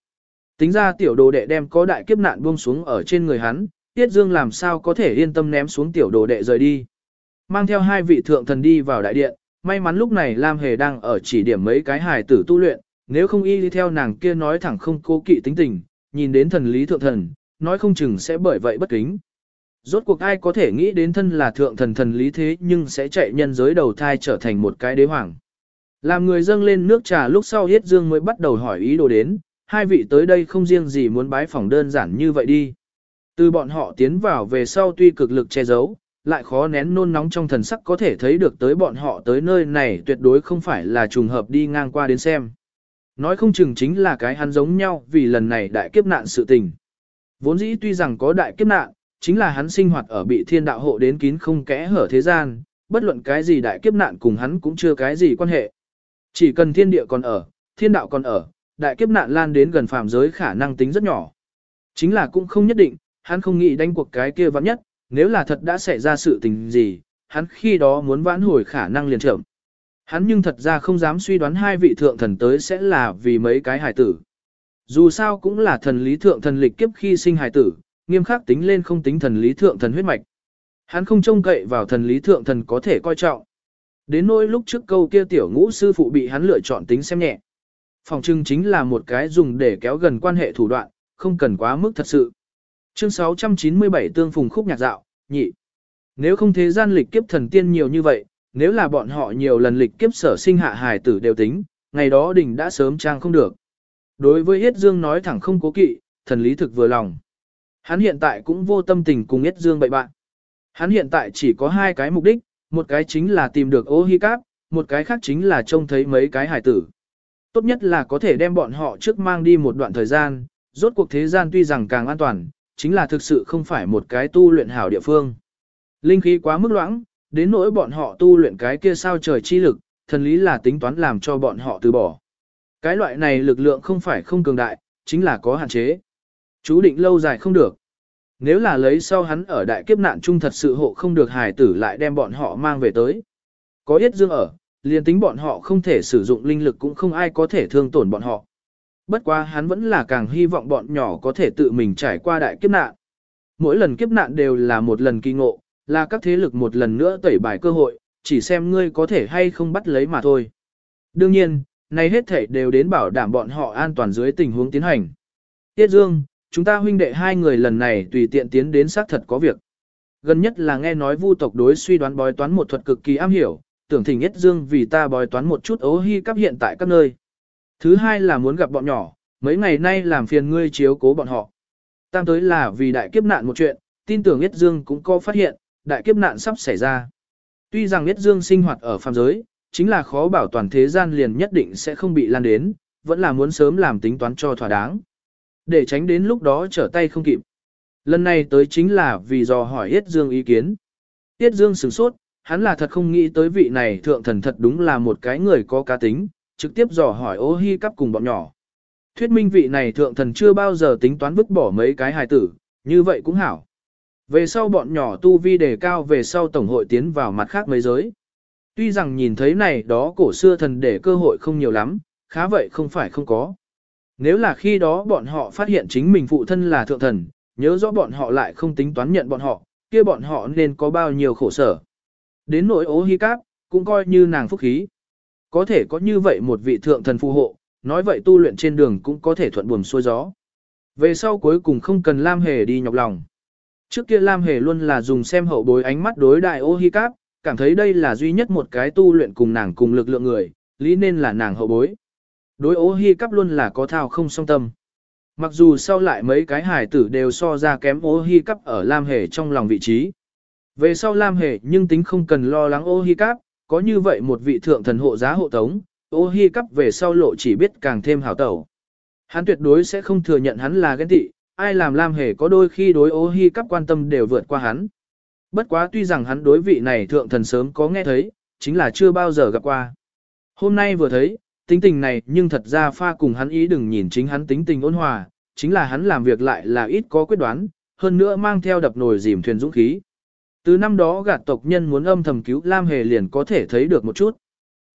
Tính ra tiểu đồ đệ đem có đại kiếp nạn buông xuống ở trên người hắn, Tiết Dương làm sao có thể yên tâm ném xuống tiểu đồ đệ rời đi. Mang theo hai vị thượng thần đi vào đại điện, may mắn lúc này Lam Hề đang ở chỉ điểm mấy cái hài tử tu luyện, nếu không y đi theo nàng kia nói thẳng không cố kỵ tính tình, nhìn đến thần lý thượng thần, nói không chừng sẽ bởi vậy bất kính. Rốt cuộc ai có thể nghĩ đến thân là thượng thần thần lý thế nhưng sẽ chạy nhân giới đầu thai trở thành một cái đế hoàng. Làm người dâng lên nước trà lúc sau Yết Dương mới bắt đầu hỏi ý đồ đến, hai vị tới đây không riêng gì muốn bái phỏng đơn giản như vậy đi. Từ bọn họ tiến vào về sau tuy cực lực che giấu, lại khó nén nôn nóng trong thần sắc có thể thấy được tới bọn họ tới nơi này tuyệt đối không phải là trùng hợp đi ngang qua đến xem. Nói không chừng chính là cái hắn giống nhau vì lần này đại kiếp nạn sự tình. Vốn dĩ tuy rằng có đại kiếp nạn, chính là hắn sinh hoạt ở bị thiên đạo hộ đến kín không kẽ hở thế gian, bất luận cái gì đại kiếp nạn cùng hắn cũng chưa cái gì quan hệ. Chỉ cần thiên địa còn ở, thiên đạo còn ở, đại kiếp nạn lan đến gần phàm giới khả năng tính rất nhỏ. Chính là cũng không nhất định, hắn không nghĩ đánh cuộc cái kia vắng nhất, nếu là thật đã xảy ra sự tình gì, hắn khi đó muốn vãn hồi khả năng liền chậm. Hắn nhưng thật ra không dám suy đoán hai vị thượng thần tới sẽ là vì mấy cái hài tử. Dù sao cũng là thần lý thượng thần lịch kiếp khi sinh hài tử, nghiêm khắc tính lên không tính thần lý thượng thần huyết mạch. Hắn không trông cậy vào thần lý thượng thần có thể coi trọng. Đến nỗi lúc trước câu kia tiểu ngũ sư phụ bị hắn lựa chọn tính xem nhẹ. Phòng trưng chính là một cái dùng để kéo gần quan hệ thủ đoạn, không cần quá mức thật sự. Chương 697 tương phùng khúc nhạc dạo, nhị. Nếu không thế gian lịch kiếp thần tiên nhiều như vậy, nếu là bọn họ nhiều lần lịch kiếp sở sinh hạ hài tử đều tính, ngày đó đỉnh đã sớm trang không được. Đối với Yết Dương nói thẳng không cố kỵ, thần lý thực vừa lòng. Hắn hiện tại cũng vô tâm tình cùng Yết Dương bậy bạn. Hắn hiện tại chỉ có hai cái mục đích, một cái chính là tìm được ô hi cáp, một cái khác chính là trông thấy mấy cái hải tử. Tốt nhất là có thể đem bọn họ trước mang đi một đoạn thời gian, rốt cuộc thế gian tuy rằng càng an toàn, chính là thực sự không phải một cái tu luyện hảo địa phương. Linh khí quá mức loãng, đến nỗi bọn họ tu luyện cái kia sao trời chi lực, thần lý là tính toán làm cho bọn họ từ bỏ. Cái loại này lực lượng không phải không cường đại, chính là có hạn chế. Chú định lâu dài không được. Nếu là lấy sau hắn ở đại kiếp nạn chung thật sự hộ không được hài tử lại đem bọn họ mang về tới. Có yết dương ở, liền tính bọn họ không thể sử dụng linh lực cũng không ai có thể thương tổn bọn họ. Bất quá hắn vẫn là càng hy vọng bọn nhỏ có thể tự mình trải qua đại kiếp nạn. Mỗi lần kiếp nạn đều là một lần kỳ ngộ, là các thế lực một lần nữa tẩy bài cơ hội, chỉ xem ngươi có thể hay không bắt lấy mà thôi. Đương nhiên, này hết thể đều đến bảo đảm bọn họ an toàn dưới tình huống tiến hành. Tiết Dương, chúng ta huynh đệ hai người lần này tùy tiện tiến đến xác thật có việc. Gần nhất là nghe nói vu tộc đối suy đoán bói toán một thuật cực kỳ am hiểu, tưởng thỉnh Nhất Dương vì ta bói toán một chút ố hy cấp hiện tại các nơi. Thứ hai là muốn gặp bọn nhỏ, mấy ngày nay làm phiền ngươi chiếu cố bọn họ. Tam tới là vì đại kiếp nạn một chuyện, tin tưởng Nhất Dương cũng có phát hiện, đại kiếp nạn sắp xảy ra. Tuy rằng Nhất Dương sinh hoạt ở phàm giới, chính là khó bảo toàn thế gian liền nhất định sẽ không bị lan đến, vẫn là muốn sớm làm tính toán cho thỏa đáng. Để tránh đến lúc đó trở tay không kịp. Lần này tới chính là vì dò hỏi Yết Dương ý kiến. Yết Dương sửng sốt, hắn là thật không nghĩ tới vị này thượng thần thật đúng là một cái người có cá tính, trực tiếp dò hỏi ô hi cắp cùng bọn nhỏ. Thuyết minh vị này thượng thần chưa bao giờ tính toán vứt bỏ mấy cái hài tử, như vậy cũng hảo. Về sau bọn nhỏ tu vi đề cao về sau tổng hội tiến vào mặt khác mấy giới. Tuy rằng nhìn thấy này đó cổ xưa thần để cơ hội không nhiều lắm, khá vậy không phải không có. Nếu là khi đó bọn họ phát hiện chính mình phụ thân là thượng thần, nhớ rõ bọn họ lại không tính toán nhận bọn họ, kia bọn họ nên có bao nhiêu khổ sở. Đến nỗi ố hi cáp, cũng coi như nàng phúc khí. Có thể có như vậy một vị thượng thần phù hộ, nói vậy tu luyện trên đường cũng có thể thuận buồm xuôi gió. Về sau cuối cùng không cần Lam Hề đi nhọc lòng. Trước kia Lam Hề luôn là dùng xem hậu bối ánh mắt đối đại ô hi cáp, cảm thấy đây là duy nhất một cái tu luyện cùng nàng cùng lực lượng người, lý nên là nàng hậu bối. Đối ố hi cắp luôn là có thao không song tâm. Mặc dù sau lại mấy cái Hải tử đều so ra kém ố hi cắp ở Lam Hề trong lòng vị trí. Về sau Lam Hề nhưng tính không cần lo lắng ô hi cắp, có như vậy một vị thượng thần hộ giá hộ tống, ô hi cắp về sau lộ chỉ biết càng thêm hảo tẩu. Hắn tuyệt đối sẽ không thừa nhận hắn là ghen tị, ai làm Lam Hề có đôi khi đối ô hi cắp quan tâm đều vượt qua hắn. Bất quá tuy rằng hắn đối vị này thượng thần sớm có nghe thấy, chính là chưa bao giờ gặp qua. Hôm nay vừa thấy, tính tình này nhưng thật ra pha cùng hắn ý đừng nhìn chính hắn tính tình ôn hòa, chính là hắn làm việc lại là ít có quyết đoán, hơn nữa mang theo đập nồi dìm thuyền dũng khí. Từ năm đó gạt tộc nhân muốn âm thầm cứu Lam Hề liền có thể thấy được một chút.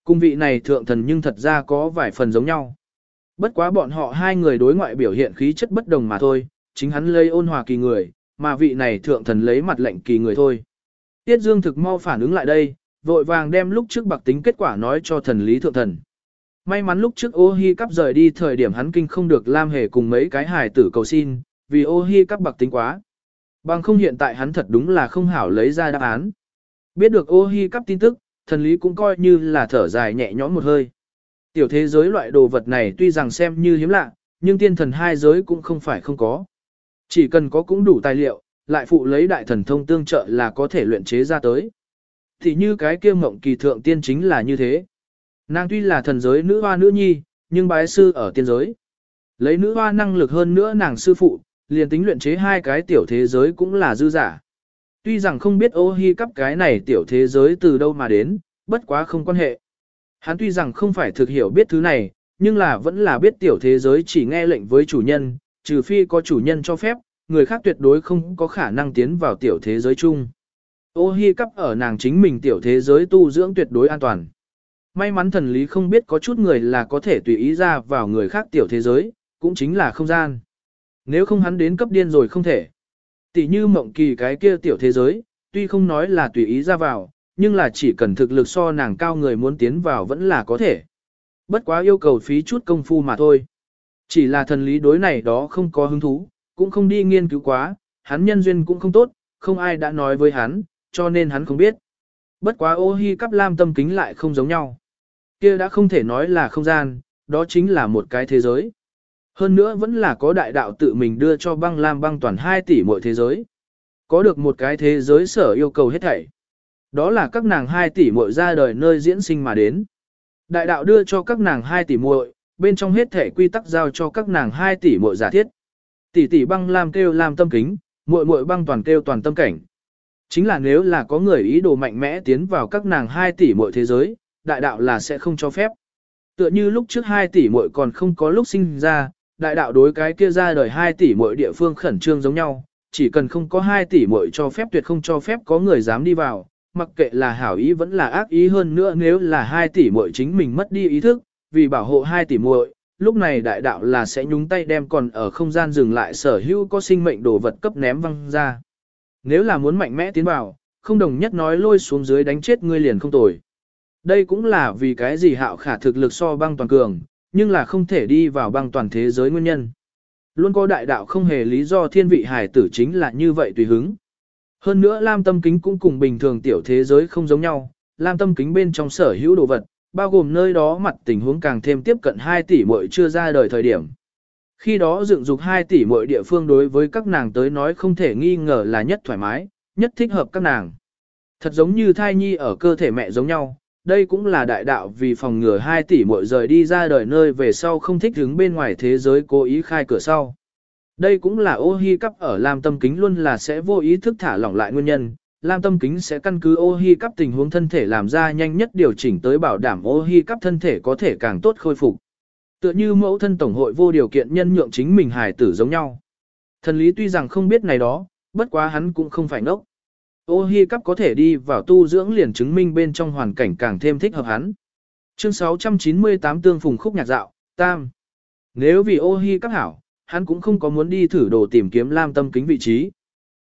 Cung vị này thượng thần nhưng thật ra có vài phần giống nhau. Bất quá bọn họ hai người đối ngoại biểu hiện khí chất bất đồng mà thôi, chính hắn lấy ôn hòa kỳ người, mà vị này thượng thần lấy mặt lệnh kỳ người thôi. Tiết Dương thực mau phản ứng lại đây, vội vàng đem lúc trước bạc tính kết quả nói cho thần lý thượng thần. May mắn lúc trước ô hi cắp rời đi thời điểm hắn kinh không được Lam Hề cùng mấy cái hài tử cầu xin, vì ô hi cắp bạc tính quá. Bằng không hiện tại hắn thật đúng là không hảo lấy ra đáp án. Biết được ô hi cắp tin tức, thần lý cũng coi như là thở dài nhẹ nhõm một hơi. Tiểu thế giới loại đồ vật này tuy rằng xem như hiếm lạ, nhưng tiên thần hai giới cũng không phải không có. Chỉ cần có cũng đủ tài liệu, lại phụ lấy đại thần thông tương trợ là có thể luyện chế ra tới. Thì như cái kia mộng kỳ thượng tiên chính là như thế. Nàng tuy là thần giới nữ hoa nữ nhi, nhưng bái sư ở tiên giới. Lấy nữ hoa năng lực hơn nữa nàng sư phụ, liền tính luyện chế hai cái tiểu thế giới cũng là dư giả. Tuy rằng không biết ô hi cắp cái này tiểu thế giới từ đâu mà đến, bất quá không quan hệ. Hắn tuy rằng không phải thực hiểu biết thứ này, nhưng là vẫn là biết tiểu thế giới chỉ nghe lệnh với chủ nhân, trừ phi có chủ nhân cho phép, người khác tuyệt đối không có khả năng tiến vào tiểu thế giới chung. Ô hi cắp ở nàng chính mình tiểu thế giới tu dưỡng tuyệt đối an toàn. May mắn thần lý không biết có chút người là có thể tùy ý ra vào người khác tiểu thế giới, cũng chính là không gian. Nếu không hắn đến cấp điên rồi không thể. Tỷ như mộng kỳ cái kia tiểu thế giới, tuy không nói là tùy ý ra vào, nhưng là chỉ cần thực lực so nàng cao người muốn tiến vào vẫn là có thể. Bất quá yêu cầu phí chút công phu mà thôi. Chỉ là thần lý đối này đó không có hứng thú, cũng không đi nghiên cứu quá, hắn nhân duyên cũng không tốt, không ai đã nói với hắn, cho nên hắn không biết. Bất quá ô hi cắp lam tâm kính lại không giống nhau kia đã không thể nói là không gian, đó chính là một cái thế giới. Hơn nữa vẫn là có đại đạo tự mình đưa cho băng lam băng toàn 2 tỷ mỗi thế giới. Có được một cái thế giới sở yêu cầu hết thảy. Đó là các nàng 2 tỷ muội ra đời nơi diễn sinh mà đến. Đại đạo đưa cho các nàng 2 tỷ muội, bên trong hết thể quy tắc giao cho các nàng 2 tỷ muội giả thiết. Tỷ tỷ băng lam kêu lam tâm kính, muội muội băng toàn kêu toàn tâm cảnh. Chính là nếu là có người ý đồ mạnh mẽ tiến vào các nàng 2 tỷ muội thế giới, đại đạo là sẽ không cho phép. Tựa như lúc trước 2 tỷ muội còn không có lúc sinh ra, đại đạo đối cái kia ra đời 2 tỷ muội địa phương khẩn trương giống nhau, chỉ cần không có 2 tỷ muội cho phép tuyệt không cho phép có người dám đi vào, mặc kệ là hảo ý vẫn là ác ý hơn nữa nếu là 2 tỷ muội chính mình mất đi ý thức, vì bảo hộ 2 tỷ muội, lúc này đại đạo là sẽ nhúng tay đem còn ở không gian dừng lại sở hữu có sinh mệnh đồ vật cấp ném văng ra. Nếu là muốn mạnh mẽ tiến vào, không đồng nhất nói lôi xuống dưới đánh chết ngươi liền không tồi. Đây cũng là vì cái gì hạo khả thực lực so băng toàn cường, nhưng là không thể đi vào băng toàn thế giới nguyên nhân. Luôn có đại đạo không hề lý do thiên vị hải tử chính là như vậy tùy hứng. Hơn nữa lam tâm kính cũng cùng bình thường tiểu thế giới không giống nhau, lam tâm kính bên trong sở hữu đồ vật, bao gồm nơi đó mặt tình huống càng thêm tiếp cận 2 tỷ muội chưa ra đời thời điểm. Khi đó dựng dục 2 tỷ muội địa phương đối với các nàng tới nói không thể nghi ngờ là nhất thoải mái, nhất thích hợp các nàng. Thật giống như thai nhi ở cơ thể mẹ giống nhau, đây cũng là đại đạo vì phòng ngừa 2 tỷ muội rời đi ra đời nơi về sau không thích đứng bên ngoài thế giới cố ý khai cửa sau. Đây cũng là ô hi cắp ở Lam Tâm Kính luôn là sẽ vô ý thức thả lỏng lại nguyên nhân. Lam Tâm Kính sẽ căn cứ ô hi cắp tình huống thân thể làm ra nhanh nhất điều chỉnh tới bảo đảm ô hi cắp thân thể có thể càng tốt khôi phục. Tựa như mẫu thân tổng hội vô điều kiện nhân nhượng chính mình hài tử giống nhau. Thần lý tuy rằng không biết này đó, bất quá hắn cũng không phải ngốc. Ô hi cắp có thể đi vào tu dưỡng liền chứng minh bên trong hoàn cảnh càng thêm thích hợp hắn. Chương 698 tương phùng khúc nhạc dạo, tam. Nếu vì ô hi cắp hảo, hắn cũng không có muốn đi thử đồ tìm kiếm lam tâm kính vị trí.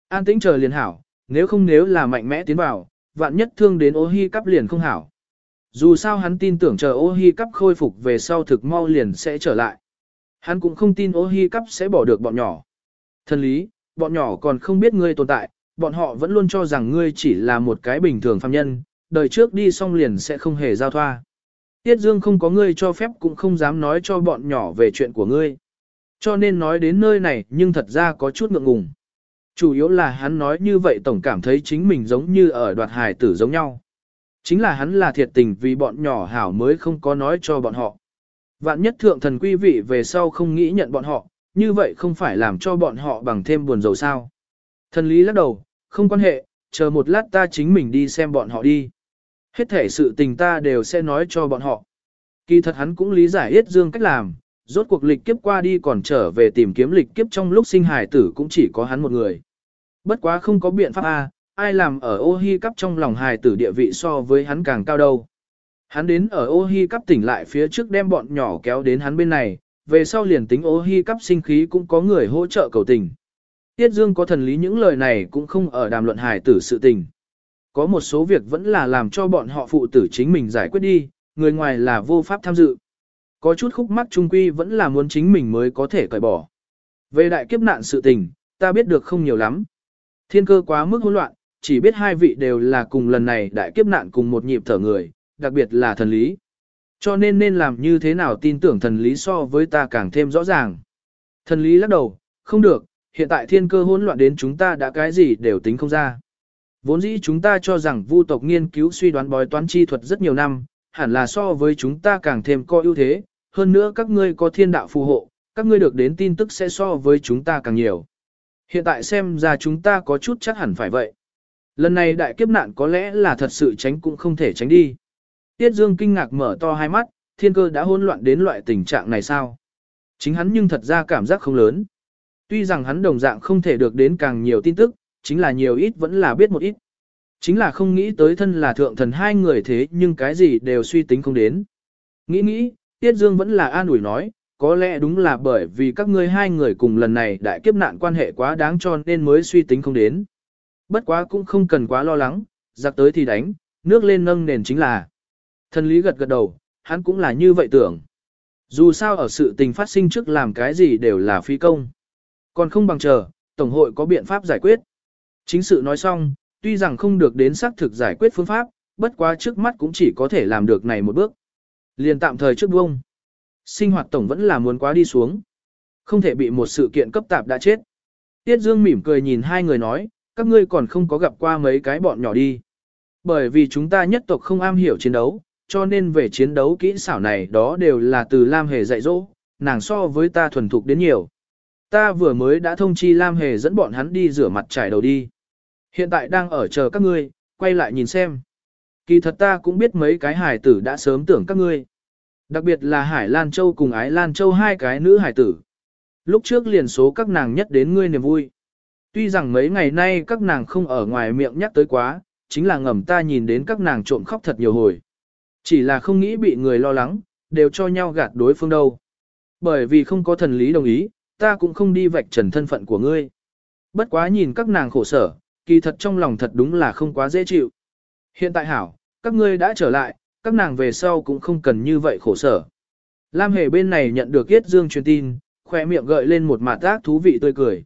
An tĩnh chờ liền hảo, nếu không nếu là mạnh mẽ tiến vào, vạn nhất thương đến ô hi cắp liền không hảo. Dù sao hắn tin tưởng chờ ô hi cắp khôi phục về sau thực mau liền sẽ trở lại. Hắn cũng không tin ô hi cắp sẽ bỏ được bọn nhỏ. Thân lý, bọn nhỏ còn không biết ngươi tồn tại, bọn họ vẫn luôn cho rằng ngươi chỉ là một cái bình thường phàm nhân, đời trước đi xong liền sẽ không hề giao thoa. Tiết Dương không có ngươi cho phép cũng không dám nói cho bọn nhỏ về chuyện của ngươi. Cho nên nói đến nơi này nhưng thật ra có chút ngượng ngùng. Chủ yếu là hắn nói như vậy tổng cảm thấy chính mình giống như ở đoạt hài tử giống nhau. Chính là hắn là thiệt tình vì bọn nhỏ hảo mới không có nói cho bọn họ. Vạn nhất thượng thần quý vị về sau không nghĩ nhận bọn họ, như vậy không phải làm cho bọn họ bằng thêm buồn rầu sao. Thần lý lắc đầu, không quan hệ, chờ một lát ta chính mình đi xem bọn họ đi. Hết thể sự tình ta đều sẽ nói cho bọn họ. Kỳ thật hắn cũng lý giải Yết Dương cách làm, rốt cuộc lịch kiếp qua đi còn trở về tìm kiếm lịch kiếp trong lúc sinh hài tử cũng chỉ có hắn một người. Bất quá không có biện pháp A, ai làm ở ô hi cắp trong lòng hài tử địa vị so với hắn càng cao đâu. Hắn đến ở ô hi cắp tỉnh lại phía trước đem bọn nhỏ kéo đến hắn bên này, về sau liền tính ô hi cắp sinh khí cũng có người hỗ trợ cầu tình. Tiết Dương có thần lý những lời này cũng không ở đàm luận hài tử sự tình. Có một số việc vẫn là làm cho bọn họ phụ tử chính mình giải quyết đi, người ngoài là vô pháp tham dự. Có chút khúc mắc trung quy vẫn là muốn chính mình mới có thể cởi bỏ. Về đại kiếp nạn sự tình, ta biết được không nhiều lắm. Thiên cơ quá mức hỗn loạn, chỉ biết hai vị đều là cùng lần này đại kiếp nạn cùng một nhịp thở người, đặc biệt là thần lý. Cho nên nên làm như thế nào tin tưởng thần lý so với ta càng thêm rõ ràng. Thần lý lắc đầu, không được, hiện tại thiên cơ hỗn loạn đến chúng ta đã cái gì đều tính không ra. Vốn dĩ chúng ta cho rằng vu tộc nghiên cứu suy đoán bói toán chi thuật rất nhiều năm, hẳn là so với chúng ta càng thêm có ưu thế, hơn nữa các ngươi có thiên đạo phù hộ, các ngươi được đến tin tức sẽ so với chúng ta càng nhiều. Hiện tại xem ra chúng ta có chút chắc hẳn phải vậy. Lần này đại kiếp nạn có lẽ là thật sự tránh cũng không thể tránh đi. Tiết Dương kinh ngạc mở to hai mắt, thiên cơ đã hỗn loạn đến loại tình trạng này sao? Chính hắn nhưng thật ra cảm giác không lớn. Tuy rằng hắn đồng dạng không thể được đến càng nhiều tin tức, chính là nhiều ít vẫn là biết một ít. Chính là không nghĩ tới thân là thượng thần hai người thế nhưng cái gì đều suy tính không đến. Nghĩ nghĩ, Tiết Dương vẫn là an ủi nói, có lẽ đúng là bởi vì các ngươi hai người cùng lần này đại kiếp nạn quan hệ quá đáng cho nên mới suy tính không đến. Bất quá cũng không cần quá lo lắng, giặc tới thì đánh, nước lên nâng nền chính là. Thần lý gật gật đầu, hắn cũng là như vậy tưởng. Dù sao ở sự tình phát sinh trước làm cái gì đều là phi công. Còn không bằng chờ, Tổng hội có biện pháp giải quyết. Chính sự nói xong, tuy rằng không được đến xác thực giải quyết phương pháp, bất quá trước mắt cũng chỉ có thể làm được này một bước. Liền tạm thời trước buông. Sinh hoạt tổng vẫn là muốn quá đi xuống. Không thể bị một sự kiện cấp tạp đã chết. Tiết Dương mỉm cười nhìn hai người nói, các ngươi còn không có gặp qua mấy cái bọn nhỏ đi. Bởi vì chúng ta nhất tộc không am hiểu chiến đấu, cho nên về chiến đấu kỹ xảo này đó đều là từ Lam Hề dạy dỗ, nàng so với ta thuần thục đến nhiều. Ta vừa mới đã thông chi Lam Hề dẫn bọn hắn đi rửa mặt trải đầu đi. Hiện tại đang ở chờ các ngươi, quay lại nhìn xem. Kỳ thật ta cũng biết mấy cái hải tử đã sớm tưởng các ngươi. Đặc biệt là Hải Lan Châu cùng Ái Lan Châu hai cái nữ hải tử. Lúc trước liền số các nàng nhất đến ngươi niềm vui. Tuy rằng mấy ngày nay các nàng không ở ngoài miệng nhắc tới quá, chính là ngầm ta nhìn đến các nàng trộm khóc thật nhiều hồi. Chỉ là không nghĩ bị người lo lắng, đều cho nhau gạt đối phương đâu. Bởi vì không có thần lý đồng ý, ta cũng không đi vạch trần thân phận của ngươi. Bất quá nhìn các nàng khổ sở, kỳ thật trong lòng thật đúng là không quá dễ chịu. Hiện tại hảo, các ngươi đã trở lại, các nàng về sau cũng không cần như vậy khổ sở. Lam Hề bên này nhận được Yết Dương truyền tin, khoe miệng gợi lên một mặt tác thú vị tươi cười.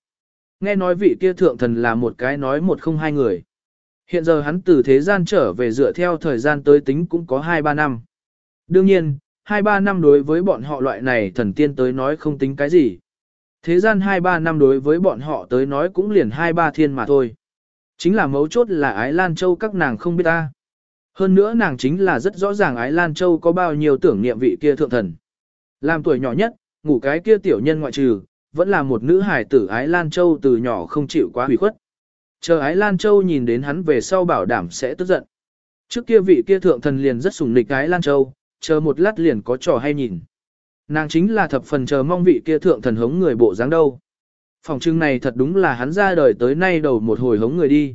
Nghe nói vị kia thượng thần là một cái nói một không hai người. Hiện giờ hắn từ thế gian trở về dựa theo thời gian tới tính cũng có 2-3 năm. Đương nhiên, 2-3 năm đối với bọn họ loại này thần tiên tới nói không tính cái gì. Thế gian 2-3 năm đối với bọn họ tới nói cũng liền 2-3 thiên mà thôi. Chính là mấu chốt là Ái Lan Châu các nàng không biết ta. Hơn nữa nàng chính là rất rõ ràng Ái Lan Châu có bao nhiêu tưởng niệm vị kia thượng thần. Làm tuổi nhỏ nhất, ngủ cái kia tiểu nhân ngoại trừ, vẫn là một nữ hài tử Ái Lan Châu từ nhỏ không chịu quá hủy khuất. Chờ Ái Lan Châu nhìn đến hắn về sau bảo đảm sẽ tức giận. Trước kia vị kia thượng thần liền rất sủng nịch Ái Lan Châu, chờ một lát liền có trò hay nhìn. Nàng chính là thập phần chờ mong vị kia thượng thần hống người bộ dáng đâu. Phòng trưng này thật đúng là hắn ra đời tới nay đầu một hồi hống người đi.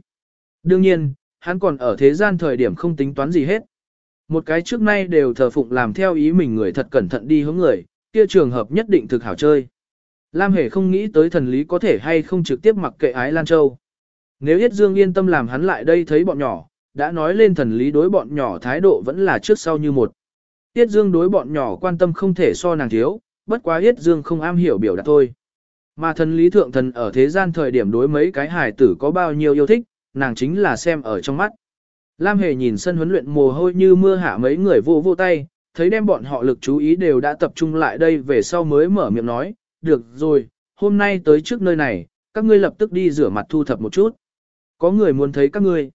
Đương nhiên, hắn còn ở thế gian thời điểm không tính toán gì hết. Một cái trước nay đều thờ phụng làm theo ý mình người thật cẩn thận đi hướng người, kia trường hợp nhất định thực hảo chơi. Lam Hề không nghĩ tới thần lý có thể hay không trực tiếp mặc kệ ái Lan Châu. Nếu Yết Dương yên tâm làm hắn lại đây thấy bọn nhỏ, đã nói lên thần lý đối bọn nhỏ thái độ vẫn là trước sau như một. Yết Dương đối bọn nhỏ quan tâm không thể so nàng thiếu, bất quá Yết Dương không am hiểu biểu đạt thôi. Mà thần lý thượng thần ở thế gian thời điểm đối mấy cái hài tử có bao nhiêu yêu thích, nàng chính là xem ở trong mắt. Lam Hề nhìn sân huấn luyện mồ hôi như mưa hạ mấy người vô vô tay, thấy đem bọn họ lực chú ý đều đã tập trung lại đây về sau mới mở miệng nói, được rồi, hôm nay tới trước nơi này, các ngươi lập tức đi rửa mặt thu thập một chút. Có người muốn thấy các ngươi.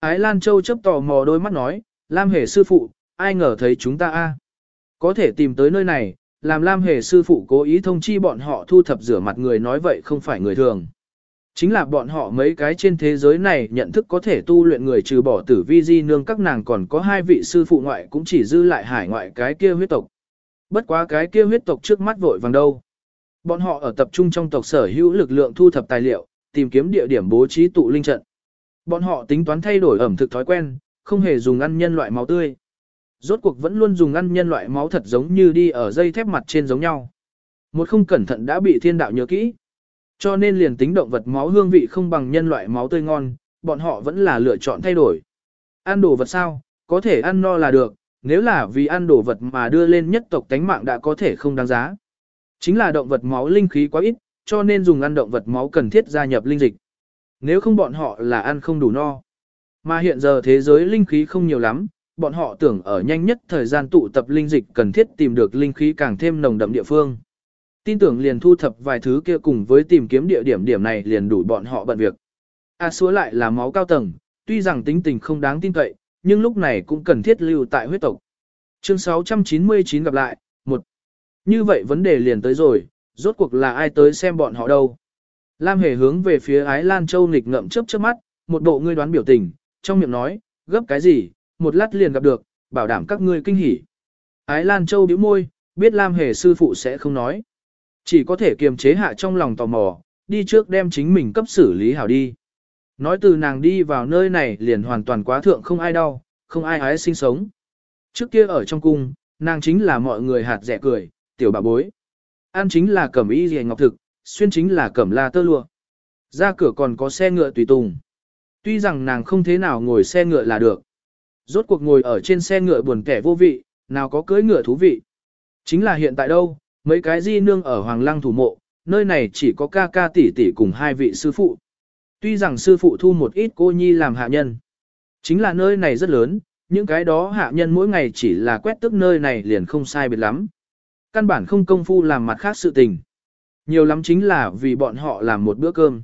Ái Lan Châu chấp tò mò đôi mắt nói, Lam Hề sư phụ, ai ngờ thấy chúng ta a Có thể tìm tới nơi này, làm Lam Hề sư phụ cố ý thông chi bọn họ thu thập rửa mặt người nói vậy không phải người thường. Chính là bọn họ mấy cái trên thế giới này nhận thức có thể tu luyện người trừ bỏ tử vi di nương các nàng còn có hai vị sư phụ ngoại cũng chỉ dư lại hải ngoại cái kia huyết tộc. Bất quá cái kia huyết tộc trước mắt vội vàng đâu. Bọn họ ở tập trung trong tộc sở hữu lực lượng thu thập tài liệu, tìm kiếm địa điểm bố trí tụ linh trận. Bọn họ tính toán thay đổi ẩm thực thói quen, không hề dùng ăn nhân loại máu tươi. Rốt cuộc vẫn luôn dùng ăn nhân loại máu thật giống như đi ở dây thép mặt trên giống nhau. Một không cẩn thận đã bị thiên đạo nhớ kỹ. Cho nên liền tính động vật máu hương vị không bằng nhân loại máu tươi ngon, bọn họ vẫn là lựa chọn thay đổi. Ăn đồ vật sao, có thể ăn no là được, nếu là vì ăn đồ vật mà đưa lên nhất tộc tánh mạng đã có thể không đáng giá. Chính là động vật máu linh khí quá ít, cho nên dùng ăn động vật máu cần thiết gia nhập linh dịch. Nếu không bọn họ là ăn không đủ no. Mà hiện giờ thế giới linh khí không nhiều lắm, bọn họ tưởng ở nhanh nhất thời gian tụ tập linh dịch cần thiết tìm được linh khí càng thêm nồng đậm địa phương. Tin tưởng liền thu thập vài thứ kia cùng với tìm kiếm địa điểm điểm này liền đủ bọn họ bận việc. A à, xúa lại là máu cao tầng, tuy rằng tính tình không đáng tin cậy, nhưng lúc này cũng cần thiết lưu tại huyết tộc. Chương 699 gặp lại, một Như vậy vấn đề liền tới rồi, rốt cuộc là ai tới xem bọn họ đâu. Lam hề hướng về phía ái Lan Châu nghịch ngậm chớp chớp mắt, một bộ ngươi đoán biểu tình, trong miệng nói, gấp cái gì, một lát liền gặp được, bảo đảm các ngươi kinh hỉ. Ái Lan Châu bĩu môi, biết Lam hề sư phụ sẽ không nói. Chỉ có thể kiềm chế hạ trong lòng tò mò, đi trước đem chính mình cấp xử lý hảo đi. Nói từ nàng đi vào nơi này liền hoàn toàn quá thượng không ai đau, không ai ái sinh sống. Trước kia ở trong cung, nàng chính là mọi người hạt rẻ cười, tiểu bà bối. Ăn chính là cẩm y rìa ngọc thực, xuyên chính là cẩm la tơ lụa. Ra cửa còn có xe ngựa tùy tùng. Tuy rằng nàng không thế nào ngồi xe ngựa là được. Rốt cuộc ngồi ở trên xe ngựa buồn kẻ vô vị, nào có cưỡi ngựa thú vị. Chính là hiện tại đâu, mấy cái di nương ở Hoàng Lăng thủ mộ, nơi này chỉ có ca ca tỷ tỷ cùng hai vị sư phụ. Tuy rằng sư phụ thu một ít cô nhi làm hạ nhân. Chính là nơi này rất lớn, những cái đó hạ nhân mỗi ngày chỉ là quét tức nơi này liền không sai biệt lắm. Căn bản không công phu làm mặt khác sự tình. Nhiều lắm chính là vì bọn họ làm một bữa cơm.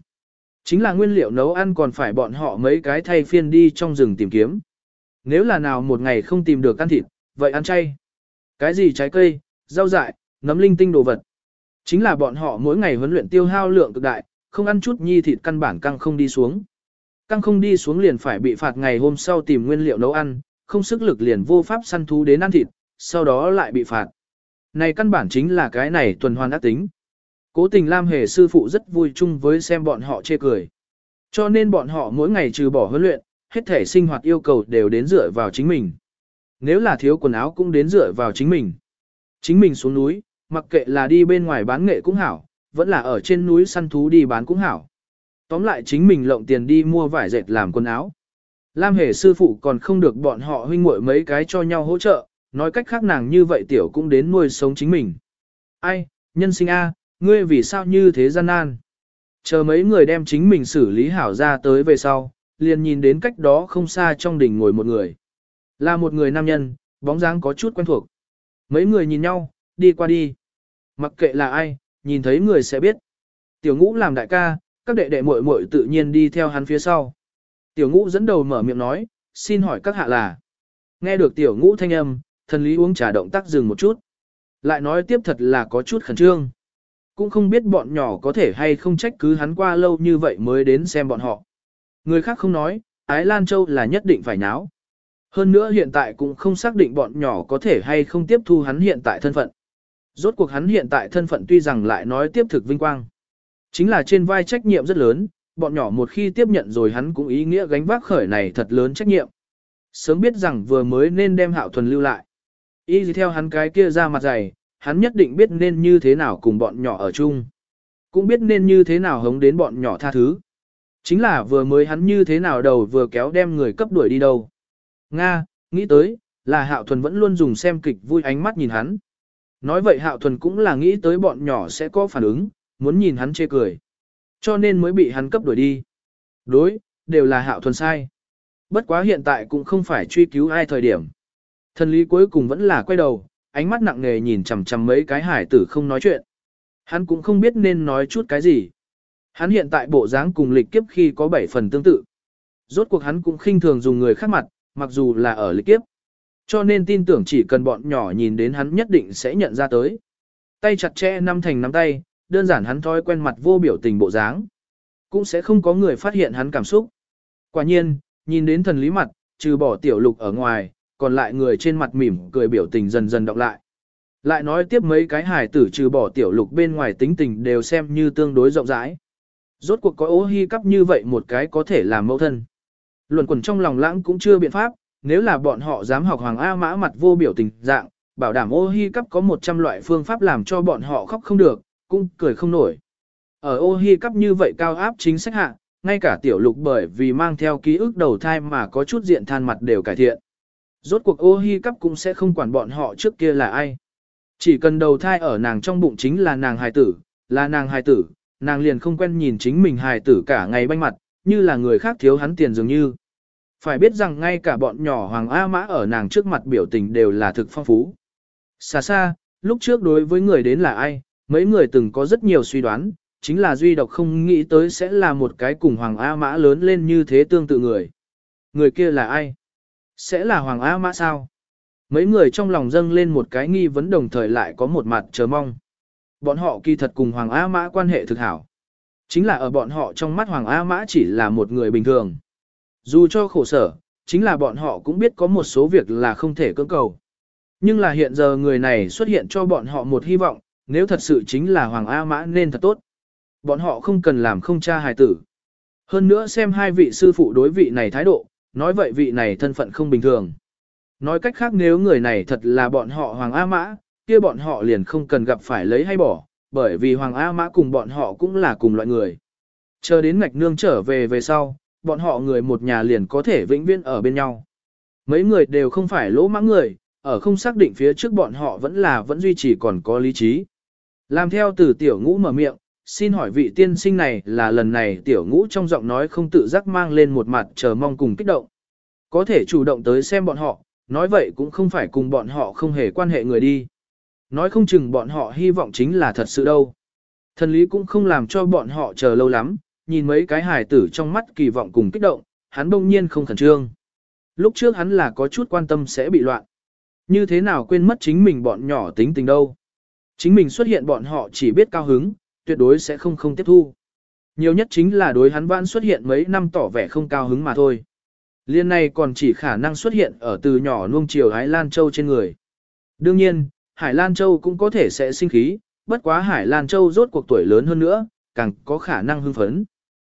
Chính là nguyên liệu nấu ăn còn phải bọn họ mấy cái thay phiên đi trong rừng tìm kiếm. Nếu là nào một ngày không tìm được ăn thịt, vậy ăn chay. Cái gì trái cây, rau dại, nấm linh tinh đồ vật. Chính là bọn họ mỗi ngày huấn luyện tiêu hao lượng cực đại, không ăn chút nhi thịt căn bản căng không đi xuống. Căng không đi xuống liền phải bị phạt ngày hôm sau tìm nguyên liệu nấu ăn, không sức lực liền vô pháp săn thú đến ăn thịt, sau đó lại bị phạt. Này căn bản chính là cái này tuần hoàn ác tính. Cố tình Lam Hề sư phụ rất vui chung với xem bọn họ chê cười. Cho nên bọn họ mỗi ngày trừ bỏ huấn luyện, hết thể sinh hoạt yêu cầu đều đến dựa vào chính mình. Nếu là thiếu quần áo cũng đến dựa vào chính mình. Chính mình xuống núi, mặc kệ là đi bên ngoài bán nghệ cũng hảo, vẫn là ở trên núi săn thú đi bán cũng hảo. Tóm lại chính mình lộng tiền đi mua vải dệt làm quần áo. Lam hề sư phụ còn không được bọn họ huynh muội mấy cái cho nhau hỗ trợ, nói cách khác nàng như vậy tiểu cũng đến nuôi sống chính mình. Ai, nhân sinh A, ngươi vì sao như thế gian nan? Chờ mấy người đem chính mình xử lý hảo ra tới về sau, liền nhìn đến cách đó không xa trong đỉnh ngồi một người. Là một người nam nhân, bóng dáng có chút quen thuộc. Mấy người nhìn nhau, đi qua đi. Mặc kệ là ai, nhìn thấy người sẽ biết. Tiểu ngũ làm đại ca, các đệ đệ muội muội tự nhiên đi theo hắn phía sau. Tiểu ngũ dẫn đầu mở miệng nói, xin hỏi các hạ là. Nghe được tiểu ngũ thanh âm, thần lý uống trà động tác dừng một chút. Lại nói tiếp thật là có chút khẩn trương. Cũng không biết bọn nhỏ có thể hay không trách cứ hắn qua lâu như vậy mới đến xem bọn họ. Người khác không nói, Ái Lan Châu là nhất định phải náo. Hơn nữa hiện tại cũng không xác định bọn nhỏ có thể hay không tiếp thu hắn hiện tại thân phận. Rốt cuộc hắn hiện tại thân phận tuy rằng lại nói tiếp thực vinh quang. Chính là trên vai trách nhiệm rất lớn, bọn nhỏ một khi tiếp nhận rồi hắn cũng ý nghĩa gánh vác khởi này thật lớn trách nhiệm. Sớm biết rằng vừa mới nên đem hạo thuần lưu lại. Y theo hắn cái kia ra mặt dày, hắn nhất định biết nên như thế nào cùng bọn nhỏ ở chung. Cũng biết nên như thế nào hống đến bọn nhỏ tha thứ. Chính là vừa mới hắn như thế nào đầu vừa kéo đem người cấp đuổi đi đâu. Nga, nghĩ tới, là Hạo Thuần vẫn luôn dùng xem kịch vui ánh mắt nhìn hắn. Nói vậy Hạo Thuần cũng là nghĩ tới bọn nhỏ sẽ có phản ứng, muốn nhìn hắn chê cười. Cho nên mới bị hắn cấp đuổi đi. Đối, đều là Hạo Thuần sai. Bất quá hiện tại cũng không phải truy cứu ai thời điểm. Thần lý cuối cùng vẫn là quay đầu, ánh mắt nặng nề nhìn chằm chằm mấy cái hải tử không nói chuyện. Hắn cũng không biết nên nói chút cái gì. Hắn hiện tại bộ dáng cùng lịch kiếp khi có bảy phần tương tự. Rốt cuộc hắn cũng khinh thường dùng người khác mặt, mặc dù là ở lịch kiếp. Cho nên tin tưởng chỉ cần bọn nhỏ nhìn đến hắn nhất định sẽ nhận ra tới. Tay chặt chẽ năm thành nắm tay, đơn giản hắn thói quen mặt vô biểu tình bộ dáng. Cũng sẽ không có người phát hiện hắn cảm xúc. Quả nhiên, nhìn đến thần lý mặt, trừ bỏ tiểu lục ở ngoài, còn lại người trên mặt mỉm cười biểu tình dần dần đọc lại. Lại nói tiếp mấy cái hài tử trừ bỏ tiểu lục bên ngoài tính tình đều xem như tương đối rộng rãi. Rốt cuộc có ô hy cắp như vậy một cái có thể làm mẫu thân. Luận quần trong lòng lãng cũng chưa biện pháp, nếu là bọn họ dám học Hoàng A mã mặt vô biểu tình dạng, bảo đảm ô hi cắp có 100 loại phương pháp làm cho bọn họ khóc không được, cũng cười không nổi. Ở ô hi cắp như vậy cao áp chính sách hạ, ngay cả tiểu lục bởi vì mang theo ký ức đầu thai mà có chút diện than mặt đều cải thiện. Rốt cuộc ô hi cắp cũng sẽ không quản bọn họ trước kia là ai. Chỉ cần đầu thai ở nàng trong bụng chính là nàng hài tử, là nàng hài tử, nàng liền không quen nhìn chính mình hài tử cả ngày banh mặt, như là người khác thiếu hắn tiền dường như. Phải biết rằng ngay cả bọn nhỏ Hoàng A Mã ở nàng trước mặt biểu tình đều là thực phong phú. Xa xa, lúc trước đối với người đến là ai, mấy người từng có rất nhiều suy đoán, chính là duy độc không nghĩ tới sẽ là một cái cùng Hoàng A Mã lớn lên như thế tương tự người. Người kia là ai? Sẽ là Hoàng A Mã sao? Mấy người trong lòng dâng lên một cái nghi vấn đồng thời lại có một mặt chờ mong. Bọn họ kỳ thật cùng Hoàng A Mã quan hệ thực hảo. Chính là ở bọn họ trong mắt Hoàng A Mã chỉ là một người bình thường. Dù cho khổ sở, chính là bọn họ cũng biết có một số việc là không thể cưỡng cầu. Nhưng là hiện giờ người này xuất hiện cho bọn họ một hy vọng, nếu thật sự chính là Hoàng A Mã nên thật tốt. Bọn họ không cần làm không cha hài tử. Hơn nữa xem hai vị sư phụ đối vị này thái độ, nói vậy vị này thân phận không bình thường. Nói cách khác nếu người này thật là bọn họ Hoàng A Mã, kia bọn họ liền không cần gặp phải lấy hay bỏ, bởi vì Hoàng A Mã cùng bọn họ cũng là cùng loại người. Chờ đến ngạch nương trở về về sau, bọn họ người một nhà liền có thể vĩnh viễn ở bên nhau. Mấy người đều không phải lỗ mãng người, ở không xác định phía trước bọn họ vẫn là vẫn duy trì còn có lý trí. Làm theo từ tiểu ngũ mở miệng, xin hỏi vị tiên sinh này là lần này tiểu ngũ trong giọng nói không tự giác mang lên một mặt chờ mong cùng kích động. Có thể chủ động tới xem bọn họ, nói vậy cũng không phải cùng bọn họ không hề quan hệ người đi. Nói không chừng bọn họ hy vọng chính là thật sự đâu. Thần lý cũng không làm cho bọn họ chờ lâu lắm, nhìn mấy cái hài tử trong mắt kỳ vọng cùng kích động, hắn bỗng nhiên không khẩn trương. Lúc trước hắn là có chút quan tâm sẽ bị loạn. Như thế nào quên mất chính mình bọn nhỏ tính tình đâu. Chính mình xuất hiện bọn họ chỉ biết cao hứng, tuyệt đối sẽ không không tiếp thu. Nhiều nhất chính là đối hắn vãn xuất hiện mấy năm tỏ vẻ không cao hứng mà thôi. Liên này còn chỉ khả năng xuất hiện ở từ nhỏ nuông chiều ái Lan Châu trên người. Đương nhiên, Hải Lan Châu cũng có thể sẽ sinh khí, bất quá Hải Lan Châu rốt cuộc tuổi lớn hơn nữa, càng có khả năng hưng phấn.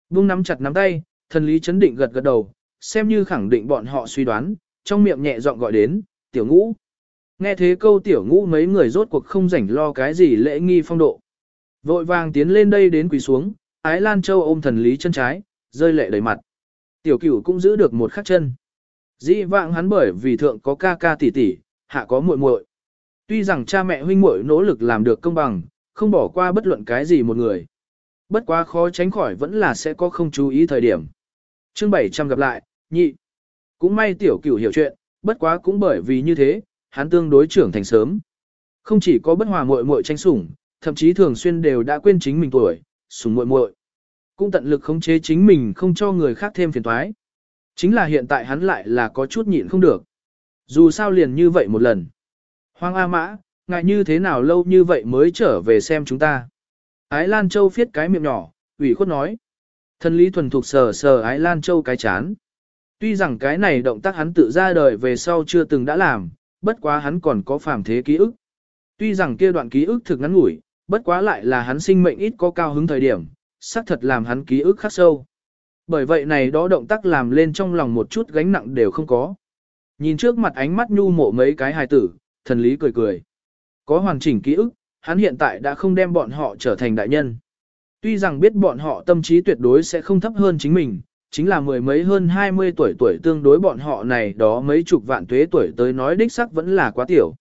Bung nắm chặt nắm tay, thần lý chấn định gật gật đầu, xem như khẳng định bọn họ suy đoán, trong miệng nhẹ giọng gọi đến, tiểu ngũ. Nghe thế câu tiểu ngũ mấy người rốt cuộc không rảnh lo cái gì lễ nghi phong độ. Vội vàng tiến lên đây đến quỳ xuống, ái lan châu ôm thần lý chân trái, rơi lệ đầy mặt. Tiểu cửu cũng giữ được một khắc chân. Dĩ vãng hắn bởi vì thượng có ca ca tỷ tỷ, hạ có muội muội. Tuy rằng cha mẹ huynh muội nỗ lực làm được công bằng, không bỏ qua bất luận cái gì một người. Bất quá khó tránh khỏi vẫn là sẽ có không chú ý thời điểm. chương 700 gặp lại, nhị. Cũng may tiểu cửu hiểu chuyện, bất quá cũng bởi vì như thế, hắn tương đối trưởng thành sớm. Không chỉ có bất hòa muội muội tranh sủng, thậm chí thường xuyên đều đã quên chính mình tuổi, sủng muội muội. Cũng tận lực khống chế chính mình không cho người khác thêm phiền toái. Chính là hiện tại hắn lại là có chút nhịn không được. Dù sao liền như vậy một lần. Hoàng A Mã, ngại như thế nào lâu như vậy mới trở về xem chúng ta. Ái Lan Châu phiết cái miệng nhỏ, ủy khuất nói. Thân lý thuần thục sờ sờ Ái Lan Châu cái chán. Tuy rằng cái này động tác hắn tự ra đời về sau chưa từng đã làm, bất quá hắn còn có phàm thế ký ức. Tuy rằng kia đoạn ký ức thực ngắn ngủi, bất quá lại là hắn sinh mệnh ít có cao hứng thời điểm, xác thật làm hắn ký ức khắc sâu. Bởi vậy này đó động tác làm lên trong lòng một chút gánh nặng đều không có. Nhìn trước mặt ánh mắt nhu mộ mấy cái hài tử, thần lý cười cười. Có hoàn chỉnh ký ức, hắn hiện tại đã không đem bọn họ trở thành đại nhân. Tuy rằng biết bọn họ tâm trí tuyệt đối sẽ không thấp hơn chính mình, chính là mười mấy hơn 20 tuổi tuổi tương đối bọn họ này đó mấy chục vạn tuế tuổi tới nói đích sắc vẫn là quá tiểu.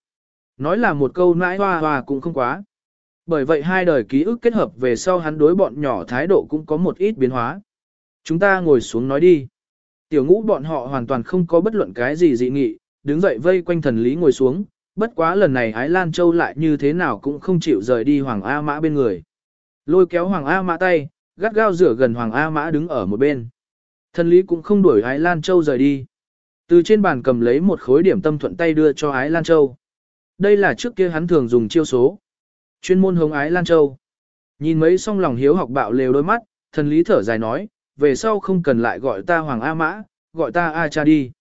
Nói là một câu nãi hoa hoa cũng không quá. Bởi vậy hai đời ký ức kết hợp về sau hắn đối bọn nhỏ thái độ cũng có một ít biến hóa. Chúng ta ngồi xuống nói đi. Tiểu ngũ bọn họ hoàn toàn không có bất luận cái gì dị nghị, đứng dậy vây quanh thần lý ngồi xuống, bất quá lần này Ái Lan Châu lại như thế nào cũng không chịu rời đi Hoàng A Mã bên người. Lôi kéo Hoàng A Mã tay, gắt gao rửa gần Hoàng A Mã đứng ở một bên. Thần lý cũng không đuổi Ái Lan Châu rời đi. Từ trên bàn cầm lấy một khối điểm tâm thuận tay đưa cho Ái Lan Châu. Đây là trước kia hắn thường dùng chiêu số. Chuyên môn hống Ái Lan Châu. Nhìn mấy song lòng hiếu học bạo lều đôi mắt, thần lý thở dài nói, về sau không cần lại gọi ta Hoàng A Mã, gọi ta A Cha đi.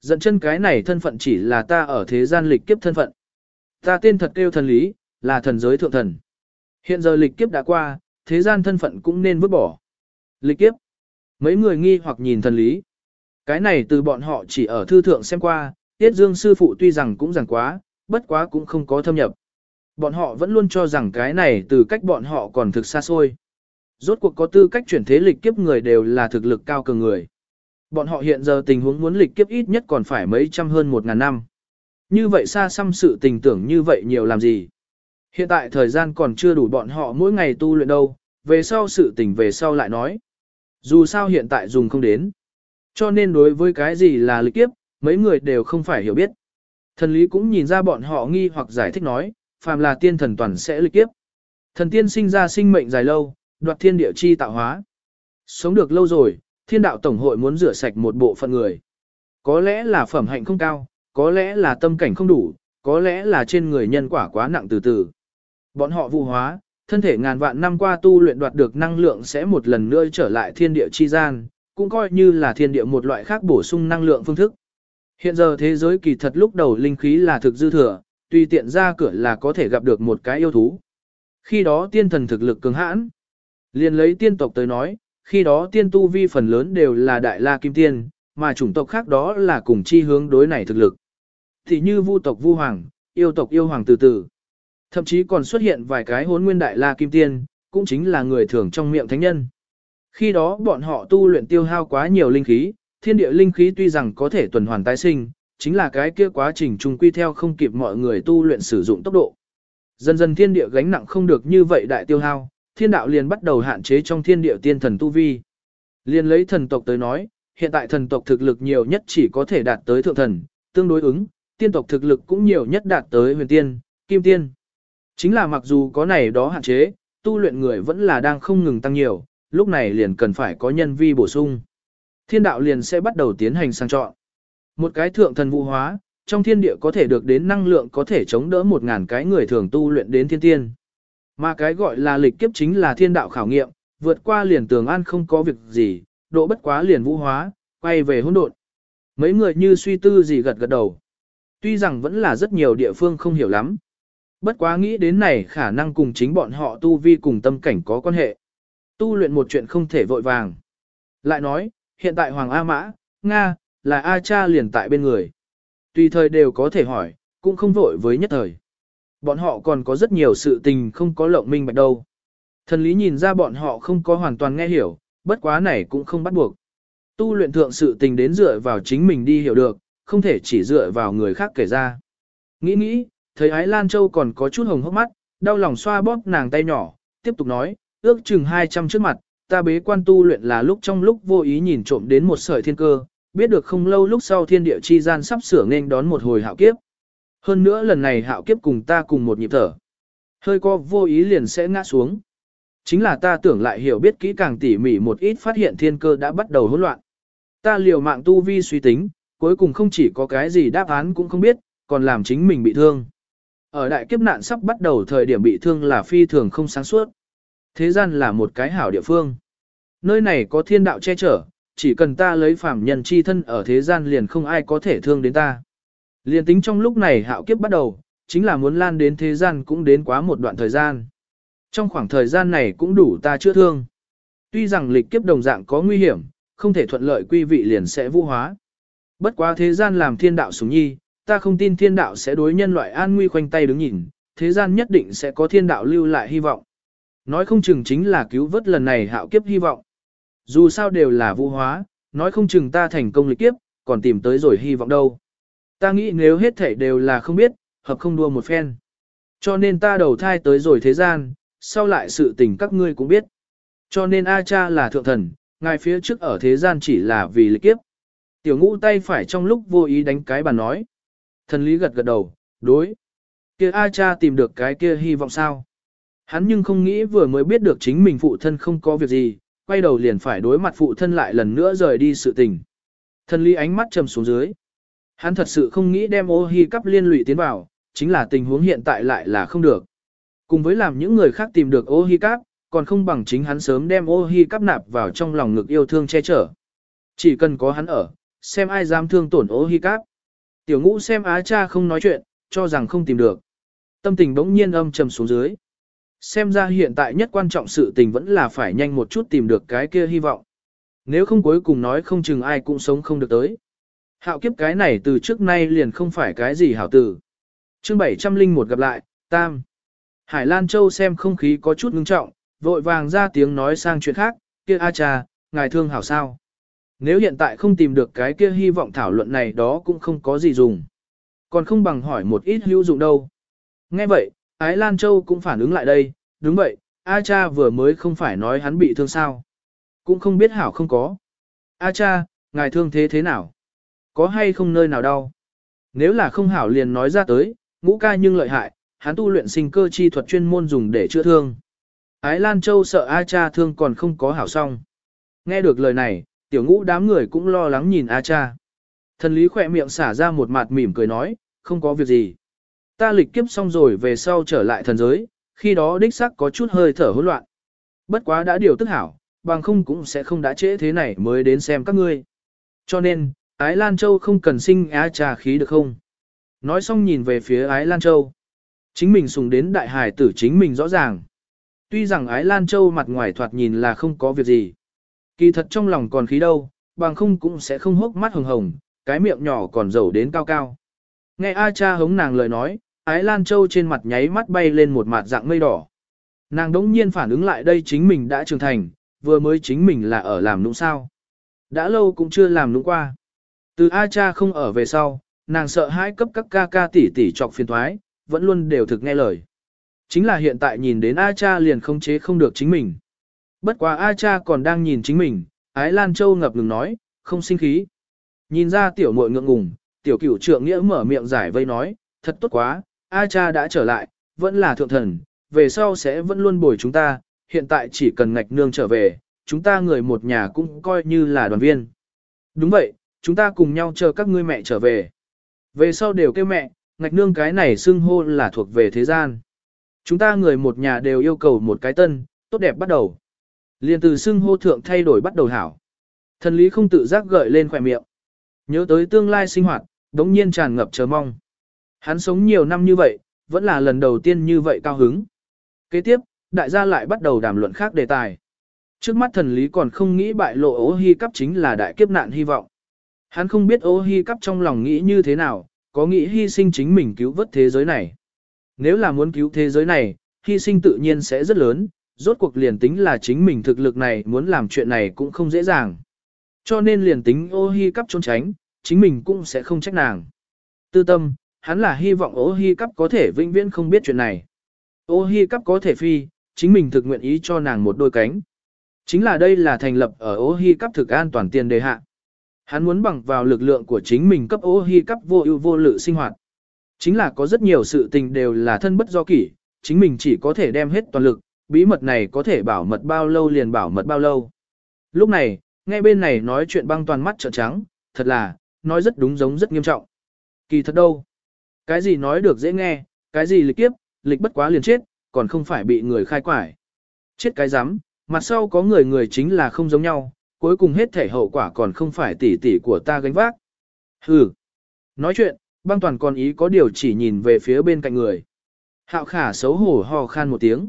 Dẫn chân cái này thân phận chỉ là ta ở thế gian lịch kiếp thân phận. Ta tên thật kêu thần lý, là thần giới thượng thần. Hiện giờ lịch kiếp đã qua, thế gian thân phận cũng nên vứt bỏ. Lịch kiếp. Mấy người nghi hoặc nhìn thần lý. Cái này từ bọn họ chỉ ở thư thượng xem qua, Tiết Dương sư phụ tuy rằng cũng rằng quá, bất quá cũng không có thâm nhập. Bọn họ vẫn luôn cho rằng cái này từ cách bọn họ còn thực xa xôi. Rốt cuộc có tư cách chuyển thế lịch kiếp người đều là thực lực cao cường người. Bọn họ hiện giờ tình huống muốn lịch kiếp ít nhất còn phải mấy trăm hơn một ngàn năm. Như vậy xa xăm sự tình tưởng như vậy nhiều làm gì. Hiện tại thời gian còn chưa đủ bọn họ mỗi ngày tu luyện đâu, về sau sự tình về sau lại nói. Dù sao hiện tại dùng không đến. Cho nên đối với cái gì là lịch kiếp, mấy người đều không phải hiểu biết. Thần lý cũng nhìn ra bọn họ nghi hoặc giải thích nói, phàm là tiên thần toàn sẽ lịch kiếp. Thần tiên sinh ra sinh mệnh dài lâu, đoạt thiên địa chi tạo hóa. Sống được lâu rồi, thiên đạo tổng hội muốn rửa sạch một bộ phận người. Có lẽ là phẩm hạnh không cao, có lẽ là tâm cảnh không đủ, có lẽ là trên người nhân quả quá nặng từ từ. Bọn họ vụ hóa, thân thể ngàn vạn năm qua tu luyện đoạt được năng lượng sẽ một lần nữa trở lại thiên địa chi gian, cũng coi như là thiên địa một loại khác bổ sung năng lượng phương thức. Hiện giờ thế giới kỳ thật lúc đầu linh khí là thực dư thừa, tùy tiện ra cửa là có thể gặp được một cái yêu thú. Khi đó tiên thần thực lực cường hãn. Liền lấy tiên tộc tới nói, khi đó tiên tu vi phần lớn đều là đại la kim tiên, mà chủng tộc khác đó là cùng chi hướng đối này thực lực. Thì như vu tộc vu hoàng, yêu tộc yêu hoàng từ từ. Thậm chí còn xuất hiện vài cái hốn nguyên đại la kim tiên, cũng chính là người thường trong miệng thánh nhân. Khi đó bọn họ tu luyện tiêu hao quá nhiều linh khí, thiên địa linh khí tuy rằng có thể tuần hoàn tái sinh, chính là cái kia quá trình trùng quy theo không kịp mọi người tu luyện sử dụng tốc độ. Dần dần thiên địa gánh nặng không được như vậy đại tiêu hao, thiên đạo liền bắt đầu hạn chế trong thiên địa tiên thần tu vi. Liền lấy thần tộc tới nói, hiện tại thần tộc thực lực nhiều nhất chỉ có thể đạt tới thượng thần, tương đối ứng, tiên tộc thực lực cũng nhiều nhất đạt tới huyền tiên, kim tiên. Chính là mặc dù có này đó hạn chế, tu luyện người vẫn là đang không ngừng tăng nhiều, lúc này liền cần phải có nhân vi bổ sung. Thiên đạo liền sẽ bắt đầu tiến hành sang chọn. Một cái thượng thần vũ hóa, trong thiên địa có thể được đến năng lượng có thể chống đỡ một ngàn cái người thường tu luyện đến thiên tiên. Mà cái gọi là lịch kiếp chính là thiên đạo khảo nghiệm, vượt qua liền tường an không có việc gì, độ bất quá liền vũ hóa, quay về hỗn độn. Mấy người như suy tư gì gật gật đầu. Tuy rằng vẫn là rất nhiều địa phương không hiểu lắm. Bất quá nghĩ đến này khả năng cùng chính bọn họ tu vi cùng tâm cảnh có quan hệ. Tu luyện một chuyện không thể vội vàng. Lại nói, hiện tại Hoàng A Mã, Nga, là A Cha liền tại bên người. Tùy thời đều có thể hỏi, cũng không vội với nhất thời. Bọn họ còn có rất nhiều sự tình không có lộng minh bạch đâu. Thần lý nhìn ra bọn họ không có hoàn toàn nghe hiểu, bất quá này cũng không bắt buộc. Tu luyện thượng sự tình đến dựa vào chính mình đi hiểu được, không thể chỉ dựa vào người khác kể ra. Nghĩ nghĩ, thấy Ái Lan Châu còn có chút hồng hốc mắt, đau lòng xoa bóp nàng tay nhỏ, tiếp tục nói, ước chừng 200 trước mặt, ta bế quan tu luyện là lúc trong lúc vô ý nhìn trộm đến một sợi thiên cơ, biết được không lâu lúc sau thiên địa chi gian sắp sửa nên đón một hồi hạo kiếp. Hơn nữa lần này hạo kiếp cùng ta cùng một nhịp thở. Hơi co vô ý liền sẽ ngã xuống. Chính là ta tưởng lại hiểu biết kỹ càng tỉ mỉ một ít phát hiện thiên cơ đã bắt đầu hỗn loạn. Ta liều mạng tu vi suy tính, cuối cùng không chỉ có cái gì đáp án cũng không biết, còn làm chính mình bị thương. Ở đại kiếp nạn sắp bắt đầu thời điểm bị thương là phi thường không sáng suốt. Thế gian là một cái hảo địa phương. Nơi này có thiên đạo che chở, chỉ cần ta lấy phạm nhân chi thân ở thế gian liền không ai có thể thương đến ta. Liền tính trong lúc này hạo kiếp bắt đầu, chính là muốn lan đến thế gian cũng đến quá một đoạn thời gian. Trong khoảng thời gian này cũng đủ ta chữa thương. Tuy rằng lịch kiếp đồng dạng có nguy hiểm, không thể thuận lợi quy vị liền sẽ vũ hóa. Bất quá thế gian làm thiên đạo sủng nhi, ta không tin thiên đạo sẽ đối nhân loại an nguy khoanh tay đứng nhìn, thế gian nhất định sẽ có thiên đạo lưu lại hy vọng. Nói không chừng chính là cứu vớt lần này hạo kiếp hy vọng. Dù sao đều là vũ hóa, nói không chừng ta thành công lịch kiếp, còn tìm tới rồi hy vọng đâu. Ta nghĩ nếu hết thảy đều là không biết, hợp không đua một phen. Cho nên ta đầu thai tới rồi thế gian, sau lại sự tình các ngươi cũng biết. Cho nên A cha là thượng thần, ngài phía trước ở thế gian chỉ là vì lịch kiếp. Tiểu ngũ tay phải trong lúc vô ý đánh cái bàn nói. Thần lý gật gật đầu, đối. Kia A cha tìm được cái kia hy vọng sao? Hắn nhưng không nghĩ vừa mới biết được chính mình phụ thân không có việc gì, quay đầu liền phải đối mặt phụ thân lại lần nữa rời đi sự tình. Thần lý ánh mắt trầm xuống dưới. Hắn thật sự không nghĩ đem ô hi cắp liên lụy tiến vào, chính là tình huống hiện tại lại là không được. Cùng với làm những người khác tìm được ô hi cắp, còn không bằng chính hắn sớm đem ô hi cắp nạp vào trong lòng ngực yêu thương che chở. Chỉ cần có hắn ở, xem ai dám thương tổn ô hi cắp. Tiểu ngũ xem á cha không nói chuyện, cho rằng không tìm được. Tâm tình bỗng nhiên âm trầm xuống dưới. Xem ra hiện tại nhất quan trọng sự tình vẫn là phải nhanh một chút tìm được cái kia hy vọng. Nếu không cuối cùng nói không chừng ai cũng sống không được tới. Hạo kiếp cái này từ trước nay liền không phải cái gì hảo tử. Chương 701 gặp lại, Tam. Hải Lan Châu xem không khí có chút ngưng trọng, vội vàng ra tiếng nói sang chuyện khác, kia A cha, ngài thương hảo sao. Nếu hiện tại không tìm được cái kia hy vọng thảo luận này đó cũng không có gì dùng. Còn không bằng hỏi một ít hữu dụng đâu. Nghe vậy, Ái Lan Châu cũng phản ứng lại đây, đúng vậy, A cha vừa mới không phải nói hắn bị thương sao. Cũng không biết hảo không có. A cha, ngài thương thế thế nào? Có hay không nơi nào đau? Nếu là không hảo liền nói ra tới, ngũ ca nhưng lợi hại, hắn tu luyện sinh cơ chi thuật chuyên môn dùng để chữa thương. Ái Lan Châu sợ A cha thương còn không có hảo xong. Nghe được lời này, tiểu ngũ đám người cũng lo lắng nhìn A cha. Thần lý khỏe miệng xả ra một mặt mỉm cười nói, không có việc gì. Ta lịch kiếp xong rồi về sau trở lại thần giới, khi đó đích sắc có chút hơi thở hỗn loạn. Bất quá đã điều tức hảo, bằng không cũng sẽ không đã trễ thế này mới đến xem các ngươi. Cho nên, Ái Lan Châu không cần sinh á trà khí được không? Nói xong nhìn về phía Ái Lan Châu. Chính mình sùng đến đại hải tử chính mình rõ ràng. Tuy rằng Ái Lan Châu mặt ngoài thoạt nhìn là không có việc gì. Kỳ thật trong lòng còn khí đâu, bằng không cũng sẽ không hốc mắt hồng hồng, cái miệng nhỏ còn dầu đến cao cao. Nghe A cha hống nàng lời nói, Ái Lan Châu trên mặt nháy mắt bay lên một mặt dạng mây đỏ. Nàng đống nhiên phản ứng lại đây chính mình đã trưởng thành, vừa mới chính mình là ở làm nũng sao. Đã lâu cũng chưa làm nũng qua. Từ A cha không ở về sau, nàng sợ hãi cấp các ca ca tỷ tỷ chọc phiền thoái, vẫn luôn đều thực nghe lời. Chính là hiện tại nhìn đến A cha liền không chế không được chính mình. Bất quá A cha còn đang nhìn chính mình, Ái Lan Châu ngập ngừng nói, không sinh khí. Nhìn ra tiểu muội ngượng ngùng, tiểu cửu trượng nghĩa mở miệng giải vây nói, thật tốt quá, A cha đã trở lại, vẫn là thượng thần, về sau sẽ vẫn luôn bồi chúng ta, hiện tại chỉ cần ngạch nương trở về, chúng ta người một nhà cũng coi như là đoàn viên. Đúng vậy, chúng ta cùng nhau chờ các ngươi mẹ trở về. Về sau đều kêu mẹ, ngạch nương cái này xưng hô là thuộc về thế gian. Chúng ta người một nhà đều yêu cầu một cái tân, tốt đẹp bắt đầu. Liên từ xưng hô thượng thay đổi bắt đầu hảo. Thần lý không tự giác gợi lên khỏe miệng. Nhớ tới tương lai sinh hoạt, đống nhiên tràn ngập chờ mong. Hắn sống nhiều năm như vậy, vẫn là lần đầu tiên như vậy cao hứng. Kế tiếp, đại gia lại bắt đầu đàm luận khác đề tài. Trước mắt thần lý còn không nghĩ bại lộ ố hy cấp chính là đại kiếp nạn hy vọng. Hắn không biết ô hi cắp trong lòng nghĩ như thế nào, có nghĩ hy sinh chính mình cứu vớt thế giới này. Nếu là muốn cứu thế giới này, hy sinh tự nhiên sẽ rất lớn, rốt cuộc liền tính là chính mình thực lực này muốn làm chuyện này cũng không dễ dàng. Cho nên liền tính ô hi cắp trốn tránh, chính mình cũng sẽ không trách nàng. Tư tâm, hắn là hy vọng ô hi cắp có thể vĩnh viễn không biết chuyện này. Ô hi cắp có thể phi, chính mình thực nguyện ý cho nàng một đôi cánh. Chính là đây là thành lập ở ô hi cắp thực an toàn tiền đề hạ. Hắn muốn bằng vào lực lượng của chính mình cấp ô hi cấp vô ưu vô lự sinh hoạt. Chính là có rất nhiều sự tình đều là thân bất do kỷ, chính mình chỉ có thể đem hết toàn lực, bí mật này có thể bảo mật bao lâu liền bảo mật bao lâu. Lúc này, nghe bên này nói chuyện băng toàn mắt trợn trắng, thật là, nói rất đúng giống rất nghiêm trọng. Kỳ thật đâu? Cái gì nói được dễ nghe, cái gì lịch kiếp, lịch bất quá liền chết, còn không phải bị người khai quải. Chết cái rắm mặt sau có người người chính là không giống nhau, cuối cùng hết thể hậu quả còn không phải tỷ tỷ của ta gánh vác. Hừ. Nói chuyện, băng toàn còn ý có điều chỉ nhìn về phía bên cạnh người. Hạo khả xấu hổ ho khan một tiếng.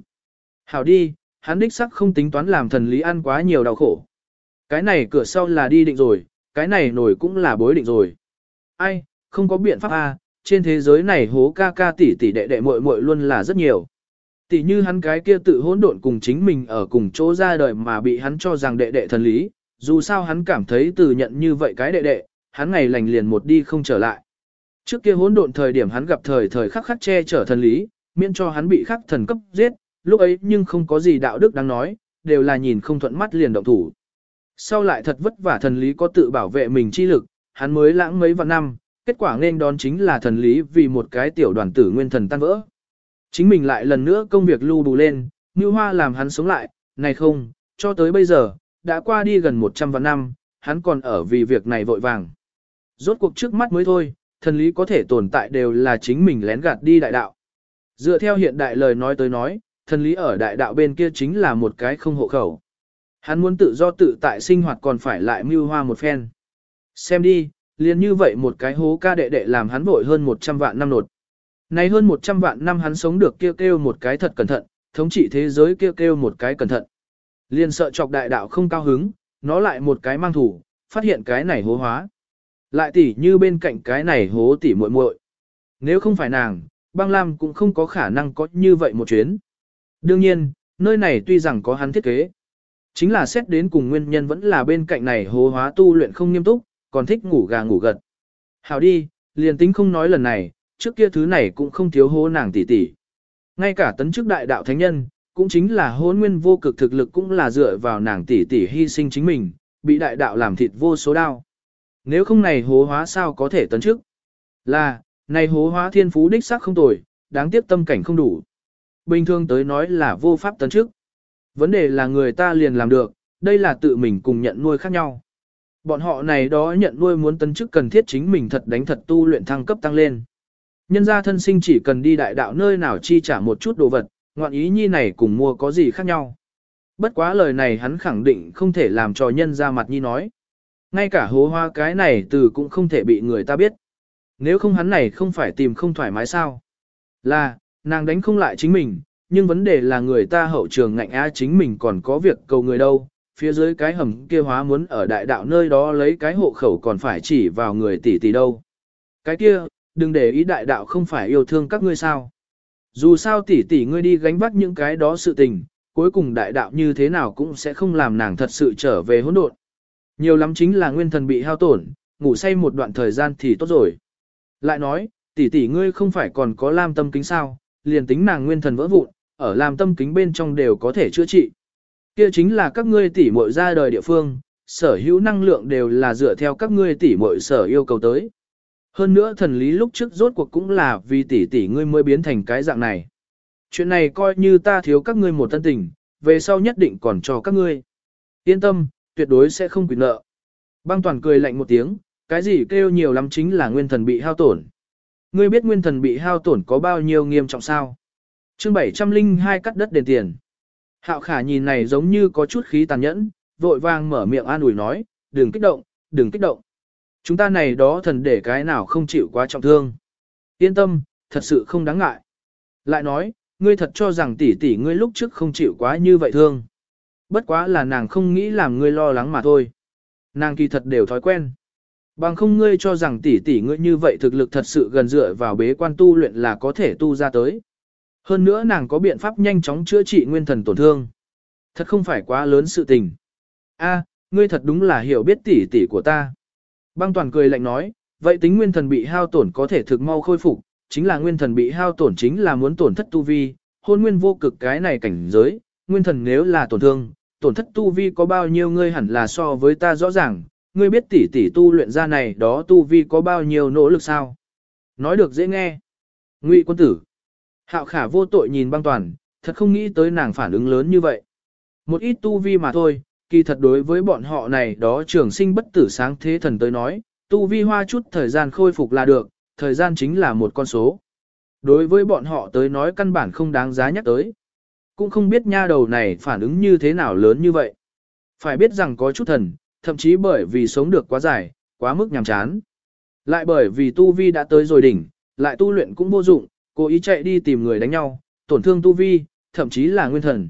Hảo đi, hắn đích sắc không tính toán làm thần lý ăn quá nhiều đau khổ. Cái này cửa sau là đi định rồi, cái này nổi cũng là bối định rồi. Ai, không có biện pháp à, trên thế giới này hố ca ca tỷ tỷ đệ đệ muội muội luôn là rất nhiều. Tỷ như hắn cái kia tự hỗn độn cùng chính mình ở cùng chỗ ra đời mà bị hắn cho rằng đệ đệ thần lý, dù sao hắn cảm thấy từ nhận như vậy cái đệ đệ, hắn ngày lành liền một đi không trở lại. Trước kia hỗn độn thời điểm hắn gặp thời thời khắc khắc che chở thần lý, miễn cho hắn bị khắc thần cấp giết, lúc ấy nhưng không có gì đạo đức đáng nói, đều là nhìn không thuận mắt liền động thủ. Sau lại thật vất vả thần lý có tự bảo vệ mình chi lực, hắn mới lãng mấy vạn năm, kết quả nên đón chính là thần lý vì một cái tiểu đoàn tử nguyên thần tan vỡ. Chính mình lại lần nữa công việc lưu bù lên, như hoa làm hắn sống lại, này không, cho tới bây giờ, đã qua đi gần 100 vạn năm, hắn còn ở vì việc này vội vàng. Rốt cuộc trước mắt mới thôi, thần lý có thể tồn tại đều là chính mình lén gạt đi đại đạo. Dựa theo hiện đại lời nói tới nói, thần lý ở đại đạo bên kia chính là một cái không hộ khẩu. Hắn muốn tự do tự tại sinh hoạt còn phải lại mưu hoa một phen. Xem đi, liền như vậy một cái hố ca đệ đệ làm hắn vội hơn 100 vạn năm nột. Này hơn 100 vạn năm hắn sống được kêu kêu một cái thật cẩn thận, thống trị thế giới kêu kêu một cái cẩn thận. Liền sợ chọc đại đạo không cao hứng, nó lại một cái mang thủ, phát hiện cái này hố hóa. Lại tỉ như bên cạnh cái này hố tỉ muội muội. Nếu không phải nàng, băng lam cũng không có khả năng có như vậy một chuyến. Đương nhiên, nơi này tuy rằng có hắn thiết kế. Chính là xét đến cùng nguyên nhân vẫn là bên cạnh này hố hóa tu luyện không nghiêm túc, còn thích ngủ gà ngủ gật. Hảo đi, liền tính không nói lần này, trước kia thứ này cũng không thiếu hố nàng tỷ tỷ. Ngay cả tấn chức đại đạo thánh nhân, cũng chính là hôn nguyên vô cực thực lực cũng là dựa vào nàng tỷ tỷ hy sinh chính mình, bị đại đạo làm thịt vô số đau. Nếu không này hố hóa sao có thể tấn chức? Là, này hố hóa thiên phú đích xác không tồi, đáng tiếc tâm cảnh không đủ. Bình thường tới nói là vô pháp tấn chức. Vấn đề là người ta liền làm được, đây là tự mình cùng nhận nuôi khác nhau. Bọn họ này đó nhận nuôi muốn tấn chức cần thiết chính mình thật đánh thật tu luyện thăng cấp tăng lên. Nhân gia thân sinh chỉ cần đi đại đạo nơi nào chi trả một chút đồ vật, ngoạn ý nhi này cùng mua có gì khác nhau. Bất quá lời này hắn khẳng định không thể làm cho nhân ra mặt nhi nói. Ngay cả hố hoa cái này từ cũng không thể bị người ta biết. Nếu không hắn này không phải tìm không thoải mái sao. Là, nàng đánh không lại chính mình, nhưng vấn đề là người ta hậu trường ngạnh á chính mình còn có việc cầu người đâu. Phía dưới cái hầm kia hóa muốn ở đại đạo nơi đó lấy cái hộ khẩu còn phải chỉ vào người tỷ tỷ đâu. Cái kia, đừng để ý đại đạo không phải yêu thương các ngươi sao. Dù sao tỷ tỷ ngươi đi gánh vác những cái đó sự tình, cuối cùng đại đạo như thế nào cũng sẽ không làm nàng thật sự trở về hỗn độn. Nhiều lắm chính là nguyên thần bị hao tổn, ngủ say một đoạn thời gian thì tốt rồi. Lại nói, tỷ tỷ ngươi không phải còn có lam tâm kính sao, liền tính nàng nguyên thần vỡ vụn, ở lam tâm kính bên trong đều có thể chữa trị. Kia chính là các ngươi tỷ muội ra đời địa phương, sở hữu năng lượng đều là dựa theo các ngươi tỷ muội sở yêu cầu tới. Hơn nữa thần lý lúc trước rốt cuộc cũng là vì tỷ tỷ ngươi mới biến thành cái dạng này. Chuyện này coi như ta thiếu các ngươi một tân tình, về sau nhất định còn cho các ngươi. Yên tâm, tuyệt đối sẽ không quỷ nợ. Băng toàn cười lạnh một tiếng, cái gì kêu nhiều lắm chính là nguyên thần bị hao tổn. Ngươi biết nguyên thần bị hao tổn có bao nhiêu nghiêm trọng sao? chương 702 cắt đất đền tiền. Hạo khả nhìn này giống như có chút khí tàn nhẫn, vội vàng mở miệng an ủi nói, đừng kích động, đừng kích động. Chúng ta này đó thần để cái nào không chịu quá trọng thương. Yên tâm, thật sự không đáng ngại. Lại nói, ngươi thật cho rằng tỷ tỷ ngươi lúc trước không chịu quá như vậy thương. Bất quá là nàng không nghĩ làm ngươi lo lắng mà thôi. Nàng kỳ thật đều thói quen. Bằng không ngươi cho rằng tỷ tỷ ngươi như vậy thực lực thật sự gần dựa vào bế quan tu luyện là có thể tu ra tới. Hơn nữa nàng có biện pháp nhanh chóng chữa trị nguyên thần tổn thương. Thật không phải quá lớn sự tình. A, ngươi thật đúng là hiểu biết tỷ tỷ của ta. Băng toàn cười lạnh nói, vậy tính nguyên thần bị hao tổn có thể thực mau khôi phục, chính là nguyên thần bị hao tổn chính là muốn tổn thất tu vi, hôn nguyên vô cực cái này cảnh giới, nguyên thần nếu là tổn thương, tổn thất tu vi có bao nhiêu ngươi hẳn là so với ta rõ ràng, ngươi biết tỷ tỷ tu luyện ra này đó tu vi có bao nhiêu nỗ lực sao? Nói được dễ nghe. Ngụy quân tử. Hạo khả vô tội nhìn băng toàn, thật không nghĩ tới nàng phản ứng lớn như vậy. Một ít tu vi mà thôi, kỳ thật đối với bọn họ này đó trường sinh bất tử sáng thế thần tới nói, Tu vi hoa chút thời gian khôi phục là được, thời gian chính là một con số. Đối với bọn họ tới nói căn bản không đáng giá nhắc tới. Cũng không biết nha đầu này phản ứng như thế nào lớn như vậy. Phải biết rằng có chút thần, thậm chí bởi vì sống được quá dài, quá mức nhàm chán. Lại bởi vì tu vi đã tới rồi đỉnh, lại tu luyện cũng vô dụng, cố ý chạy đi tìm người đánh nhau, tổn thương tu vi, thậm chí là nguyên thần.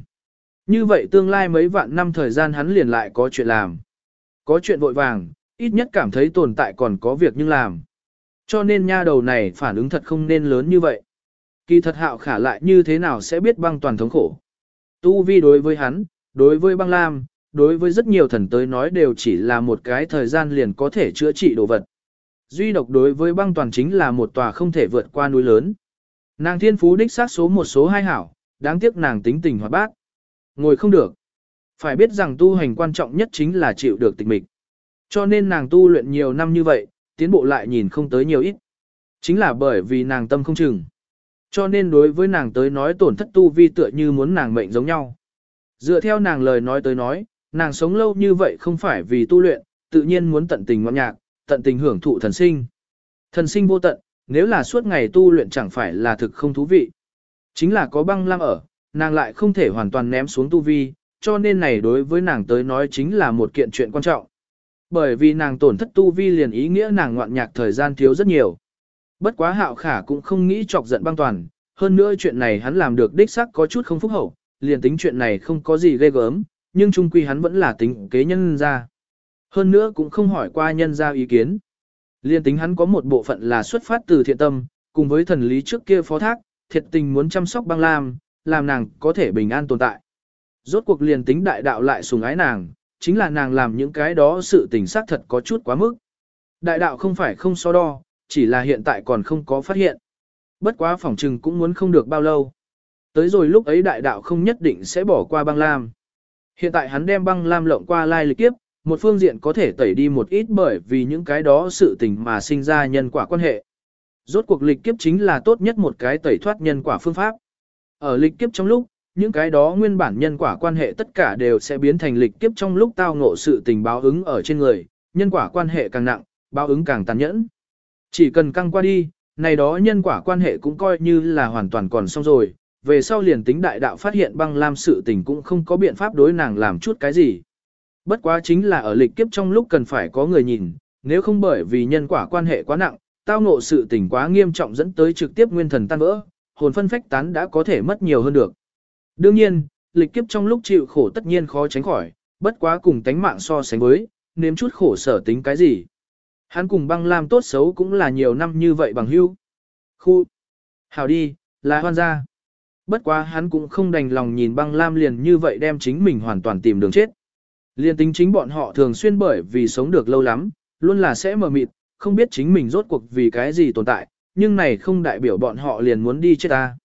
Như vậy tương lai mấy vạn năm thời gian hắn liền lại có chuyện làm. Có chuyện vội vàng, ít nhất cảm thấy tồn tại còn có việc nhưng làm. Cho nên nha đầu này phản ứng thật không nên lớn như vậy. Kỳ thật hạo khả lại như thế nào sẽ biết băng toàn thống khổ. Tu vi đối với hắn, đối với băng lam, đối với rất nhiều thần tới nói đều chỉ là một cái thời gian liền có thể chữa trị đồ vật. Duy độc đối với băng toàn chính là một tòa không thể vượt qua núi lớn. Nàng thiên phú đích sát số một số hai hảo, đáng tiếc nàng tính tình hoạt bát. Ngồi không được. Phải biết rằng tu hành quan trọng nhất chính là chịu được tịch mịch. Cho nên nàng tu luyện nhiều năm như vậy, tiến bộ lại nhìn không tới nhiều ít. Chính là bởi vì nàng tâm không chừng. Cho nên đối với nàng tới nói tổn thất tu vi tựa như muốn nàng mệnh giống nhau. Dựa theo nàng lời nói tới nói, nàng sống lâu như vậy không phải vì tu luyện, tự nhiên muốn tận tình ngoan nhạc, tận tình hưởng thụ thần sinh. Thần sinh vô tận, nếu là suốt ngày tu luyện chẳng phải là thực không thú vị. Chính là có băng lam ở, nàng lại không thể hoàn toàn ném xuống tu vi, cho nên này đối với nàng tới nói chính là một kiện chuyện quan trọng. Bởi vì nàng tổn thất tu vi liền ý nghĩa nàng ngoạn nhạc thời gian thiếu rất nhiều. Bất quá hạo khả cũng không nghĩ chọc giận băng toàn, hơn nữa chuyện này hắn làm được đích xác có chút không phúc hậu, liền tính chuyện này không có gì ghê gớm, nhưng trung quy hắn vẫn là tính kế nhân ra. Hơn nữa cũng không hỏi qua nhân ra ý kiến. Liên tính hắn có một bộ phận là xuất phát từ thiện tâm, cùng với thần lý trước kia phó thác, thiệt tình muốn chăm sóc băng lam, làm nàng có thể bình an tồn tại. Rốt cuộc liền tính đại đạo lại sùng ái nàng, chính là nàng làm những cái đó sự tình xác thật có chút quá mức. Đại đạo không phải không so đo, chỉ là hiện tại còn không có phát hiện. Bất quá phỏng trừng cũng muốn không được bao lâu. Tới rồi lúc ấy đại đạo không nhất định sẽ bỏ qua băng lam. Hiện tại hắn đem băng lam lộng qua lai lịch kiếp, một phương diện có thể tẩy đi một ít bởi vì những cái đó sự tình mà sinh ra nhân quả quan hệ. Rốt cuộc lịch kiếp chính là tốt nhất một cái tẩy thoát nhân quả phương pháp. Ở lịch kiếp trong lúc, những cái đó nguyên bản nhân quả quan hệ tất cả đều sẽ biến thành lịch kiếp trong lúc tao ngộ sự tình báo ứng ở trên người, nhân quả quan hệ càng nặng, báo ứng càng tàn nhẫn. Chỉ cần căng qua đi, này đó nhân quả quan hệ cũng coi như là hoàn toàn còn xong rồi, về sau liền tính đại đạo phát hiện băng lam sự tình cũng không có biện pháp đối nàng làm chút cái gì. Bất quá chính là ở lịch kiếp trong lúc cần phải có người nhìn, nếu không bởi vì nhân quả quan hệ quá nặng, tao ngộ sự tình quá nghiêm trọng dẫn tới trực tiếp nguyên thần tan vỡ, hồn phân phách tán đã có thể mất nhiều hơn được. Đương nhiên, lịch kiếp trong lúc chịu khổ tất nhiên khó tránh khỏi, bất quá cùng tánh mạng so sánh với, nếm chút khổ sở tính cái gì. Hắn cùng băng lam tốt xấu cũng là nhiều năm như vậy bằng hữu. Khu. Hảo đi, là hoan gia. Bất quá hắn cũng không đành lòng nhìn băng lam liền như vậy đem chính mình hoàn toàn tìm đường chết. Liên tính chính bọn họ thường xuyên bởi vì sống được lâu lắm, luôn là sẽ mờ mịt, không biết chính mình rốt cuộc vì cái gì tồn tại, nhưng này không đại biểu bọn họ liền muốn đi chết ta.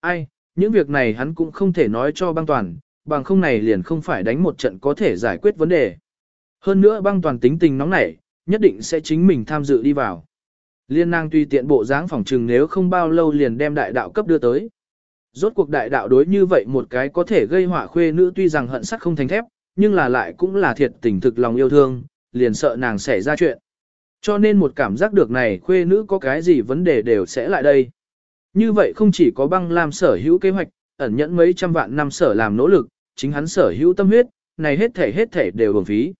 Ai, những việc này hắn cũng không thể nói cho băng toàn, bằng không này liền không phải đánh một trận có thể giải quyết vấn đề. Hơn nữa băng toàn tính tình nóng nảy, nhất định sẽ chính mình tham dự đi vào. Liên năng tùy tiện bộ dáng phòng trừng nếu không bao lâu liền đem đại đạo cấp đưa tới. Rốt cuộc đại đạo đối như vậy một cái có thể gây họa khuê nữ tuy rằng hận sắc không thành thép, nhưng là lại cũng là thiệt tình thực lòng yêu thương, liền sợ nàng xảy ra chuyện. Cho nên một cảm giác được này khuê nữ có cái gì vấn đề đều sẽ lại đây. Như vậy không chỉ có băng làm sở hữu kế hoạch, ẩn nhẫn mấy trăm vạn năm sở làm nỗ lực, chính hắn sở hữu tâm huyết, này hết thể hết thể đều bổng phí.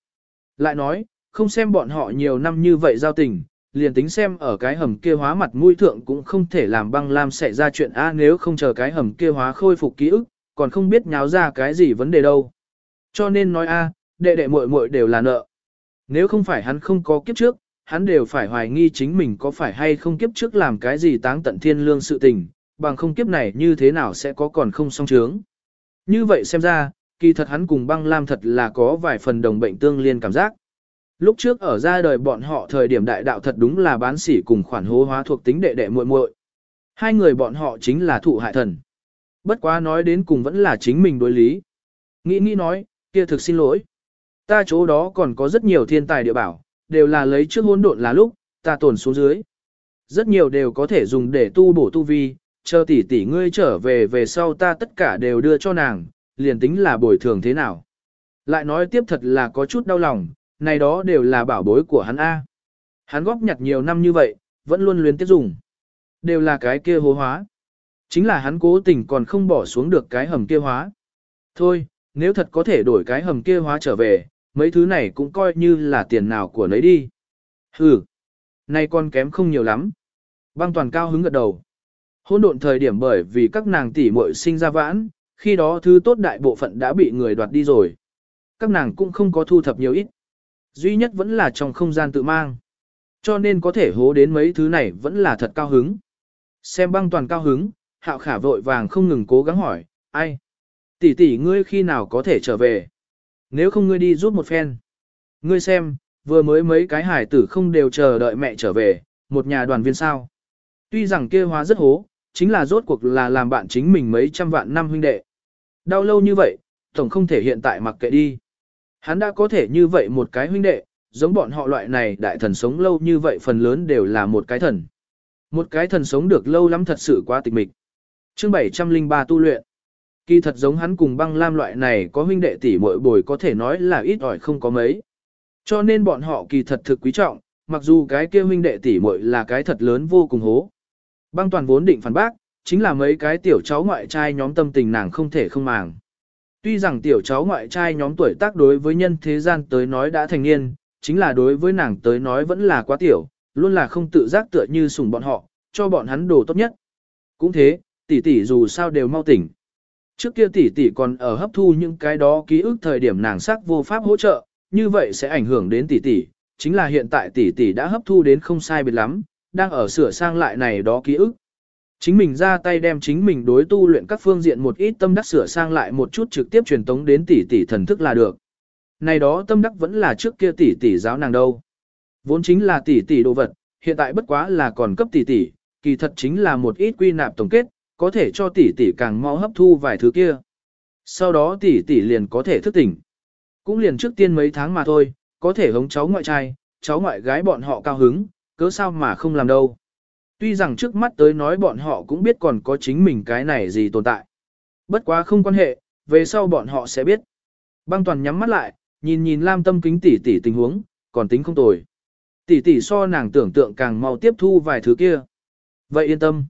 Lại nói, không xem bọn họ nhiều năm như vậy giao tình, liền tính xem ở cái hầm kia hóa mặt mũi thượng cũng không thể làm băng lam xảy ra chuyện A nếu không chờ cái hầm kia hóa khôi phục ký ức, còn không biết nháo ra cái gì vấn đề đâu. Cho nên nói A, đệ đệ muội muội đều là nợ. Nếu không phải hắn không có kiếp trước, hắn đều phải hoài nghi chính mình có phải hay không kiếp trước làm cái gì táng tận thiên lương sự tình, bằng không kiếp này như thế nào sẽ có còn không song trướng. Như vậy xem ra, kỳ thật hắn cùng băng lam thật là có vài phần đồng bệnh tương liên cảm giác. Lúc trước ở ra đời bọn họ thời điểm đại đạo thật đúng là bán sỉ cùng khoản hố hóa thuộc tính đệ đệ muội muội. Hai người bọn họ chính là thụ hại thần. Bất quá nói đến cùng vẫn là chính mình đối lý. Nghĩ nghĩ nói, kia thực xin lỗi. Ta chỗ đó còn có rất nhiều thiên tài địa bảo, đều là lấy trước hôn độn là lúc, ta tổn xuống dưới. Rất nhiều đều có thể dùng để tu bổ tu vi, chờ tỷ tỷ ngươi trở về về sau ta tất cả đều đưa cho nàng, liền tính là bồi thường thế nào. Lại nói tiếp thật là có chút đau lòng, này đó đều là bảo bối của hắn A. Hắn góp nhặt nhiều năm như vậy, vẫn luôn luyến tiếp dùng. Đều là cái kia hố hóa. Chính là hắn cố tình còn không bỏ xuống được cái hầm kia hóa. Thôi, nếu thật có thể đổi cái hầm kia hóa trở về, mấy thứ này cũng coi như là tiền nào của nấy đi. Hừ, nay con kém không nhiều lắm. Băng toàn cao hứng gật đầu. Hôn độn thời điểm bởi vì các nàng tỷ muội sinh ra vãn, khi đó thứ tốt đại bộ phận đã bị người đoạt đi rồi. Các nàng cũng không có thu thập nhiều ít. Duy nhất vẫn là trong không gian tự mang. Cho nên có thể hố đến mấy thứ này vẫn là thật cao hứng. Xem băng toàn cao hứng, hạo khả vội vàng không ngừng cố gắng hỏi, ai? Tỷ tỷ ngươi khi nào có thể trở về? Nếu không ngươi đi giúp một phen. Ngươi xem, vừa mới mấy cái hải tử không đều chờ đợi mẹ trở về, một nhà đoàn viên sao. Tuy rằng kia hóa rất hố, chính là rốt cuộc là làm bạn chính mình mấy trăm vạn năm huynh đệ. Đau lâu như vậy, tổng không thể hiện tại mặc kệ đi. Hắn đã có thể như vậy một cái huynh đệ, giống bọn họ loại này đại thần sống lâu như vậy phần lớn đều là một cái thần. Một cái thần sống được lâu lắm thật sự quá tịch mịch. Chương 703 tu luyện. Kỳ thật giống hắn cùng băng lam loại này có huynh đệ tỷ muội bồi có thể nói là ít ỏi không có mấy. Cho nên bọn họ kỳ thật thực quý trọng, mặc dù cái kia huynh đệ tỷ muội là cái thật lớn vô cùng hố. Băng toàn vốn định phản bác, chính là mấy cái tiểu cháu ngoại trai nhóm tâm tình nàng không thể không màng. Tuy rằng tiểu cháu ngoại trai nhóm tuổi tác đối với nhân thế gian tới nói đã thành niên, chính là đối với nàng tới nói vẫn là quá tiểu, luôn là không tự giác tựa như sủng bọn họ, cho bọn hắn đồ tốt nhất. Cũng thế, tỷ tỷ dù sao đều mau tỉnh. Trước kia tỷ tỷ còn ở hấp thu những cái đó ký ức thời điểm nàng sắc vô pháp hỗ trợ, như vậy sẽ ảnh hưởng đến tỷ tỷ, chính là hiện tại tỷ tỷ đã hấp thu đến không sai biệt lắm, đang ở sửa sang lại này đó ký ức. Chính mình ra tay đem chính mình đối tu luyện các phương diện một ít tâm đắc sửa sang lại một chút trực tiếp truyền tống đến tỷ tỷ thần thức là được. Này đó tâm đắc vẫn là trước kia tỷ tỷ giáo nàng đâu. Vốn chính là tỷ tỷ đồ vật, hiện tại bất quá là còn cấp tỷ tỷ, kỳ thật chính là một ít quy nạp tổng kết, có thể cho tỷ tỷ càng mau hấp thu vài thứ kia. Sau đó tỷ tỷ liền có thể thức tỉnh. Cũng liền trước tiên mấy tháng mà thôi, có thể hống cháu ngoại trai, cháu ngoại gái bọn họ cao hứng, cớ sao mà không làm đâu. Tuy rằng trước mắt tới nói bọn họ cũng biết còn có chính mình cái này gì tồn tại. Bất quá không quan hệ, về sau bọn họ sẽ biết. Băng toàn nhắm mắt lại, nhìn nhìn Lam tâm kính tỷ tỷ tình huống, còn tính không tồi. Tỷ tỷ so nàng tưởng tượng càng mau tiếp thu vài thứ kia. Vậy yên tâm.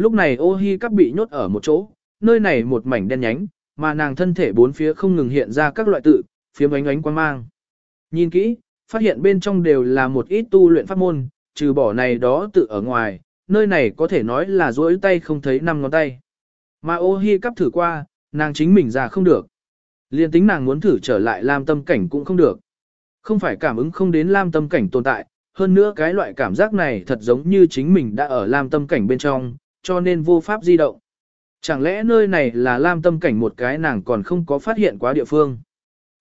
Lúc này ô hi cắp bị nhốt ở một chỗ, nơi này một mảnh đen nhánh, mà nàng thân thể bốn phía không ngừng hiện ra các loại tự, phiếm ánh ánh quan mang. Nhìn kỹ, phát hiện bên trong đều là một ít tu luyện pháp môn, trừ bỏ này đó tự ở ngoài, nơi này có thể nói là duỗi tay không thấy năm ngón tay. Mà ô hi cắp thử qua, nàng chính mình ra không được. Liên tính nàng muốn thử trở lại lam tâm cảnh cũng không được. Không phải cảm ứng không đến lam tâm cảnh tồn tại, hơn nữa cái loại cảm giác này thật giống như chính mình đã ở lam tâm cảnh bên trong, cho nên vô pháp di động. Chẳng lẽ nơi này là lam tâm cảnh một cái nàng còn không có phát hiện quá địa phương.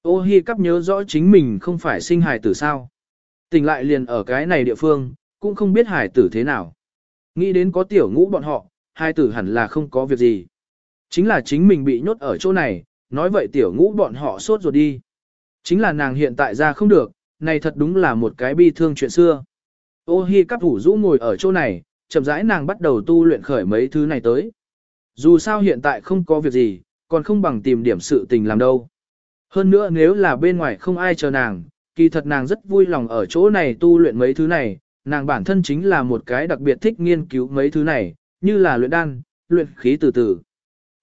Ô hi cắp nhớ rõ chính mình không phải sinh hài tử sao. Tỉnh lại liền ở cái này địa phương, cũng không biết hài tử thế nào. Nghĩ đến có tiểu ngũ bọn họ, hài tử hẳn là không có việc gì. Chính là chính mình bị nhốt ở chỗ này, nói vậy tiểu ngũ bọn họ sốt ruột đi. Chính là nàng hiện tại ra không được, này thật đúng là một cái bi thương chuyện xưa. Ô hi cắp thủ rũ ngồi ở chỗ này, chậm rãi nàng bắt đầu tu luyện khởi mấy thứ này tới. Dù sao hiện tại không có việc gì, còn không bằng tìm điểm sự tình làm đâu. Hơn nữa nếu là bên ngoài không ai chờ nàng, kỳ thật nàng rất vui lòng ở chỗ này tu luyện mấy thứ này, nàng bản thân chính là một cái đặc biệt thích nghiên cứu mấy thứ này, như là luyện đan, luyện khí từ từ.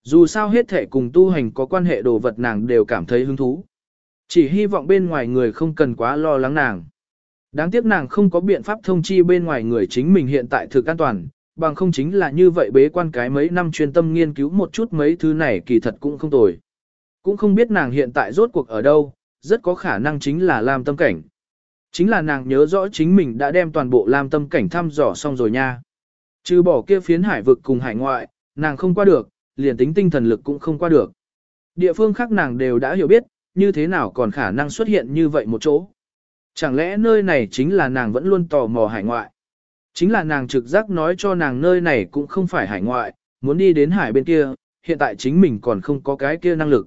Dù sao hết thể cùng tu hành có quan hệ đồ vật nàng đều cảm thấy hứng thú. Chỉ hy vọng bên ngoài người không cần quá lo lắng nàng. Đáng tiếc nàng không có biện pháp thông chi bên ngoài người chính mình hiện tại thực an toàn, bằng không chính là như vậy bế quan cái mấy năm chuyên tâm nghiên cứu một chút mấy thứ này kỳ thật cũng không tồi. Cũng không biết nàng hiện tại rốt cuộc ở đâu, rất có khả năng chính là Lam Tâm Cảnh. Chính là nàng nhớ rõ chính mình đã đem toàn bộ Lam Tâm Cảnh thăm dò xong rồi nha. Trừ bỏ kia phiến hải vực cùng hải ngoại, nàng không qua được, liền tính tinh thần lực cũng không qua được. Địa phương khác nàng đều đã hiểu biết, như thế nào còn khả năng xuất hiện như vậy một chỗ. Chẳng lẽ nơi này chính là nàng vẫn luôn tò mò hải ngoại? Chính là nàng trực giác nói cho nàng nơi này cũng không phải hải ngoại, muốn đi đến hải bên kia, hiện tại chính mình còn không có cái kia năng lực.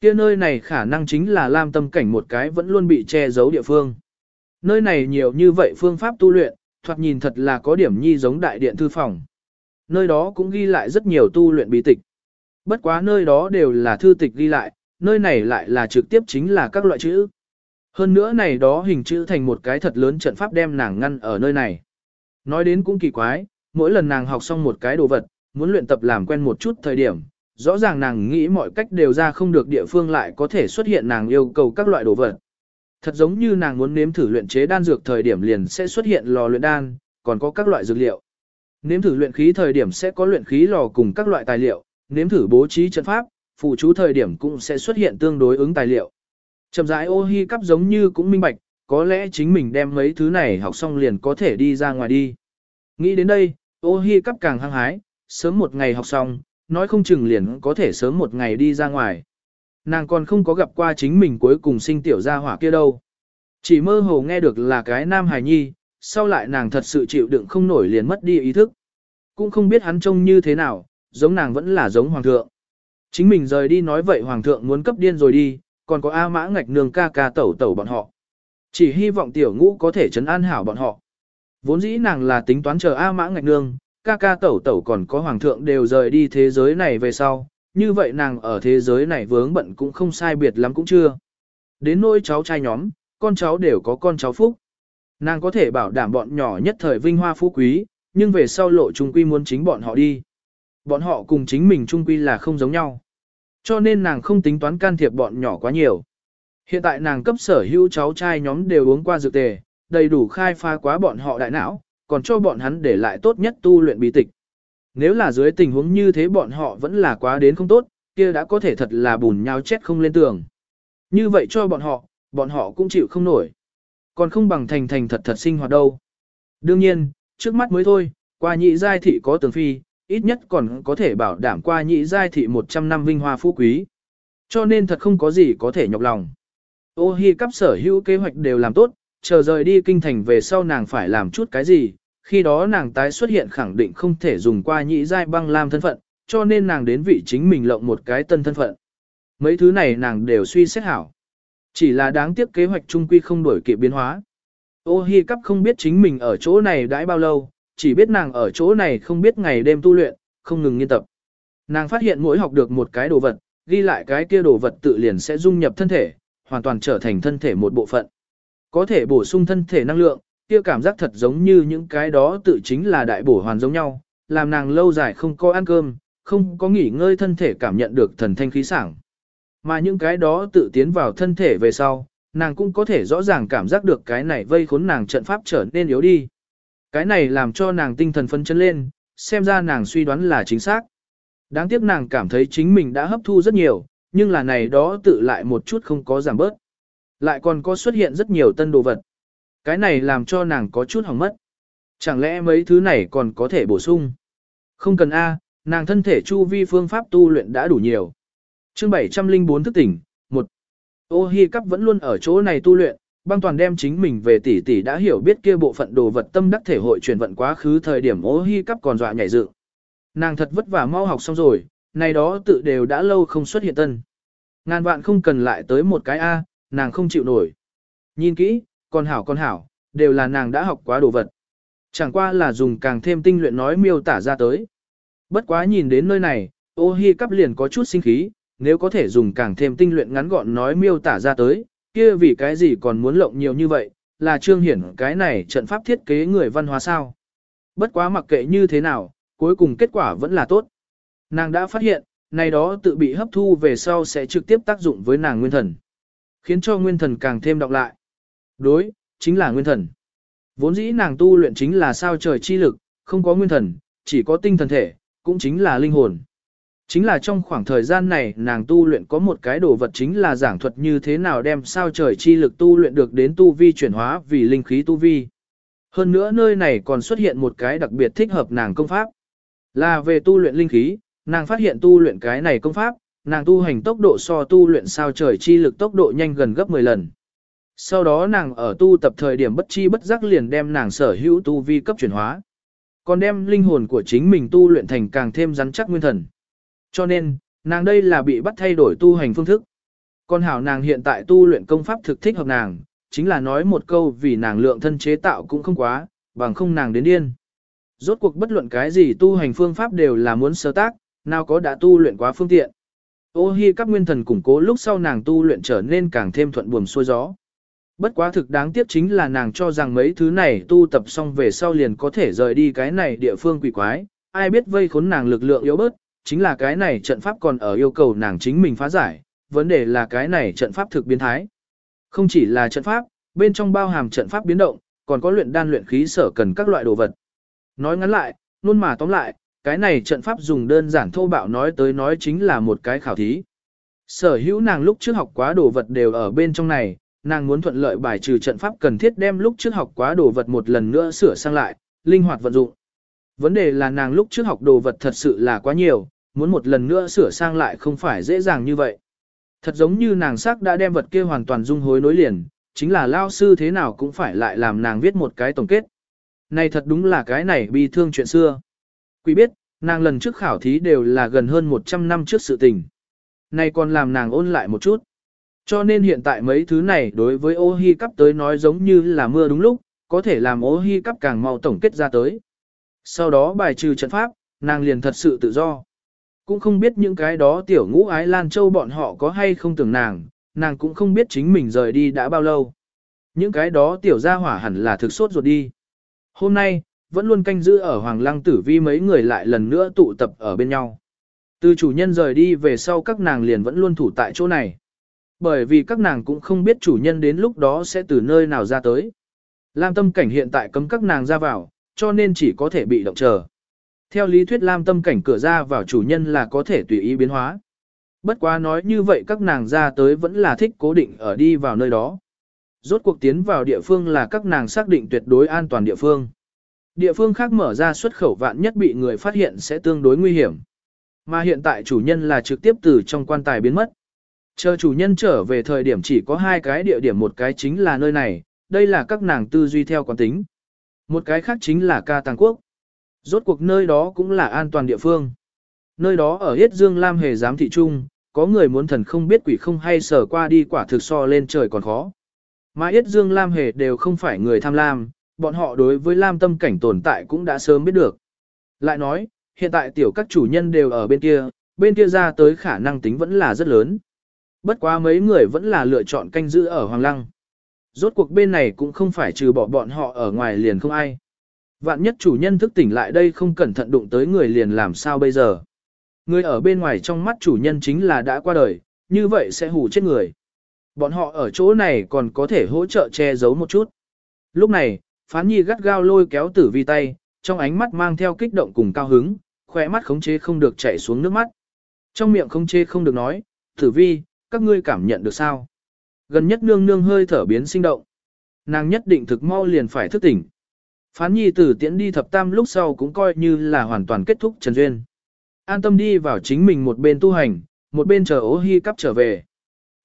Kia nơi này khả năng chính là lam tâm cảnh một cái vẫn luôn bị che giấu địa phương. Nơi này nhiều như vậy phương pháp tu luyện, thoạt nhìn thật là có điểm nhi giống đại điện thư phòng. Nơi đó cũng ghi lại rất nhiều tu luyện bí tịch. Bất quá nơi đó đều là thư tịch ghi lại, nơi này lại là trực tiếp chính là các loại chữ. Hơn nữa này đó hình chữ thành một cái thật lớn trận pháp đem nàng ngăn ở nơi này. Nói đến cũng kỳ quái, mỗi lần nàng học xong một cái đồ vật, muốn luyện tập làm quen một chút thời điểm, rõ ràng nàng nghĩ mọi cách đều ra không được địa phương lại có thể xuất hiện nàng yêu cầu các loại đồ vật. Thật giống như nàng muốn nếm thử luyện chế đan dược thời điểm liền sẽ xuất hiện lò luyện đan, còn có các loại dược liệu. Nếm thử luyện khí thời điểm sẽ có luyện khí lò cùng các loại tài liệu, nếm thử bố trí trận pháp, phụ chú thời điểm cũng sẽ xuất hiện tương đối ứng tài liệu. Chậm rãi ô hi cắp giống như cũng minh bạch, có lẽ chính mình đem mấy thứ này học xong liền có thể đi ra ngoài đi. Nghĩ đến đây, ô hi cắp càng hăng hái, sớm một ngày học xong, nói không chừng liền có thể sớm một ngày đi ra ngoài. Nàng còn không có gặp qua chính mình cuối cùng sinh tiểu gia hỏa kia đâu. Chỉ mơ hồ nghe được là cái nam hài nhi, sau lại nàng thật sự chịu đựng không nổi liền mất đi ý thức. Cũng không biết hắn trông như thế nào, giống nàng vẫn là giống hoàng thượng. Chính mình rời đi nói vậy hoàng thượng muốn cấp điên rồi đi, còn có A mã ngạch nương ca ca tẩu tẩu bọn họ. Chỉ hy vọng tiểu ngũ có thể chấn an hảo bọn họ. Vốn dĩ nàng là tính toán chờ A mã ngạch nương, ca ca tẩu tẩu còn có hoàng thượng đều rời đi thế giới này về sau, như vậy nàng ở thế giới này vướng bận cũng không sai biệt lắm cũng chưa. Đến nỗi cháu trai nhóm, con cháu đều có con cháu phúc. Nàng có thể bảo đảm bọn nhỏ nhất thời vinh hoa phú quý, nhưng về sau lộ trung quy muốn chính bọn họ đi. Bọn họ cùng chính mình trung quy là không giống nhau. Cho nên nàng không tính toán can thiệp bọn nhỏ quá nhiều. Hiện tại nàng cấp sở hữu cháu trai nhóm đều uống qua dược tề, đầy đủ khai phá quá bọn họ đại não, còn cho bọn hắn để lại tốt nhất tu luyện bí tịch. Nếu là dưới tình huống như thế bọn họ vẫn là quá đến không tốt, kia đã có thể thật là bùn nhau chết không lên tường. Như vậy cho bọn họ, bọn họ cũng chịu không nổi. Còn không bằng thành thành thật thật sinh hoạt đâu. Đương nhiên, trước mắt mới thôi, qua nhị giai thị có tường phi, ít nhất còn có thể bảo đảm qua nhị giai thị 100 năm vinh hoa phú quý. Cho nên thật không có gì có thể nhọc lòng. Ô hi cắp sở hữu kế hoạch đều làm tốt, chờ rời đi kinh thành về sau nàng phải làm chút cái gì, khi đó nàng tái xuất hiện khẳng định không thể dùng qua nhị giai băng lam thân phận, cho nên nàng đến vị chính mình lộng một cái tân thân phận. Mấy thứ này nàng đều suy xét hảo. Chỉ là đáng tiếc kế hoạch trung quy không đổi kịp biến hóa. Ô hi cắp không biết chính mình ở chỗ này đãi bao lâu, chỉ biết nàng ở chỗ này không biết ngày đêm tu luyện, không ngừng nghiên tập. Nàng phát hiện mỗi học được một cái đồ vật, ghi lại cái kia đồ vật tự liền sẽ dung nhập thân thể, hoàn toàn trở thành thân thể một bộ phận. Có thể bổ sung thân thể năng lượng, kia cảm giác thật giống như những cái đó tự chính là đại bổ hoàn giống nhau, làm nàng lâu dài không có ăn cơm, không có nghỉ ngơi thân thể cảm nhận được thần thanh khí sảng. Mà những cái đó tự tiến vào thân thể về sau, nàng cũng có thể rõ ràng cảm giác được cái này vây khốn nàng trận pháp trở nên yếu đi. Cái này làm cho nàng tinh thần phấn chấn lên, xem ra nàng suy đoán là chính xác. Đáng tiếc nàng cảm thấy chính mình đã hấp thu rất nhiều, nhưng là này đó tự lại một chút không có giảm bớt. Lại còn có xuất hiện rất nhiều tân đồ vật. Cái này làm cho nàng có chút hỏng mất. Chẳng lẽ mấy thứ này còn có thể bổ sung? Không cần A, nàng thân thể chu vi phương pháp tu luyện đã đủ nhiều. chương 704 thức tỉnh, 1. Ô Hi Cắp vẫn luôn ở chỗ này tu luyện, băng toàn đem chính mình về tỷ tỷ đã hiểu biết kia bộ phận đồ vật tâm đắc thể hội chuyển vận quá khứ thời điểm ô Hi Cắp còn dọa nhảy dựng. Nàng thật vất vả mau học xong rồi, này đó tự đều đã lâu không xuất hiện tân. Ngàn vạn không cần lại tới một cái A, nàng không chịu nổi. Nhìn kỹ, con hảo con hảo, đều là nàng đã học quá đồ vật. Chẳng qua là dùng càng thêm tinh luyện nói miêu tả ra tới. Bất quá nhìn đến nơi này, ô hi cắp liền có chút sinh khí, nếu có thể dùng càng thêm tinh luyện ngắn gọn nói miêu tả ra tới, kia vì cái gì còn muốn lộng nhiều như vậy, là trương hiển cái này trận pháp thiết kế người văn hóa sao. Bất quá mặc kệ như thế nào, cuối cùng kết quả vẫn là tốt. Nàng đã phát hiện, này đó tự bị hấp thu về sau sẽ trực tiếp tác dụng với nàng nguyên thần. Khiến cho nguyên thần càng thêm đọc lại. Đối, chính là nguyên thần. Vốn dĩ nàng tu luyện chính là sao trời chi lực, không có nguyên thần, chỉ có tinh thần thể, cũng chính là linh hồn. Chính là trong khoảng thời gian này nàng tu luyện có một cái đồ vật chính là giảng thuật như thế nào đem sao trời chi lực tu luyện được đến tu vi chuyển hóa vì linh khí tu vi. Hơn nữa nơi này còn xuất hiện một cái đặc biệt thích hợp nàng công pháp. Là về tu luyện linh khí, nàng phát hiện tu luyện cái này công pháp, nàng tu hành tốc độ so tu luyện sao trời chi lực tốc độ nhanh gần gấp 10 lần. Sau đó nàng ở tu tập thời điểm bất chi bất giác liền đem nàng sở hữu tu vi cấp chuyển hóa. Còn đem linh hồn của chính mình tu luyện thành càng thêm rắn chắc nguyên thần. Cho nên, nàng đây là bị bắt thay đổi tu hành phương thức. Còn hảo nàng hiện tại tu luyện công pháp thực thích hợp nàng, chính là nói một câu vì nàng lượng thân chế tạo cũng không quá, bằng không nàng đến điên. Rốt cuộc bất luận cái gì tu hành phương pháp đều là muốn sơ tác, nào có đã tu luyện quá phương tiện. Ô hi các nguyên thần củng cố lúc sau nàng tu luyện trở nên càng thêm thuận buồm xuôi gió. Bất quá thực đáng tiếc chính là nàng cho rằng mấy thứ này tu tập xong về sau liền có thể rời đi cái này địa phương quỷ quái, ai biết vây khốn nàng lực lượng yếu bớt, chính là cái này trận pháp còn ở yêu cầu nàng chính mình phá giải, vấn đề là cái này trận pháp thực biến thái. Không chỉ là trận pháp, bên trong bao hàm trận pháp biến động, còn có luyện đan luyện khí sở cần các loại đồ vật. Nói ngắn lại, luôn mà tóm lại, cái này trận pháp dùng đơn giản thô bạo nói tới nói chính là một cái khảo thí. Sở hữu nàng lúc trước học quá đồ vật đều ở bên trong này, nàng muốn thuận lợi bài trừ trận pháp cần thiết đem lúc trước học quá đồ vật một lần nữa sửa sang lại, linh hoạt vận dụng. Vấn đề là nàng lúc trước học đồ vật thật sự là quá nhiều, muốn một lần nữa sửa sang lại không phải dễ dàng như vậy. Thật giống như nàng sắc đã đem vật kia hoàn toàn dung hối nối liền, chính là lao sư thế nào cũng phải lại làm nàng viết một cái tổng kết. Này thật đúng là cái này bi thương chuyện xưa. Quý biết, nàng lần trước khảo thí đều là gần hơn 100 năm trước sự tình. Này còn làm nàng ôn lại một chút. Cho nên hiện tại mấy thứ này đối với ô hi cắp tới nói giống như là mưa đúng lúc, có thể làm ô hi cắp càng mau tổng kết ra tới. Sau đó bài trừ trận pháp, nàng liền thật sự tự do. Cũng không biết những cái đó tiểu ngũ ái Lan Châu bọn họ có hay không tưởng nàng, nàng cũng không biết chính mình rời đi đã bao lâu. Những cái đó tiểu gia hỏa hẳn là thực sốt ruột đi. Hôm nay, vẫn luôn canh giữ ở Hoàng Lăng Tử Vi mấy người lại lần nữa tụ tập ở bên nhau. Từ chủ nhân rời đi về sau các nàng liền vẫn luôn thủ tại chỗ này. Bởi vì các nàng cũng không biết chủ nhân đến lúc đó sẽ từ nơi nào ra tới. Lam tâm cảnh hiện tại cấm các nàng ra vào, cho nên chỉ có thể bị động chờ. Theo lý thuyết Lam tâm cảnh cửa ra vào chủ nhân là có thể tùy ý biến hóa. Bất quá nói như vậy các nàng ra tới vẫn là thích cố định ở đi vào nơi đó. Rốt cuộc tiến vào địa phương là các nàng xác định tuyệt đối an toàn địa phương. Địa phương khác mở ra xuất khẩu vạn nhất bị người phát hiện sẽ tương đối nguy hiểm. Mà hiện tại chủ nhân là trực tiếp từ trong quan tài biến mất. Chờ chủ nhân trở về thời điểm chỉ có hai cái địa điểm một cái chính là nơi này, đây là các nàng tư duy theo quán tính. Một cái khác chính là ca tàng quốc. Rốt cuộc nơi đó cũng là an toàn địa phương. Nơi đó ở Yết Dương Lam hề giám thị trung, có người muốn thần không biết quỷ không hay sở qua đi quả thực so lên trời còn khó. Mà Yết Dương Lam hề đều không phải người tham lam, bọn họ đối với Lam tâm cảnh tồn tại cũng đã sớm biết được. Lại nói, hiện tại tiểu các chủ nhân đều ở bên kia, bên kia ra tới khả năng tính vẫn là rất lớn. Bất quá mấy người vẫn là lựa chọn canh giữ ở Hoàng Lăng. Rốt cuộc bên này cũng không phải trừ bỏ bọn họ ở ngoài liền không ai. Vạn nhất chủ nhân thức tỉnh lại đây không cẩn thận đụng tới người liền làm sao bây giờ. Người ở bên ngoài trong mắt chủ nhân chính là đã qua đời, như vậy sẽ hù chết người. Bọn họ ở chỗ này còn có thể hỗ trợ che giấu một chút. Lúc này, phán nhi gắt gao lôi kéo tử vi tay, trong ánh mắt mang theo kích động cùng cao hứng, khỏe mắt khống chế không được chảy xuống nước mắt. Trong miệng khống chế không được nói, tử vi, các ngươi cảm nhận được sao? Gần nhất nương nương hơi thở biến sinh động. Nàng nhất định thực mau liền phải thức tỉnh. Phán nhi tử tiễn đi thập tam lúc sau cũng coi như là hoàn toàn kết thúc trần duyên. An tâm đi vào chính mình một bên tu hành, một bên chờ ố hy cắp trở về.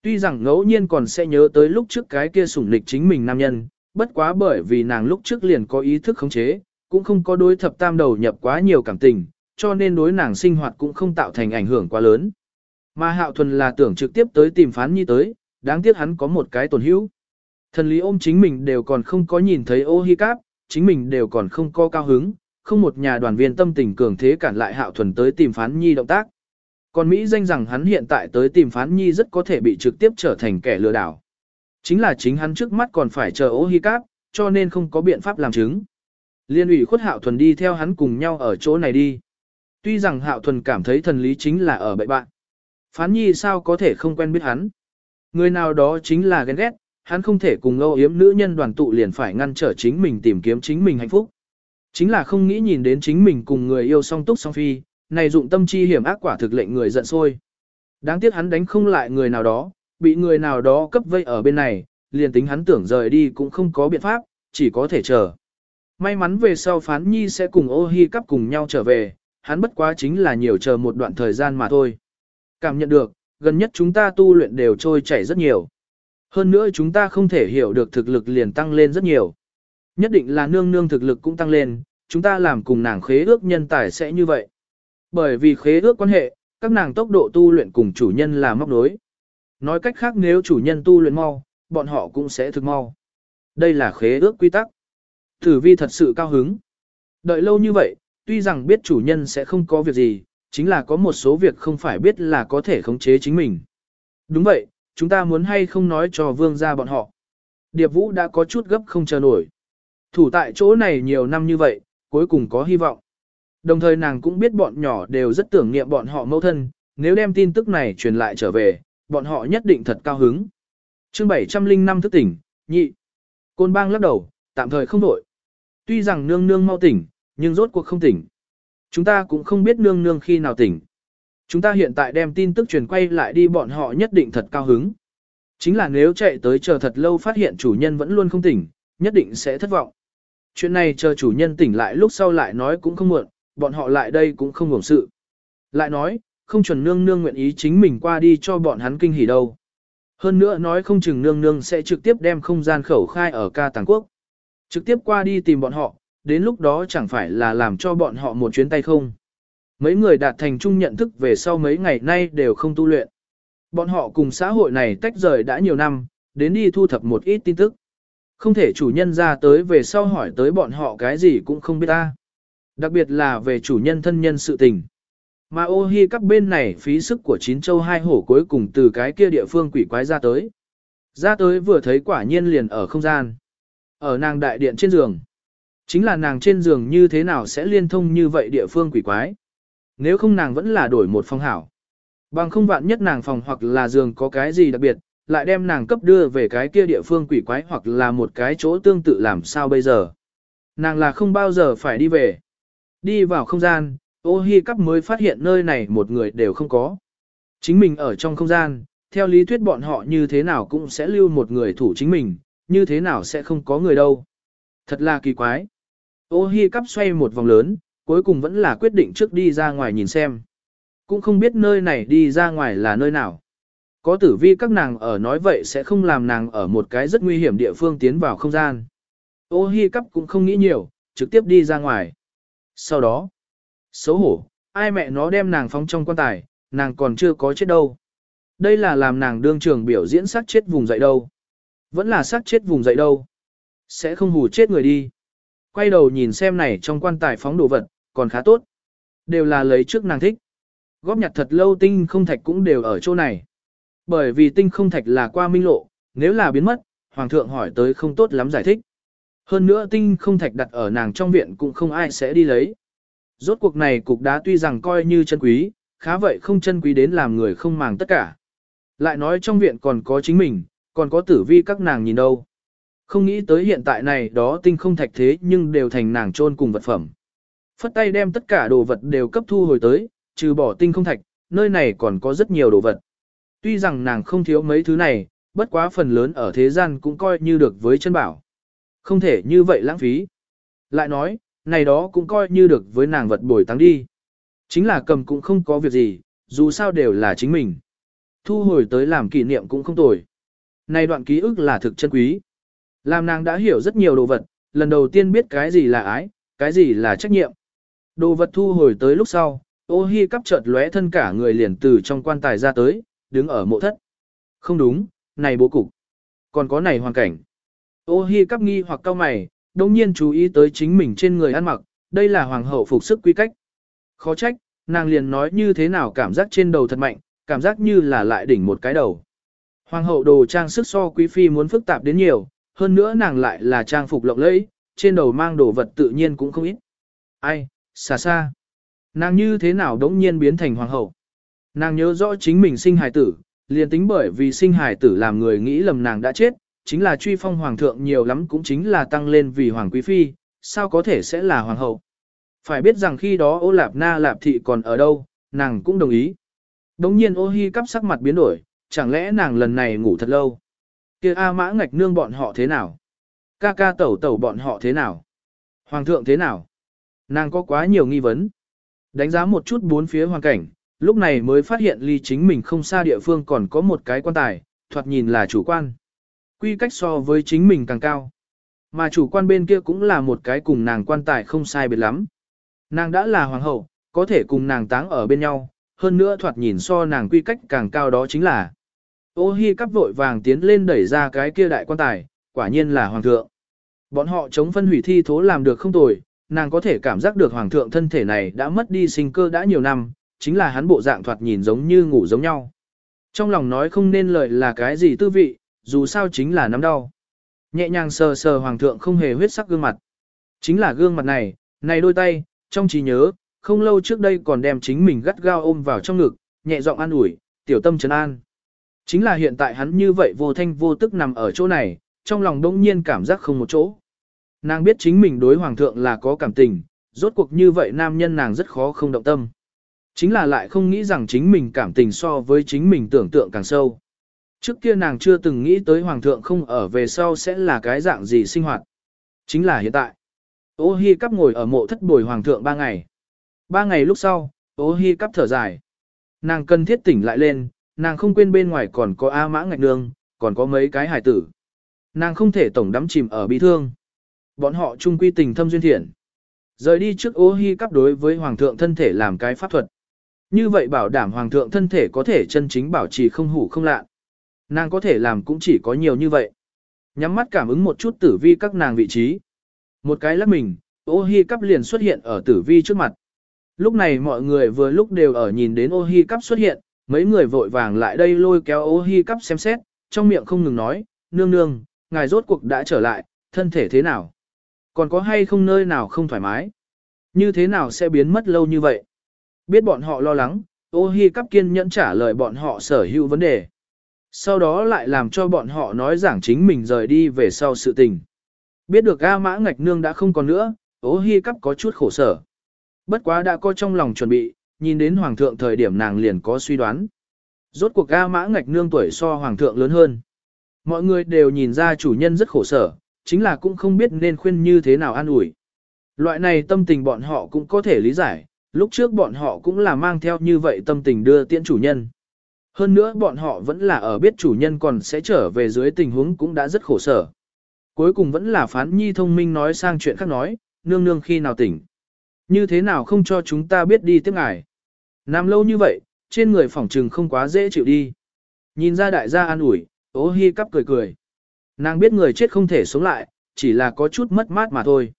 Tuy rằng ngẫu nhiên còn sẽ nhớ tới lúc trước cái kia sủng lịch chính mình nam nhân, bất quá bởi vì nàng lúc trước liền có ý thức khống chế, cũng không có đối thập tam đầu nhập quá nhiều cảm tình, cho nên đối nàng sinh hoạt cũng không tạo thành ảnh hưởng quá lớn. Mà hạo thuần là tưởng trực tiếp tới tìm phán nhi tới, đáng tiếc hắn có một cái tổn hữu. Thần lý ôm chính mình đều còn không có nhìn thấy ô hi cáp, chính mình đều còn không có cao hứng, không một nhà đoàn viên tâm tình cường thế cản lại hạo thuần tới tìm phán nhi động tác. Còn Mỹ danh rằng hắn hiện tại tới tìm phán nhi rất có thể bị trực tiếp trở thành kẻ lừa đảo. Chính là chính hắn trước mắt còn phải chờ ô hi cáp, cho nên không có biện pháp làm chứng. Liên ủy khuất hạo thuần đi theo hắn cùng nhau ở chỗ này đi. Tuy rằng hạo thuần cảm thấy thần lý chính là ở bậy bạn. Phán nhi sao có thể không quen biết hắn. Người nào đó chính là ghen ghét, hắn không thể cùng âu yếm nữ nhân đoàn tụ liền phải ngăn trở chính mình tìm kiếm chính mình hạnh phúc. Chính là không nghĩ nhìn đến chính mình cùng người yêu song túc song phi, này dụng tâm chi hiểm ác quả thực lệnh người giận sôi. Đáng tiếc hắn đánh không lại người nào đó, bị người nào đó cấp vây ở bên này, liền tính hắn tưởng rời đi cũng không có biện pháp, chỉ có thể chờ. May mắn về sau phán nhi sẽ cùng ô hi cắp cùng nhau trở về, hắn bất quá chính là nhiều chờ một đoạn thời gian mà thôi. Cảm nhận được, gần nhất chúng ta tu luyện đều trôi chảy rất nhiều. Hơn nữa chúng ta không thể hiểu được thực lực liền tăng lên rất nhiều. Nhất định là nương nương thực lực cũng tăng lên, chúng ta làm cùng nàng khế ước nhân tài sẽ như vậy. Bởi vì khế ước quan hệ, các nàng tốc độ tu luyện cùng chủ nhân là móc nối. Nói cách khác nếu chủ nhân tu luyện mau, bọn họ cũng sẽ thực mau. Đây là khế ước quy tắc. Tử vi thật sự cao hứng. Đợi lâu như vậy, tuy rằng biết chủ nhân sẽ không có việc gì, chính là có một số việc không phải biết là có thể khống chế chính mình. Đúng vậy, chúng ta muốn hay không nói cho vương gia bọn họ. Điệp Vũ đã có chút gấp không chờ nổi. Thủ tại chỗ này nhiều năm như vậy, cuối cùng có hy vọng. Đồng thời nàng cũng biết bọn nhỏ đều rất tưởng niệm bọn họ mẫu thân, nếu đem tin tức này truyền lại trở về, bọn họ nhất định thật cao hứng. chương 705 thức tỉnh, nhị. Côn bang lắc đầu, tạm thời không đổi. Tuy rằng nương nương mau tỉnh, nhưng rốt cuộc không tỉnh. Chúng ta cũng không biết nương nương khi nào tỉnh. Chúng ta hiện tại đem tin tức truyền quay lại đi bọn họ nhất định thật cao hứng. Chính là nếu chạy tới chờ thật lâu phát hiện chủ nhân vẫn luôn không tỉnh, nhất định sẽ thất vọng. Chuyện này chờ chủ nhân tỉnh lại lúc sau lại nói cũng không muộn, bọn họ lại đây cũng không ngủng sự. Lại nói, không chuẩn nương nương nguyện ý chính mình qua đi cho bọn hắn kinh hỉ đâu. Hơn nữa nói không chừng nương nương sẽ trực tiếp đem không gian khẩu khai ở ca tàng quốc. Trực tiếp qua đi tìm bọn họ, đến lúc đó chẳng phải là làm cho bọn họ một chuyến tay không. Mấy người đạt thành chung nhận thức về sau mấy ngày nay đều không tu luyện. Bọn họ cùng xã hội này tách rời đã nhiều năm, đến đi thu thập một ít tin tức. Không thể chủ nhân ra tới về sau hỏi tới bọn họ cái gì cũng không biết ta. Đặc biệt là về chủ nhân thân nhân sự tình. Mà ô hi các bên này phí sức của chín châu hai hổ cuối cùng từ cái kia địa phương quỷ quái ra tới. Ra tới vừa thấy quả nhiên liền ở không gian. Ở nàng đại điện trên giường. Chính là nàng trên giường như thế nào sẽ liên thông như vậy địa phương quỷ quái. Nếu không nàng vẫn là đổi một phòng hảo. Bằng không vạn nhất nàng phòng hoặc là giường có cái gì đặc biệt, lại đem nàng cấp đưa về cái kia địa phương quỷ quái hoặc là một cái chỗ tương tự làm sao bây giờ. Nàng là không bao giờ phải đi về. Đi vào không gian, ô hi cắp mới phát hiện nơi này một người đều không có. Chính mình ở trong không gian, theo lý thuyết bọn họ như thế nào cũng sẽ lưu một người thủ chính mình, như thế nào sẽ không có người đâu. Thật là kỳ quái. Ô hi cắp xoay một vòng lớn, cuối cùng vẫn là quyết định trước đi ra ngoài nhìn xem. Cũng không biết nơi này đi ra ngoài là nơi nào. Có tử vi các nàng ở nói vậy sẽ không làm nàng ở một cái rất nguy hiểm địa phương tiến vào không gian. Ô hi cắp cũng không nghĩ nhiều, trực tiếp đi ra ngoài. Sau đó, xấu hổ, ai mẹ nó đem nàng phóng trong quan tài, nàng còn chưa có chết đâu. Đây là làm nàng đương trường biểu diễn sát chết vùng dậy đâu. Vẫn là sát chết vùng dậy đâu. Sẽ không hù chết người đi. Quay đầu nhìn xem này trong quan tài phóng đồ vật, còn khá tốt. Đều là lấy trước nàng thích. Góp nhặt thật lâu tinh không thạch cũng đều ở chỗ này. Bởi vì tinh không thạch là qua minh lộ, nếu là biến mất, hoàng thượng hỏi tới không tốt lắm giải thích. Hơn nữa tinh không thạch đặt ở nàng trong viện cũng không ai sẽ đi lấy. Rốt cuộc này cục đá tuy rằng coi như chân quý, khá vậy không chân quý đến làm người không màng tất cả. Lại nói trong viện còn có chính mình, còn có tử vi các nàng nhìn đâu. Không nghĩ tới hiện tại này đó tinh không thạch thế nhưng đều thành nàng trôn cùng vật phẩm. Phất tay đem tất cả đồ vật đều cấp thu hồi tới, trừ bỏ tinh không thạch, nơi này còn có rất nhiều đồ vật. Tuy rằng nàng không thiếu mấy thứ này, bất quá phần lớn ở thế gian cũng coi như được với chân bảo. Không thể như vậy lãng phí. Lại nói, này đó cũng coi như được với nàng vật bồi tăng đi. Chính là cầm cũng không có việc gì, dù sao đều là chính mình. Thu hồi tới làm kỷ niệm cũng không tồi. Này đoạn ký ức là thực chân quý. Làm nàng đã hiểu rất nhiều đồ vật, lần đầu tiên biết cái gì là ái, cái gì là trách nhiệm. Đồ vật thu hồi tới lúc sau, ô hi cắp chợt lóe thân cả người liền từ trong quan tài ra tới, đứng ở mộ thất. Không đúng, này bố cục. Còn có này hoàn cảnh. Ô hi cắp nghi hoặc cao mày, đồng nhiên chú ý tới chính mình trên người ăn mặc, đây là hoàng hậu phục sức quy cách. Khó trách, nàng liền nói như thế nào cảm giác trên đầu thật mạnh, cảm giác như là lại đỉnh một cái đầu. Hoàng hậu đồ trang sức so quý phi muốn phức tạp đến nhiều, hơn nữa nàng lại là trang phục lộng lẫy, trên đầu mang đồ vật tự nhiên cũng không ít. Ai, xa xa. Nàng như thế nào đống nhiên biến thành hoàng hậu. Nàng nhớ rõ chính mình sinh hài tử, liền tính bởi vì sinh hài tử làm người nghĩ lầm nàng đã chết, chính là truy phong hoàng thượng nhiều lắm cũng chính là tăng lên vì hoàng quý phi, sao có thể sẽ là hoàng hậu. Phải biết rằng khi đó ô lạp na lạp thị còn ở đâu, nàng cũng đồng ý. Đống nhiên ô hi cắp sắc mặt biến đổi, chẳng lẽ nàng lần này ngủ thật lâu. kia A mã ngạch nương bọn họ thế nào? Ca ca tẩu tẩu bọn họ thế nào? Hoàng thượng thế nào? Nàng có quá nhiều nghi vấn. Đánh giá một chút bốn phía hoàn cảnh, lúc này mới phát hiện ly chính mình không xa địa phương còn có một cái quan tài, thoạt nhìn là chủ quan. Quy cách so với chính mình càng cao. Mà chủ quan bên kia cũng là một cái cùng nàng quan tài không sai biệt lắm. Nàng đã là hoàng hậu, có thể cùng nàng táng ở bên nhau, hơn nữa thoạt nhìn so nàng quy cách càng cao đó chính là. Ô hi cắp vội vàng tiến lên đẩy ra cái kia đại quan tài, quả nhiên là hoàng thượng. Bọn họ chống phân hủy thi thố làm được không tồi, nàng có thể cảm giác được hoàng thượng thân thể này đã mất đi sinh cơ đã nhiều năm, chính là hắn bộ dạng thoạt nhìn giống như ngủ giống nhau. Trong lòng nói không nên lời là cái gì tư vị, dù sao chính là nắm đau. Nhẹ nhàng sờ sờ hoàng thượng không hề huyết sắc gương mặt. Chính là gương mặt này, này đôi tay, trong trí nhớ, không lâu trước đây còn đem chính mình gắt gao ôm vào trong ngực, nhẹ giọng an ủi, tiểu tâm trấn an. Chính là hiện tại hắn như vậy vô thanh vô tức nằm ở chỗ này, trong lòng đông nhiên cảm giác không một chỗ. Nàng biết chính mình đối hoàng thượng là có cảm tình, rốt cuộc như vậy nam nhân nàng rất khó không động tâm. Chính là lại không nghĩ rằng chính mình cảm tình so với chính mình tưởng tượng càng sâu. Trước kia nàng chưa từng nghĩ tới hoàng thượng không ở về sau sẽ là cái dạng gì sinh hoạt. Chính là hiện tại. Ô hi cắp ngồi ở mộ thất bồi hoàng thượng ba ngày. Ba ngày lúc sau, ô hi cắp thở dài. Nàng cần thiết tỉnh lại lên, nàng không quên bên ngoài còn có A mã ngạch nương, còn có mấy cái hải tử. Nàng không thể tổng đắm chìm ở bi thương. Bọn họ chung quy tình thâm duyên thiện. Rời đi trước ô hi cắp đối với hoàng thượng thân thể làm cái pháp thuật. Như vậy bảo đảm hoàng thượng thân thể có thể chân chính bảo trì không hủ không lạ. Nàng có thể làm cũng chỉ có nhiều như vậy. Nhắm mắt cảm ứng một chút tử vi các nàng vị trí. Một cái lắc mình, ô hi cắp liền xuất hiện ở tử vi trước mặt. Lúc này mọi người vừa lúc đều ở nhìn đến ô hi cắp xuất hiện, mấy người vội vàng lại đây lôi kéo ô hi cắp xem xét, trong miệng không ngừng nói, nương nương, ngài rốt cuộc đã trở lại, thân thể thế nào? Còn có hay không nơi nào không thoải mái? Như thế nào sẽ biến mất lâu như vậy? Biết bọn họ lo lắng, ô hi cắp kiên nhẫn trả lời bọn họ sở hữu vấn đề. Sau đó lại làm cho bọn họ nói giảng chính mình rời đi về sau sự tình. Biết được A mã ngạch nương đã không còn nữa, ô hi cắp có chút khổ sở. Bất quá đã có trong lòng chuẩn bị, nhìn đến hoàng thượng thời điểm nàng liền có suy đoán. Rốt cuộc A mã ngạch nương tuổi so hoàng thượng lớn hơn. Mọi người đều nhìn ra chủ nhân rất khổ sở, chính là cũng không biết nên khuyên như thế nào an ủi. Loại này tâm tình bọn họ cũng có thể lý giải, lúc trước bọn họ cũng là mang theo như vậy tâm tình đưa tiễn chủ nhân. Hơn nữa bọn họ vẫn là ở biết chủ nhân còn sẽ trở về dưới tình huống cũng đã rất khổ sở. Cuối cùng vẫn là phán nhi thông minh nói sang chuyện khác nói, nương nương khi nào tỉnh. Như thế nào không cho chúng ta biết đi tiếp ngài. Nằm lâu như vậy, trên người phỏng trừng không quá dễ chịu đi. Nhìn ra đại gia an ủi, ố hi cắp cười cười. Nàng biết người chết không thể sống lại, chỉ là có chút mất mát mà thôi.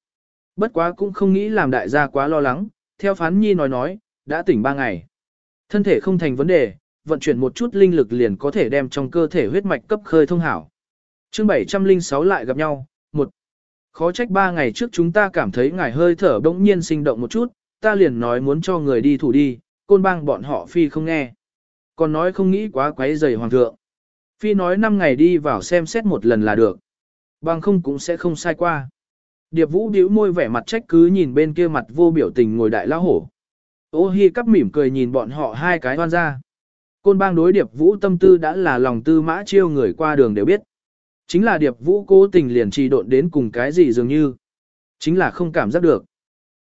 Bất quá cũng không nghĩ làm đại gia quá lo lắng, theo phán nhi nói nói, đã tỉnh ba ngày. Thân thể không thành vấn đề, vận chuyển một chút linh lực liền có thể đem trong cơ thể huyết mạch cấp khơi thông hảo. chương 706 lại gặp nhau, một Khó trách ba ngày trước chúng ta cảm thấy ngài hơi thở đống nhiên sinh động một chút, ta liền nói muốn cho người đi thủ đi, côn bang bọn họ phi không nghe. Còn nói không nghĩ quá quấy rầy hoàng thượng. Phi nói năm ngày đi vào xem xét một lần là được. Bằng không cũng sẽ không sai qua. Điệp vũ bĩu môi vẻ mặt trách cứ nhìn bên kia mặt vô biểu tình ngồi đại lão hổ. Ô hi cắp mỉm cười nhìn bọn họ hai cái hoan ra. Côn bang đối điệp vũ tâm tư đã là lòng tư mã chiêu người qua đường đều biết. Chính là điệp vũ cố tình liền trì độn đến cùng cái gì dường như. Chính là không cảm giác được.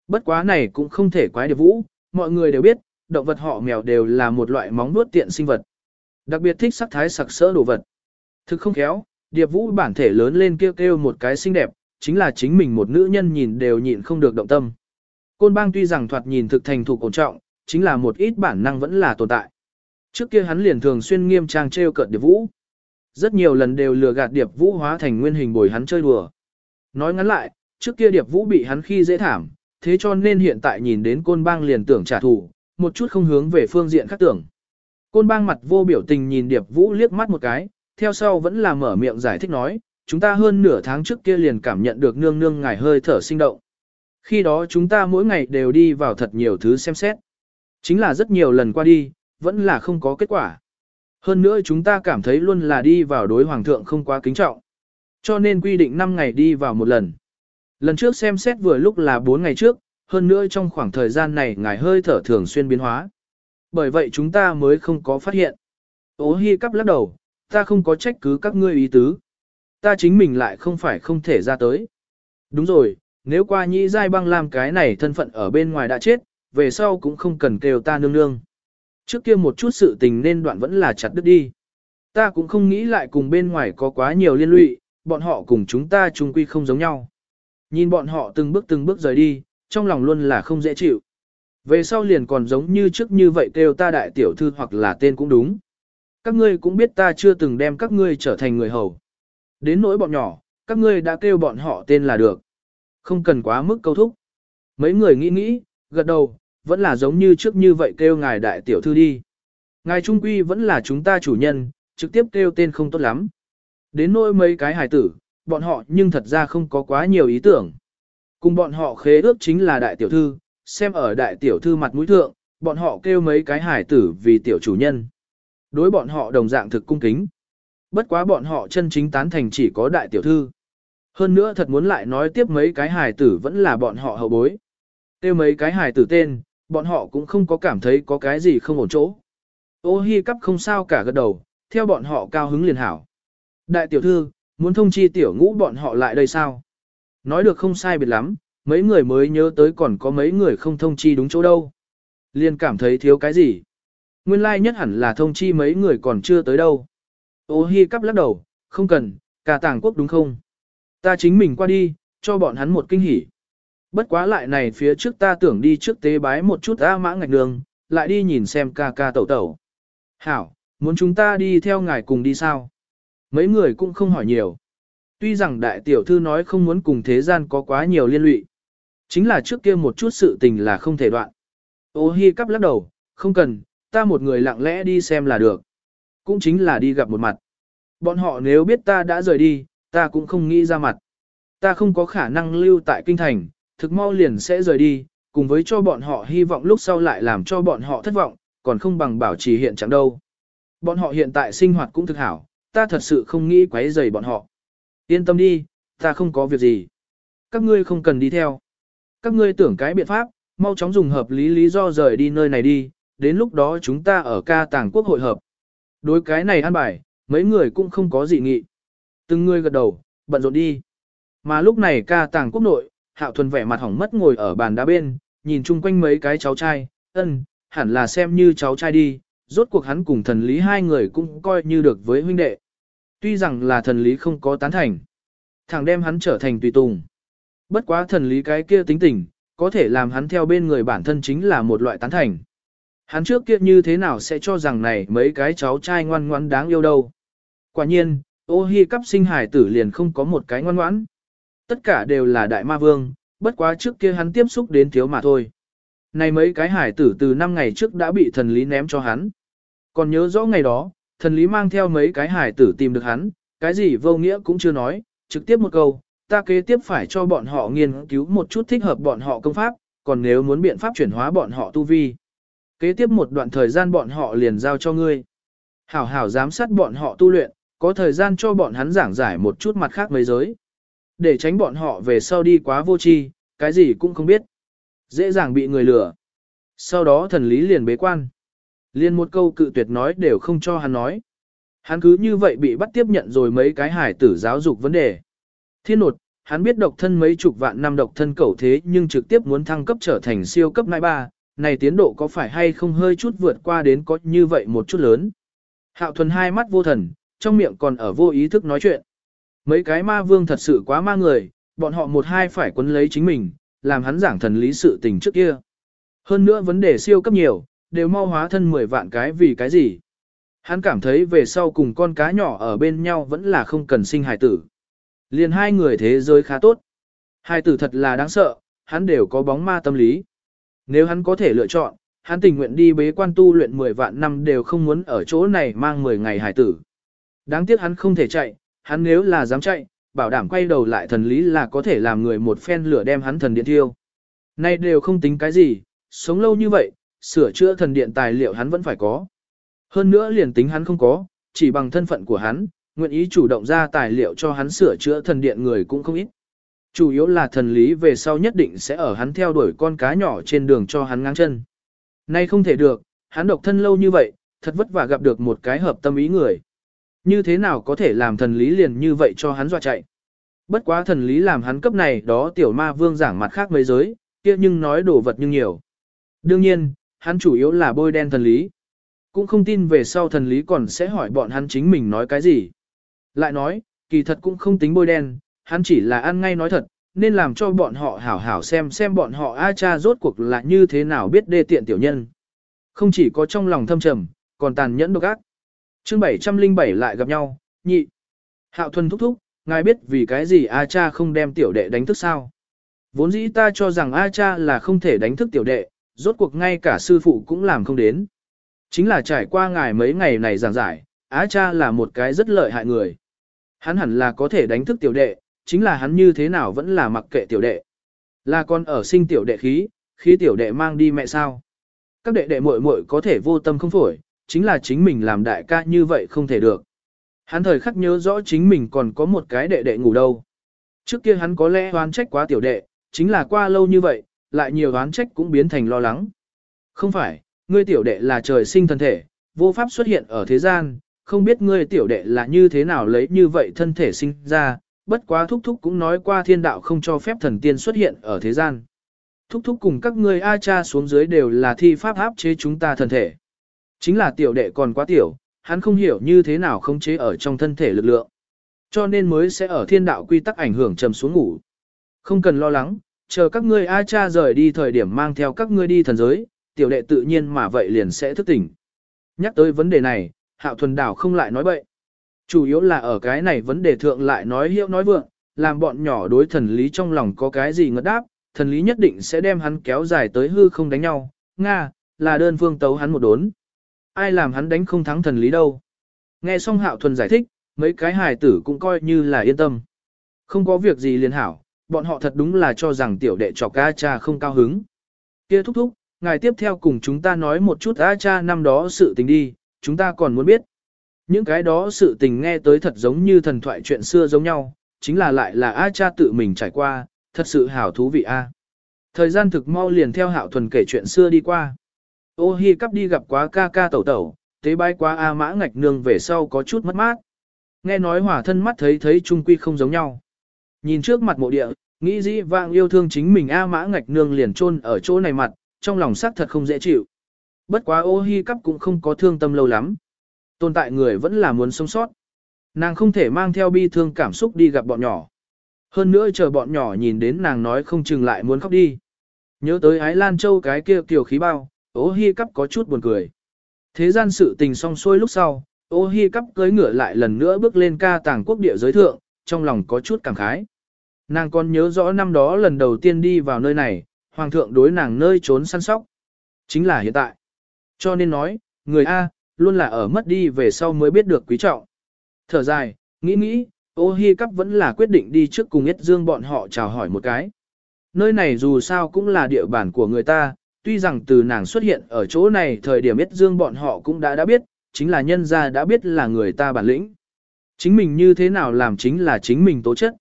Bất quá này cũng không thể quái điệp vũ, mọi người đều biết, động vật họ mèo đều là một loại móng nuốt tiện sinh vật. Đặc biệt thích sắc thái sặc sỡ đồ vật. Thực không khéo, điệp vũ bản thể lớn lên kêu kêu một cái xinh đẹp, chính là chính mình một nữ nhân nhìn đều nhịn không được động tâm. Côn bang tuy rằng thoạt nhìn thực thành thục ổn trọng, chính là một ít bản năng vẫn là tồn tại. Trước kia hắn liền thường xuyên nghiêm trang trêu cợt điệp vũ. Rất nhiều lần đều lừa gạt điệp vũ hóa thành nguyên hình bồi hắn chơi đùa. Nói ngắn lại, trước kia điệp vũ bị hắn khi dễ thảm, thế cho nên hiện tại nhìn đến côn bang liền tưởng trả thù, một chút không hướng về phương diện khác tưởng. Côn bang mặt vô biểu tình nhìn điệp vũ liếc mắt một cái, theo sau vẫn là mở miệng giải thích nói, chúng ta hơn nửa tháng trước kia liền cảm nhận được nương nương ngài hơi thở sinh động. Khi đó chúng ta mỗi ngày đều đi vào thật nhiều thứ xem xét. Chính là rất nhiều lần qua đi, vẫn là không có kết quả. Hơn nữa chúng ta cảm thấy luôn là đi vào đối hoàng thượng không quá kính trọng. Cho nên quy định 5 ngày đi vào một lần. Lần trước xem xét vừa lúc là 4 ngày trước, hơn nữa trong khoảng thời gian này ngài hơi thở thường xuyên biến hóa. Bởi vậy chúng ta mới không có phát hiện. Ô hi cắp lắc đầu, ta không có trách cứ các ngươi ý tứ. Ta chính mình lại không phải không thể ra tới. Đúng rồi, nếu qua nhĩ giai băng làm cái này thân phận ở bên ngoài đã chết, về sau cũng không cần kêu ta nương nương. Trước kia một chút sự tình nên đoạn vẫn là chặt đứt đi. Ta cũng không nghĩ lại cùng bên ngoài có quá nhiều liên lụy, bọn họ cùng chúng ta chung quy không giống nhau. Nhìn bọn họ từng bước từng bước rời đi, trong lòng luôn là không dễ chịu. Về sau liền còn giống như trước như vậy kêu ta đại tiểu thư hoặc là tên cũng đúng. Các ngươi cũng biết ta chưa từng đem các ngươi trở thành người hầu. Đến nỗi bọn nhỏ, các ngươi đã kêu bọn họ tên là được. Không cần quá mức câu thúc. Mấy người nghĩ nghĩ, gật đầu, vẫn là giống như trước như vậy kêu ngài đại tiểu thư đi. Ngài trung quy vẫn là chúng ta chủ nhân, trực tiếp kêu tên không tốt lắm. Đến nỗi mấy cái hài tử, bọn họ nhưng thật ra không có quá nhiều ý tưởng. Cùng bọn họ khế ước chính là đại tiểu thư, xem ở đại tiểu thư mặt mũi thượng, bọn họ kêu mấy cái hải tử vì tiểu chủ nhân. Đối bọn họ đồng dạng thực cung kính. Bất quá bọn họ chân chính tán thành chỉ có đại tiểu thư. Hơn nữa thật muốn lại nói tiếp mấy cái hài tử vẫn là bọn họ hậu bối. Kêu mấy cái hài tử tên, bọn họ cũng không có cảm thấy có cái gì không ổn chỗ. Ô hi cắp không sao cả gật đầu, theo bọn họ cao hứng liền hảo. Đại tiểu thư, muốn thông chi tiểu ngũ bọn họ lại đây sao? Nói được không sai biệt lắm, mấy người mới nhớ tới còn có mấy người không thông chi đúng chỗ đâu. Liền cảm thấy thiếu cái gì? Nguyên lai like nhất hẳn là thông chi mấy người còn chưa tới đâu. Ô hi cắp lắc đầu, không cần, cả tàng quốc đúng không? Ta chính mình qua đi, cho bọn hắn một kinh hỉ. Bất quá lại này phía trước ta tưởng đi trước tế bái một chút A mã ngạch đường, lại đi nhìn xem ca ca tẩu tẩu. Hảo, muốn chúng ta đi theo ngài cùng đi sao? Mấy người cũng không hỏi nhiều. Tuy rằng đại tiểu thư nói không muốn cùng thế gian có quá nhiều liên lụy. Chính là trước kia một chút sự tình là không thể đoạn. Ô hi cắp lắc đầu, không cần, ta một người lặng lẽ đi xem là được. Cũng chính là đi gặp một mặt. Bọn họ nếu biết ta đã rời đi, ta cũng không nghĩ ra mặt. Ta không có khả năng lưu tại kinh thành, thực mau liền sẽ rời đi, cùng với cho bọn họ hy vọng lúc sau lại làm cho bọn họ thất vọng, còn không bằng bảo trì hiện trạng đâu. Bọn họ hiện tại sinh hoạt cũng thực hảo, ta thật sự không nghĩ quấy rầy bọn họ. Yên tâm đi, ta không có việc gì. Các ngươi không cần đi theo. Các ngươi tưởng cái biện pháp, mau chóng dùng hợp lý lý do rời đi nơi này đi, đến lúc đó chúng ta ở ca tàng quốc hội hợp. Đối cái này ăn bài, mấy người cũng không có gì nghị. Từng người gật đầu, bận rộn đi. Mà lúc này ca tàng quốc nội, hạo thuần vẻ mặt hỏng mất ngồi ở bàn đá bên, nhìn chung quanh mấy cái cháu trai, ân, hẳn là xem như cháu trai đi, rốt cuộc hắn cùng thần lý hai người cũng coi như được với huynh đệ. Tuy rằng là thần lý không có tán thành, thằng đem hắn trở thành tùy tùng. Bất quá thần lý cái kia tính tình, có thể làm hắn theo bên người bản thân chính là một loại tán thành. Hắn trước kia như thế nào sẽ cho rằng này mấy cái cháu trai ngoan ngoãn đáng yêu đâu. Quả nhiên, ô hi cắp sinh hải tử liền không có một cái ngoan ngoãn. Tất cả đều là đại ma vương, bất quá trước kia hắn tiếp xúc đến thiếu mà thôi. Này mấy cái hải tử từ năm ngày trước đã bị thần lý ném cho hắn. Còn nhớ rõ ngày đó, thần lý mang theo mấy cái hải tử tìm được hắn, cái gì vô nghĩa cũng chưa nói, trực tiếp một câu, ta kế tiếp phải cho bọn họ nghiên cứu một chút thích hợp bọn họ công pháp, còn nếu muốn biện pháp chuyển hóa bọn họ tu vi. Kế tiếp một đoạn thời gian bọn họ liền giao cho ngươi. Hảo hảo giám sát bọn họ tu luyện, có thời gian cho bọn hắn giảng giải một chút mặt khác mấy giới. Để tránh bọn họ về sau đi quá vô tri, cái gì cũng không biết. Dễ dàng bị người lừa. Sau đó thần lý liền bế quan. Liền một câu cự tuyệt nói đều không cho hắn nói. Hắn cứ như vậy bị bắt tiếp nhận rồi mấy cái hải tử giáo dục vấn đề. Thiên nột, hắn biết độc thân mấy chục vạn năm độc thân cầu thế nhưng trực tiếp muốn thăng cấp trở thành siêu cấp nai ba, này tiến độ có phải hay không hơi chút vượt qua đến có như vậy một chút lớn. Hạo thuần hai mắt vô thần, trong miệng còn ở vô ý thức nói chuyện. Mấy cái ma vương thật sự quá ma người, bọn họ một hai phải quấn lấy chính mình, làm hắn giảng thần lý sự tình trước kia. Hơn nữa vấn đề siêu cấp nhiều, đều mau hóa thân 10 vạn cái vì cái gì. Hắn cảm thấy về sau cùng con cá nhỏ ở bên nhau vẫn là không cần sinh hài tử. Liền hai người thế giới khá tốt. hai tử thật là đáng sợ, hắn đều có bóng ma tâm lý. Nếu hắn có thể lựa chọn, hắn tình nguyện đi bế quan tu luyện 10 vạn năm đều không muốn ở chỗ này mang 10 ngày hài tử. Đáng tiếc hắn không thể chạy, hắn nếu là dám chạy, bảo đảm quay đầu lại thần lý là có thể làm người một phen lửa đem hắn thần điện thiêu. Nay đều không tính cái gì, sống lâu như vậy, sửa chữa thần điện tài liệu hắn vẫn phải có. Hơn nữa liền tính hắn không có, chỉ bằng thân phận của hắn, nguyện ý chủ động ra tài liệu cho hắn sửa chữa thần điện người cũng không ít. Chủ yếu là thần lý về sau nhất định sẽ ở hắn theo đuổi con cá nhỏ trên đường cho hắn ngang chân. Nay không thể được, hắn độc thân lâu như vậy, thật vất vả gặp được một cái hợp tâm ý người. Như thế nào có thể làm thần lý liền như vậy cho hắn dọa chạy. Bất quá thần lý làm hắn cấp này đó tiểu ma vương giảng mặt khác mấy giới, kia nhưng nói đồ vật nhưng nhiều. Đương nhiên, hắn chủ yếu là bôi đen thần lý. Cũng không tin về sau thần lý còn sẽ hỏi bọn hắn chính mình nói cái gì. Lại nói, kỳ thật cũng không tính bôi đen, hắn chỉ là ăn ngay nói thật, nên làm cho bọn họ hảo hảo xem xem bọn họ A cha rốt cuộc là như thế nào biết đê tiện tiểu nhân. Không chỉ có trong lòng thâm trầm, còn tàn nhẫn độc ác. Chương 707 lại gặp nhau, nhị. Hạo thuần thúc thúc, ngài biết vì cái gì A cha không đem tiểu đệ đánh thức sao? Vốn dĩ ta cho rằng A cha là không thể đánh thức tiểu đệ, rốt cuộc ngay cả sư phụ cũng làm không đến. Chính là trải qua ngài mấy ngày này giảng giải, A cha là một cái rất lợi hại người. Hắn hẳn là có thể đánh thức tiểu đệ, chính là hắn như thế nào vẫn là mặc kệ tiểu đệ. Là con ở sinh tiểu đệ khí, khi tiểu đệ mang đi mẹ sao. Các đệ đệ muội muội có thể vô tâm không phổi, chính là chính mình làm đại ca như vậy không thể được. Hắn thời khắc nhớ rõ chính mình còn có một cái đệ đệ ngủ đâu. Trước kia hắn có lẽ oán trách quá tiểu đệ, chính là qua lâu như vậy, lại nhiều oán trách cũng biến thành lo lắng. Không phải, ngươi tiểu đệ là trời sinh thân thể, vô pháp xuất hiện ở thế gian, không biết ngươi tiểu đệ là như thế nào lấy như vậy thân thể sinh ra, bất quá thúc thúc cũng nói qua thiên đạo không cho phép thần tiên xuất hiện ở thế gian. Thúc thúc cùng các ngươi A cha xuống dưới đều là thi pháp áp chế chúng ta thân thể. Chính là tiểu đệ còn quá tiểu, hắn không hiểu như thế nào không chế ở trong thân thể lực lượng. Cho nên mới sẽ ở thiên đạo quy tắc ảnh hưởng trầm xuống ngủ. Không cần lo lắng, chờ các ngươi A cha rời đi thời điểm mang theo các ngươi đi thần giới, tiểu đệ tự nhiên mà vậy liền sẽ thức tỉnh. Nhắc tới vấn đề này, hạo thuần đảo không lại nói bậy. Chủ yếu là ở cái này vấn đề thượng lại nói hiệu nói vượng, làm bọn nhỏ đối thần lý trong lòng có cái gì ngất đáp, thần lý nhất định sẽ đem hắn kéo dài tới hư không đánh nhau, Nga, là đơn phương tấu hắn một đốn. Ai làm hắn đánh không thắng thần lý đâu. Nghe xong hạo thuần giải thích, mấy cái hài tử cũng coi như là yên tâm. Không có việc gì liền hảo, bọn họ thật đúng là cho rằng tiểu đệ trọc ca cha không cao hứng. Kia thúc thúc, ngài tiếp theo cùng chúng ta nói một chút A cha năm đó sự tình đi, chúng ta còn muốn biết. Những cái đó sự tình nghe tới thật giống như thần thoại chuyện xưa giống nhau, chính là lại là A cha tự mình trải qua, thật sự hảo thú vị A. Thời gian thực mau liền theo hạo thuần kể chuyện xưa đi qua. Ô hi cắp đi gặp quá ca ca tẩu tẩu, tế bái quá A mã ngạch nương về sau có chút mất mát. Nghe nói hỏa thân mắt thấy thấy trung quy không giống nhau. Nhìn trước mặt mộ địa, nghĩ dĩ vang yêu thương chính mình A mã ngạch nương liền chôn ở chỗ này mặt, trong lòng xác thật không dễ chịu. Bất quá ô hi cắp cũng không có thương tâm lâu lắm. Tồn tại người vẫn là muốn sống sót. Nàng không thể mang theo bi thương cảm xúc đi gặp bọn nhỏ. Hơn nữa chờ bọn nhỏ nhìn đến nàng nói không chừng lại muốn khóc đi. Nhớ tới Ái Lan Châu cái kia kiều khí bao, ô hi cắp có chút buồn cười. Thế gian sự tình xong xuôi lúc sau, ô hi cắp cưới ngựa lại lần nữa bước lên ca tàng quốc địa giới thượng, trong lòng có chút cảm khái. Nàng còn nhớ rõ năm đó lần đầu tiên đi vào nơi này, hoàng thượng đối nàng nơi trốn săn sóc. Chính là hiện tại. Cho nên nói, người A, luôn là ở mất đi về sau mới biết được quý trọng. Thở dài, nghĩ nghĩ, ô hi cắp vẫn là quyết định đi trước cùng Yết Dương bọn họ chào hỏi một cái. Nơi này dù sao cũng là địa bàn của người ta, tuy rằng từ nàng xuất hiện ở chỗ này thời điểm Yết Dương bọn họ cũng đã đã biết, chính là nhân gia đã biết là người ta bản lĩnh. Chính mình như thế nào làm chính là chính mình tố chất.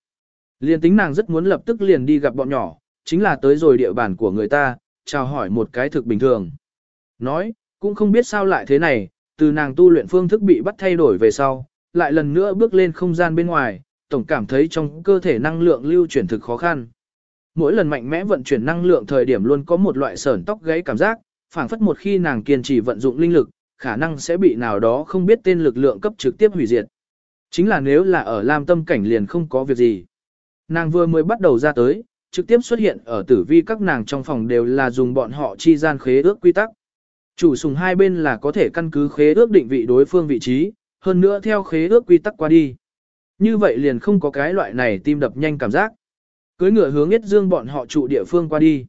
Liên tính nàng rất muốn lập tức liền đi gặp bọn nhỏ, chính là tới rồi địa bàn của người ta, chào hỏi một cái thực bình thường. Nói, cũng không biết sao lại thế này, từ nàng tu luyện phương thức bị bắt thay đổi về sau, lại lần nữa bước lên không gian bên ngoài, tổng cảm thấy trong cơ thể năng lượng lưu chuyển thực khó khăn. Mỗi lần mạnh mẽ vận chuyển năng lượng thời điểm luôn có một loại sởn tóc gáy cảm giác, phảng phất một khi nàng kiên trì vận dụng linh lực, khả năng sẽ bị nào đó không biết tên lực lượng cấp trực tiếp hủy diệt. Chính là nếu là ở Lam Tâm cảnh liền không có việc gì. Nàng vừa mới bắt đầu ra tới, trực tiếp xuất hiện ở tử vi các nàng trong phòng đều là dùng bọn họ chi gian khế ước quy tắc. Chủ sùng hai bên là có thể căn cứ khế ước định vị đối phương vị trí, hơn nữa theo khế ước quy tắc qua đi. Như vậy liền không có cái loại này tim đập nhanh cảm giác. Cưới ngựa hướng yết dương bọn họ trụ địa phương qua đi.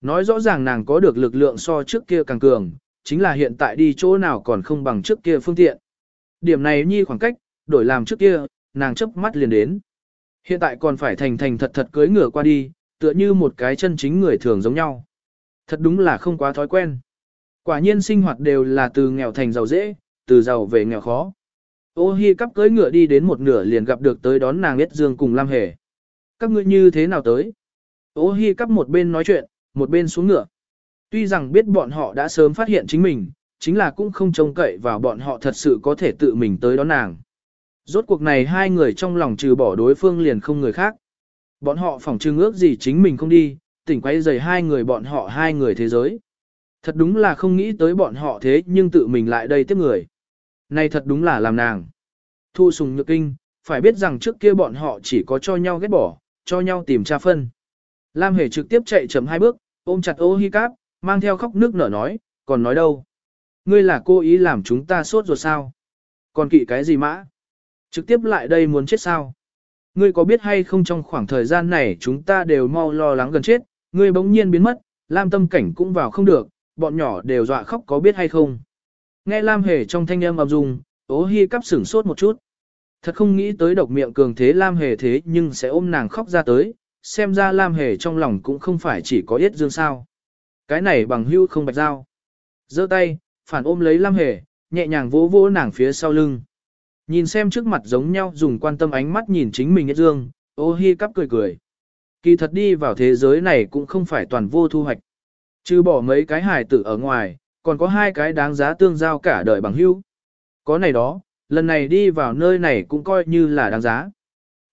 Nói rõ ràng nàng có được lực lượng so trước kia càng cường, chính là hiện tại đi chỗ nào còn không bằng trước kia phương tiện. Điểm này nhi khoảng cách, đổi làm trước kia, nàng chấp mắt liền đến. Hiện tại còn phải thành thành thật thật cưới ngựa qua đi, tựa như một cái chân chính người thường giống nhau. Thật đúng là không quá thói quen. Quả nhiên sinh hoạt đều là từ nghèo thành giàu dễ, từ giàu về nghèo khó. Ô hi cắp cưới ngựa đi đến một nửa liền gặp được tới đón nàng Yết Dương cùng Lam Hề. Các ngươi như thế nào tới? Ô hi cắp một bên nói chuyện, một bên xuống ngựa. Tuy rằng biết bọn họ đã sớm phát hiện chính mình, chính là cũng không trông cậy vào bọn họ thật sự có thể tự mình tới đón nàng. Rốt cuộc này hai người trong lòng trừ bỏ đối phương liền không người khác. Bọn họ phỏng trưng ước gì chính mình không đi, tỉnh quay dày hai người bọn họ hai người thế giới. Thật đúng là không nghĩ tới bọn họ thế nhưng tự mình lại đây tiếp người. Này thật đúng là làm nàng. Thu sùng nhược kinh, phải biết rằng trước kia bọn họ chỉ có cho nhau ghét bỏ, cho nhau tìm tra phân. Lam Hề trực tiếp chạy chậm hai bước, ôm chặt ô hi cáp, mang theo khóc nước nở nói, còn nói đâu. Ngươi là cô ý làm chúng ta sốt ruột sao? Còn kỵ cái gì mã? Trực tiếp lại đây muốn chết sao? Ngươi có biết hay không trong khoảng thời gian này chúng ta đều mau lo lắng gần chết, ngươi bỗng nhiên biến mất, Lam tâm cảnh cũng vào không được, bọn nhỏ đều dọa khóc có biết hay không. Nghe Lam Hề trong thanh âm ầm dung, ố hi cắp sửng sốt một chút. Thật không nghĩ tới độc miệng cường thế Lam Hề thế nhưng sẽ ôm nàng khóc ra tới, xem ra Lam Hề trong lòng cũng không phải chỉ có yết dương sao. Cái này bằng hưu không bạch giao. giơ tay, phản ôm lấy Lam Hề, nhẹ nhàng vỗ vỗ nàng phía sau lưng. Nhìn xem trước mặt giống nhau dùng quan tâm ánh mắt nhìn chính mình yết dương, ô hi cắp cười cười. Kỳ thật đi vào thế giới này cũng không phải toàn vô thu hoạch. Trừ bỏ mấy cái hài tử ở ngoài, còn có hai cái đáng giá tương giao cả đời bằng hữu. Có này đó, lần này đi vào nơi này cũng coi như là đáng giá.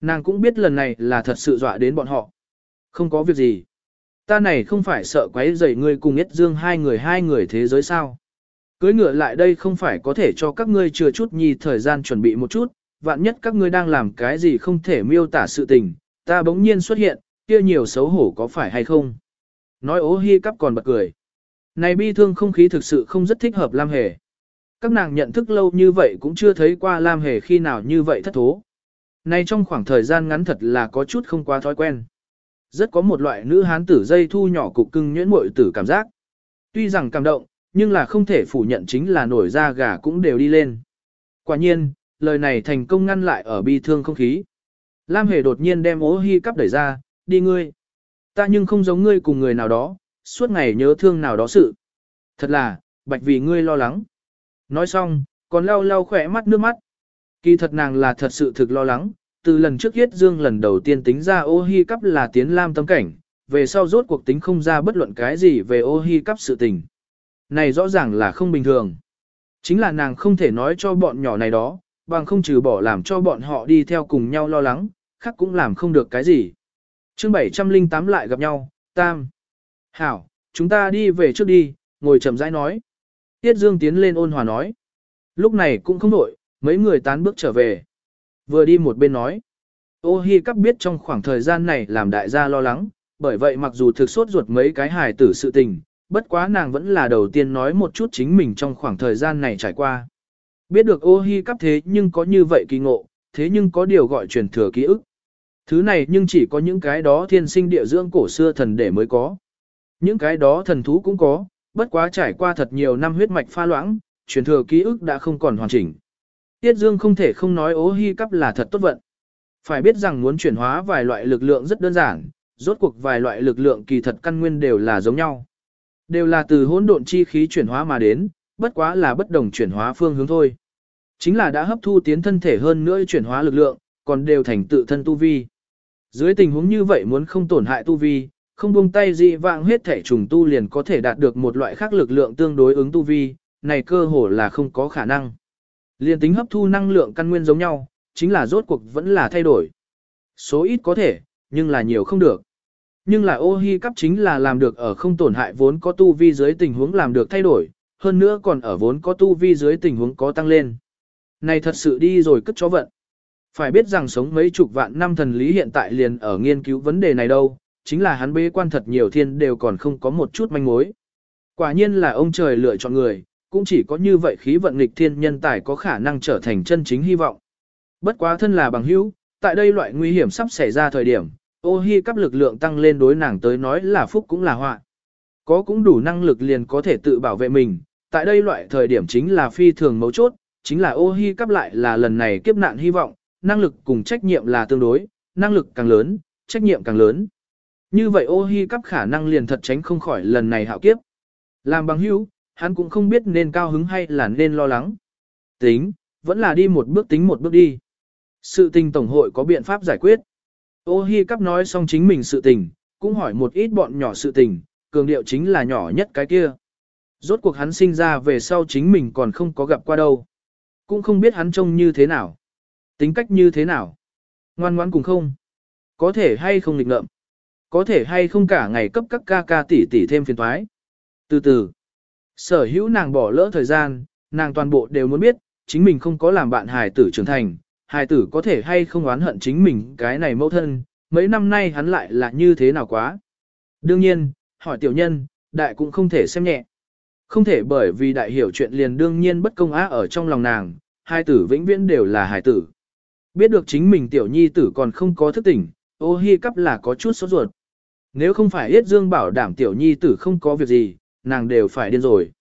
Nàng cũng biết lần này là thật sự dọa đến bọn họ. Không có việc gì. Ta này không phải sợ quấy rầy ngươi cùng Yết Dương hai người hai người thế giới sao. Cưới ngựa lại đây không phải có thể cho các ngươi chừa chút nhi thời gian chuẩn bị một chút, vạn nhất các ngươi đang làm cái gì không thể miêu tả sự tình, ta bỗng nhiên xuất hiện, kia nhiều xấu hổ có phải hay không. Nói ố hi cắp còn bật cười. Này bi thương không khí thực sự không rất thích hợp Lam Hề. Các nàng nhận thức lâu như vậy cũng chưa thấy qua Lam Hề khi nào như vậy thất thố. Này trong khoảng thời gian ngắn thật là có chút không quá thói quen. Rất có một loại nữ hán tử dây thu nhỏ cục cưng nhuyễn muội tử cảm giác. Tuy rằng cảm động, nhưng là không thể phủ nhận chính là nổi da gà cũng đều đi lên. Quả nhiên, lời này thành công ngăn lại ở bi thương không khí. Lam Hề đột nhiên đem ố hi cắp đẩy ra, đi ngươi. Ta nhưng không giống ngươi cùng người nào đó, suốt ngày nhớ thương nào đó sự. Thật là, bạch vì ngươi lo lắng. Nói xong, còn lau lau khỏe mắt nước mắt. Kỳ thật nàng là thật sự thực lo lắng, từ lần trước Yết Dương lần đầu tiên tính ra ô hi cắp là tiến lam tâm cảnh, về sau rốt cuộc tính không ra bất luận cái gì về ô hi cắp sự tình. Này rõ ràng là không bình thường. Chính là nàng không thể nói cho bọn nhỏ này đó, bằng không trừ bỏ làm cho bọn họ đi theo cùng nhau lo lắng, khác cũng làm không được cái gì chương 708 lại gặp nhau, tam. Hảo, chúng ta đi về trước đi, ngồi chậm rãi nói. Tiết Dương tiến lên ôn hòa nói. Lúc này cũng không nổi, mấy người tán bước trở về. Vừa đi một bên nói. Ô hi cắp biết trong khoảng thời gian này làm đại gia lo lắng, bởi vậy mặc dù thực sốt ruột mấy cái hài tử sự tình, bất quá nàng vẫn là đầu tiên nói một chút chính mình trong khoảng thời gian này trải qua. Biết được ô hi cắp thế nhưng có như vậy kỳ ngộ, thế nhưng có điều gọi truyền thừa ký ức. Thứ này nhưng chỉ có những cái đó thiên sinh địa dưỡng cổ xưa thần để mới có. Những cái đó thần thú cũng có, bất quá trải qua thật nhiều năm huyết mạch pha loãng, truyền thừa ký ức đã không còn hoàn chỉnh. Tiết Dương không thể không nói ố hy cắp là thật tốt vận. Phải biết rằng muốn chuyển hóa vài loại lực lượng rất đơn giản, rốt cuộc vài loại lực lượng kỳ thật căn nguyên đều là giống nhau. Đều là từ hỗn độn chi khí chuyển hóa mà đến, bất quá là bất đồng chuyển hóa phương hướng thôi. Chính là đã hấp thu tiến thân thể hơn nữa chuyển hóa lực lượng, còn đều thành tự thân tu vi. Dưới tình huống như vậy muốn không tổn hại tu vi, không buông tay dị vạng hết thể trùng tu liền có thể đạt được một loại khác lực lượng tương đối ứng tu vi, này cơ hồ là không có khả năng. Liên tính hấp thu năng lượng căn nguyên giống nhau, chính là rốt cuộc vẫn là thay đổi. Số ít có thể, nhưng là nhiều không được. Nhưng là ô hi cấp chính là làm được ở không tổn hại vốn có tu vi dưới tình huống làm được thay đổi, hơn nữa còn ở vốn có tu vi dưới tình huống có tăng lên. Này thật sự đi rồi cất chó vận. Phải biết rằng sống mấy chục vạn năm thần lý hiện tại liền ở nghiên cứu vấn đề này đâu, chính là hắn bế quan thật nhiều thiên đều còn không có một chút manh mối. Quả nhiên là ông trời lựa chọn người, cũng chỉ có như vậy khí vận nghịch thiên nhân tài có khả năng trở thành chân chính hy vọng. Bất quá thân là bằng hữu, tại đây loại nguy hiểm sắp xảy ra thời điểm, ô hi cấp lực lượng tăng lên đối nàng tới nói là phúc cũng là họa. Có cũng đủ năng lực liền có thể tự bảo vệ mình, tại đây loại thời điểm chính là phi thường mấu chốt, chính là ô hi cấp lại là lần này kiếp nạn hy vọng, năng lực cùng trách nhiệm là tương đối, năng lực càng lớn, trách nhiệm càng lớn. Như vậy ô hi cắp khả năng liền thật tránh không khỏi lần này hạo kiếp. Làm bằng hữu, hắn cũng không biết nên cao hứng hay là nên lo lắng. Tính, vẫn là đi một bước tính một bước đi. Sự tình tổng hội có biện pháp giải quyết. Ô hi cắp nói xong chính mình sự tình, cũng hỏi một ít bọn nhỏ sự tình, cường điệu chính là nhỏ nhất cái kia. Rốt cuộc hắn sinh ra về sau chính mình còn không có gặp qua đâu. Cũng không biết hắn trông như thế nào. Tính cách như thế nào. Ngoan ngoãn cùng không. Có thể hay không lịch ngợm. Có thể hay không cả ngày cấp các ca ca tỷ tỷ thêm phiền toái. Từ từ, sở hữu nàng bỏ lỡ thời gian, nàng toàn bộ đều muốn biết, chính mình không có làm bạn hài tử trưởng thành, hài tử có thể hay không oán hận chính mình cái này mẫu thân, mấy năm nay hắn lại là như thế nào quá. Đương nhiên, hỏi tiểu nhân, đại cũng không thể xem nhẹ. Không thể bởi vì đại hiểu chuyện liền đương nhiên bất công á ở trong lòng nàng, hai tử vĩnh viễn đều là hài tử. Biết được chính mình tiểu nhi tử còn không có thức tỉnh, ô hi cắp là có chút sốt ruột. Nếu không phải Yết Dương bảo đảm tiểu nhi tử không có việc gì, nàng đều phải điên rồi.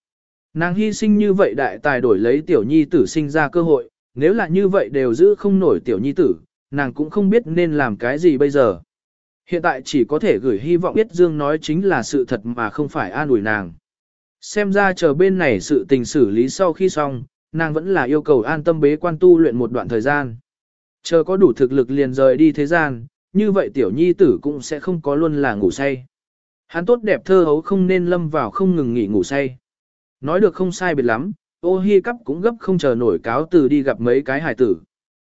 Nàng hy sinh như vậy đại tài đổi lấy tiểu nhi tử sinh ra cơ hội, nếu là như vậy đều giữ không nổi tiểu nhi tử, nàng cũng không biết nên làm cái gì bây giờ. Hiện tại chỉ có thể gửi hy vọng Yết Dương nói chính là sự thật mà không phải an ủi nàng. Xem ra chờ bên này sự tình xử lý sau khi xong, nàng vẫn là yêu cầu an tâm bế quan tu luyện một đoạn thời gian. Chờ có đủ thực lực liền rời đi thế gian, như vậy tiểu nhi tử cũng sẽ không có luôn là ngủ say. Hắn tốt đẹp thơ hấu không nên lâm vào không ngừng nghỉ ngủ say. Nói được không sai biệt lắm, ô hi cắp cũng gấp không chờ nổi cáo từ đi gặp mấy cái hải tử.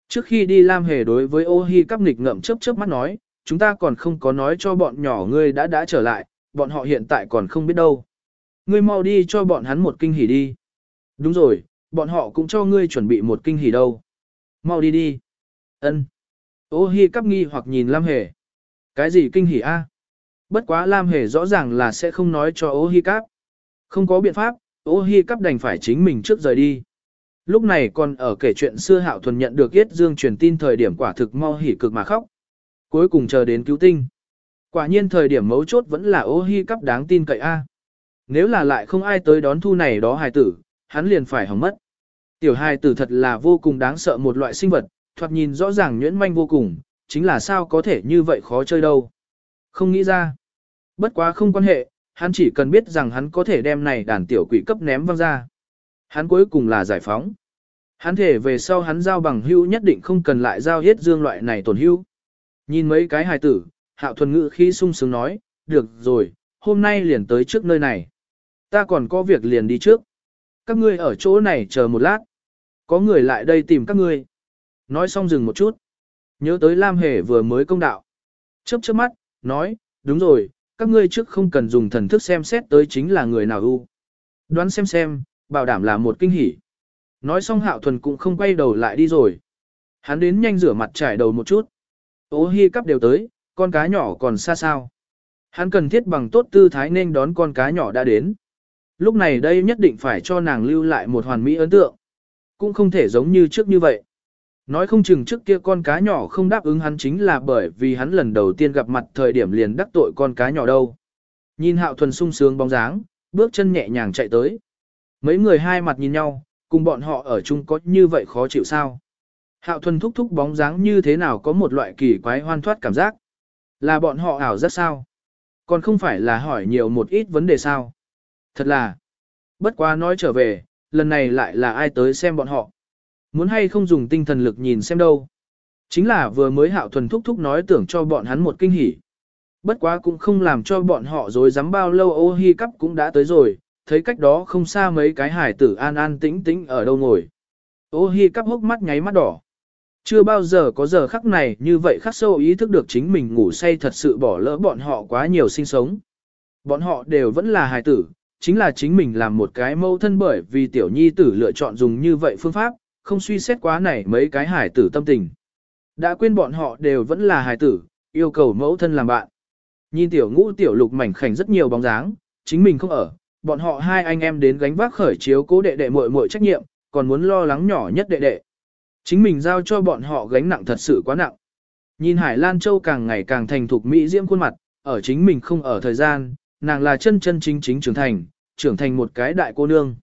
Trước khi đi Lam Hề đối với ô hi cắp nghịch ngậm chớp chớp mắt nói, chúng ta còn không có nói cho bọn nhỏ ngươi đã đã trở lại, bọn họ hiện tại còn không biết đâu. Ngươi mau đi cho bọn hắn một kinh hỉ đi. Đúng rồi, bọn họ cũng cho ngươi chuẩn bị một kinh hỉ đâu. Mau đi đi. Ân. Ô hi cắp nghi hoặc nhìn Lam Hề. Cái gì kinh hỉ a? Bất quá Lam Hề rõ ràng là sẽ không nói cho ô hi cắp. Không có biện pháp, ô hi cắp đành phải chính mình trước rời đi. Lúc này còn ở kể chuyện xưa hạo thuần nhận được Yết Dương truyền tin thời điểm quả thực mau hỉ cực mà khóc. Cuối cùng chờ đến cứu tinh. Quả nhiên thời điểm mấu chốt vẫn là ô hi cắp đáng tin cậy a. Nếu là lại không ai tới đón thu này đó hài tử, hắn liền phải hỏng mất. Tiểu hài tử thật là vô cùng đáng sợ một loại sinh vật, thoạt nhìn rõ ràng nhuyễn manh vô cùng, chính là sao có thể như vậy khó chơi đâu. Không nghĩ ra. Bất quá không quan hệ, hắn chỉ cần biết rằng hắn có thể đem này đàn tiểu quỷ cấp ném văng ra. Hắn cuối cùng là giải phóng. Hắn thể về sau hắn giao bằng hưu nhất định không cần lại giao hết dương loại này tổn hưu. Nhìn mấy cái hài tử, hạo thuần ngữ khi sung sướng nói, được rồi, hôm nay liền tới trước nơi này. Ta còn có việc liền đi trước. Các ngươi ở chỗ này chờ một lát. Có người lại đây tìm các ngươi. Nói xong dừng một chút. Nhớ tới Lam Hề vừa mới công đạo. Chớp chớp mắt, nói, đúng rồi, các ngươi trước không cần dùng thần thức xem xét tới chính là người nào ưu. Đoán xem xem, bảo đảm là một kinh hỉ. Nói xong hạo thuần cũng không quay đầu lại đi rồi. Hắn đến nhanh rửa mặt trải đầu một chút. Ô hi cắp đều tới, con cá nhỏ còn xa sao. Hắn cần thiết bằng tốt tư thái nên đón con cá nhỏ đã đến. Lúc này đây nhất định phải cho nàng lưu lại một hoàn mỹ ấn tượng. Cũng không thể giống như trước như vậy. Nói không chừng trước kia con cá nhỏ không đáp ứng hắn chính là bởi vì hắn lần đầu tiên gặp mặt thời điểm liền đắc tội con cá nhỏ đâu. Nhìn hạo thuần sung sướng bóng dáng, bước chân nhẹ nhàng chạy tới. Mấy người hai mặt nhìn nhau, cùng bọn họ ở chung có như vậy khó chịu sao. Hạo thuần thúc thúc bóng dáng như thế nào có một loại kỳ quái hoan thoát cảm giác. Là bọn họ ảo rất sao? Còn không phải là hỏi nhiều một ít vấn đề sao? Thật là, bất quá nói trở về, lần này lại là ai tới xem bọn họ. Muốn hay không dùng tinh thần lực nhìn xem đâu. Chính là vừa mới hạo thuần thúc thúc nói tưởng cho bọn hắn một kinh hỉ. Bất quá cũng không làm cho bọn họ dối dám bao lâu ô hi cắp cũng đã tới rồi, thấy cách đó không xa mấy cái hải tử an an tĩnh tĩnh ở đâu ngồi. Ô hi cắp hốc mắt nháy mắt đỏ. Chưa bao giờ có giờ khắc này như vậy khắc sâu ý thức được chính mình ngủ say thật sự bỏ lỡ bọn họ quá nhiều sinh sống. Bọn họ đều vẫn là hài tử, chính là chính mình làm một cái mâu thân bởi vì tiểu nhi tử lựa chọn dùng như vậy phương pháp, không suy xét quá này mấy cái hải tử tâm tình. Đã quên bọn họ đều vẫn là hải tử, yêu cầu mẫu thân làm bạn. Nhìn tiểu ngũ tiểu lục mảnh khảnh rất nhiều bóng dáng, chính mình không ở, bọn họ hai anh em đến gánh vác khởi chiếu cố đệ đệ muội muội trách nhiệm, còn muốn lo lắng nhỏ nhất đệ đệ. Chính mình giao cho bọn họ gánh nặng thật sự quá nặng. Nhìn Hải Lan Châu càng ngày càng thành thục mỹ diễm khuôn mặt, ở chính mình không ở thời gian, nàng là chân chân chính chính trưởng thành, trưởng thành một cái đại cô nương.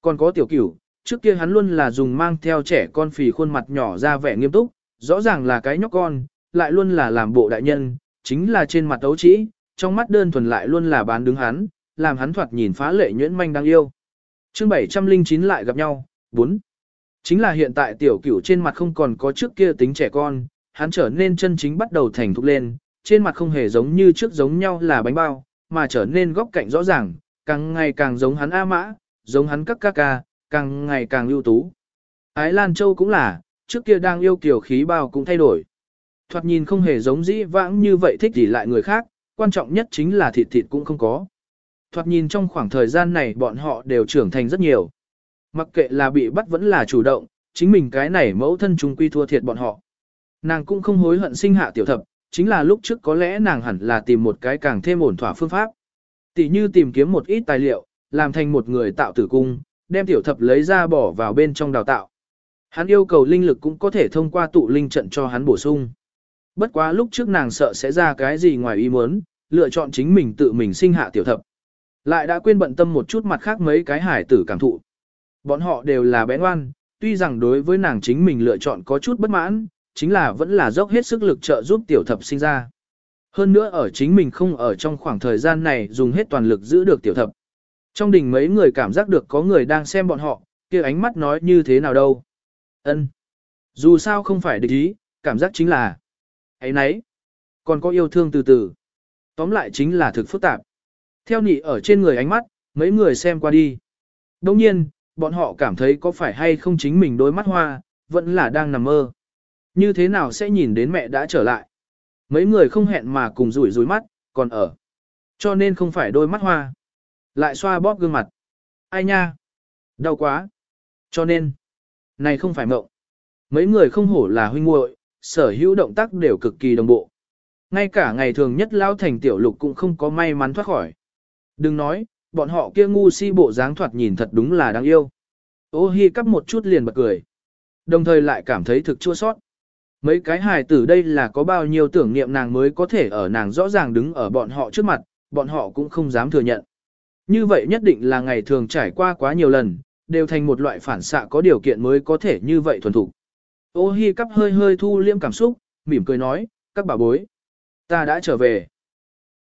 Còn có tiểu cửu, trước kia hắn luôn là dùng mang theo trẻ con phì khuôn mặt nhỏ ra vẻ nghiêm túc, rõ ràng là cái nhóc con, lại luôn là làm bộ đại nhân, chính là trên mặt ấu trĩ, trong mắt đơn thuần lại luôn là bán đứng hắn, làm hắn thoạt nhìn phá lệ nhuyễn manh đáng yêu. Chương 709 lại gặp nhau, 4. Chính là hiện tại tiểu cửu trên mặt không còn có trước kia tính trẻ con, hắn trở nên chân chính bắt đầu thành thục lên, trên mặt không hề giống như trước giống nhau là bánh bao, mà trở nên góc cạnh rõ ràng, càng ngày càng giống hắn A Mã, giống hắn các ca ca, càng ngày càng ưu tú. Ái Lan Châu cũng là, trước kia đang yêu kiểu khí bao cũng thay đổi. Thoạt nhìn không hề giống dĩ vãng như vậy thích gì lại người khác, quan trọng nhất chính là thịt thịt cũng không có. Thoạt nhìn trong khoảng thời gian này bọn họ đều trưởng thành rất nhiều. Mặc kệ là bị bắt vẫn là chủ động, chính mình cái này mẫu thân chúng quy thua thiệt bọn họ. Nàng cũng không hối hận sinh hạ tiểu thập, chính là lúc trước có lẽ nàng hẳn là tìm một cái càng thêm ổn thỏa phương pháp. Tỷ như tìm kiếm một ít tài liệu, làm thành một người tạo tử cung, đem tiểu thập lấy ra bỏ vào bên trong đào tạo. Hắn yêu cầu linh lực cũng có thể thông qua tụ linh trận cho hắn bổ sung. Bất quá lúc trước nàng sợ sẽ ra cái gì ngoài ý muốn, lựa chọn chính mình tự mình sinh hạ tiểu thập. Lại đã quên bận tâm một chút mặt khác mấy cái hải tử cảm thụ. Bọn họ đều là bé ngoan, tuy rằng đối với nàng chính mình lựa chọn có chút bất mãn, chính là vẫn là dốc hết sức lực trợ giúp tiểu thập sinh ra. Hơn nữa ở chính mình không ở trong khoảng thời gian này dùng hết toàn lực giữ được tiểu thập. Trong đình mấy người cảm giác được có người đang xem bọn họ, kia ánh mắt nói như thế nào đâu. ân Dù sao không phải địch ý, cảm giác chính là ấy nấy. Còn có yêu thương từ từ. Tóm lại chính là thực phức tạp. Theo nị ở trên người ánh mắt, mấy người xem qua đi. Đồng nhiên, bọn họ cảm thấy có phải hay không chính mình đôi mắt hoa, vẫn là đang nằm mơ. Như thế nào sẽ nhìn đến mẹ đã trở lại? Mấy người không hẹn mà cùng rủi rủi mắt, còn ở. Cho nên không phải đôi mắt hoa. Lại xoa bóp gương mặt. Ai nha? Đau quá. Cho nên, này không phải mộng. Mấy người không hổ là huynh muội, sở hữu động tác đều cực kỳ đồng bộ. Ngay cả ngày thường nhất lao thành tiểu lục cũng không có may mắn thoát khỏi. Đừng nói, bọn họ kia ngu si bộ dáng thoạt nhìn thật đúng là đáng yêu. Ô hi cắp một chút liền bật cười. Đồng thời lại cảm thấy thực chua sót. Mấy cái hài tử đây là có bao nhiêu tưởng niệm nàng mới có thể ở nàng rõ ràng đứng ở bọn họ trước mặt, bọn họ cũng không dám thừa nhận. Như vậy nhất định là ngày thường trải qua quá nhiều lần, đều thành một loại phản xạ có điều kiện mới có thể như vậy thuần thục. Ô hi cắp hơi hơi thu liêm cảm xúc, mỉm cười nói, các bà bối. Ta đã trở về.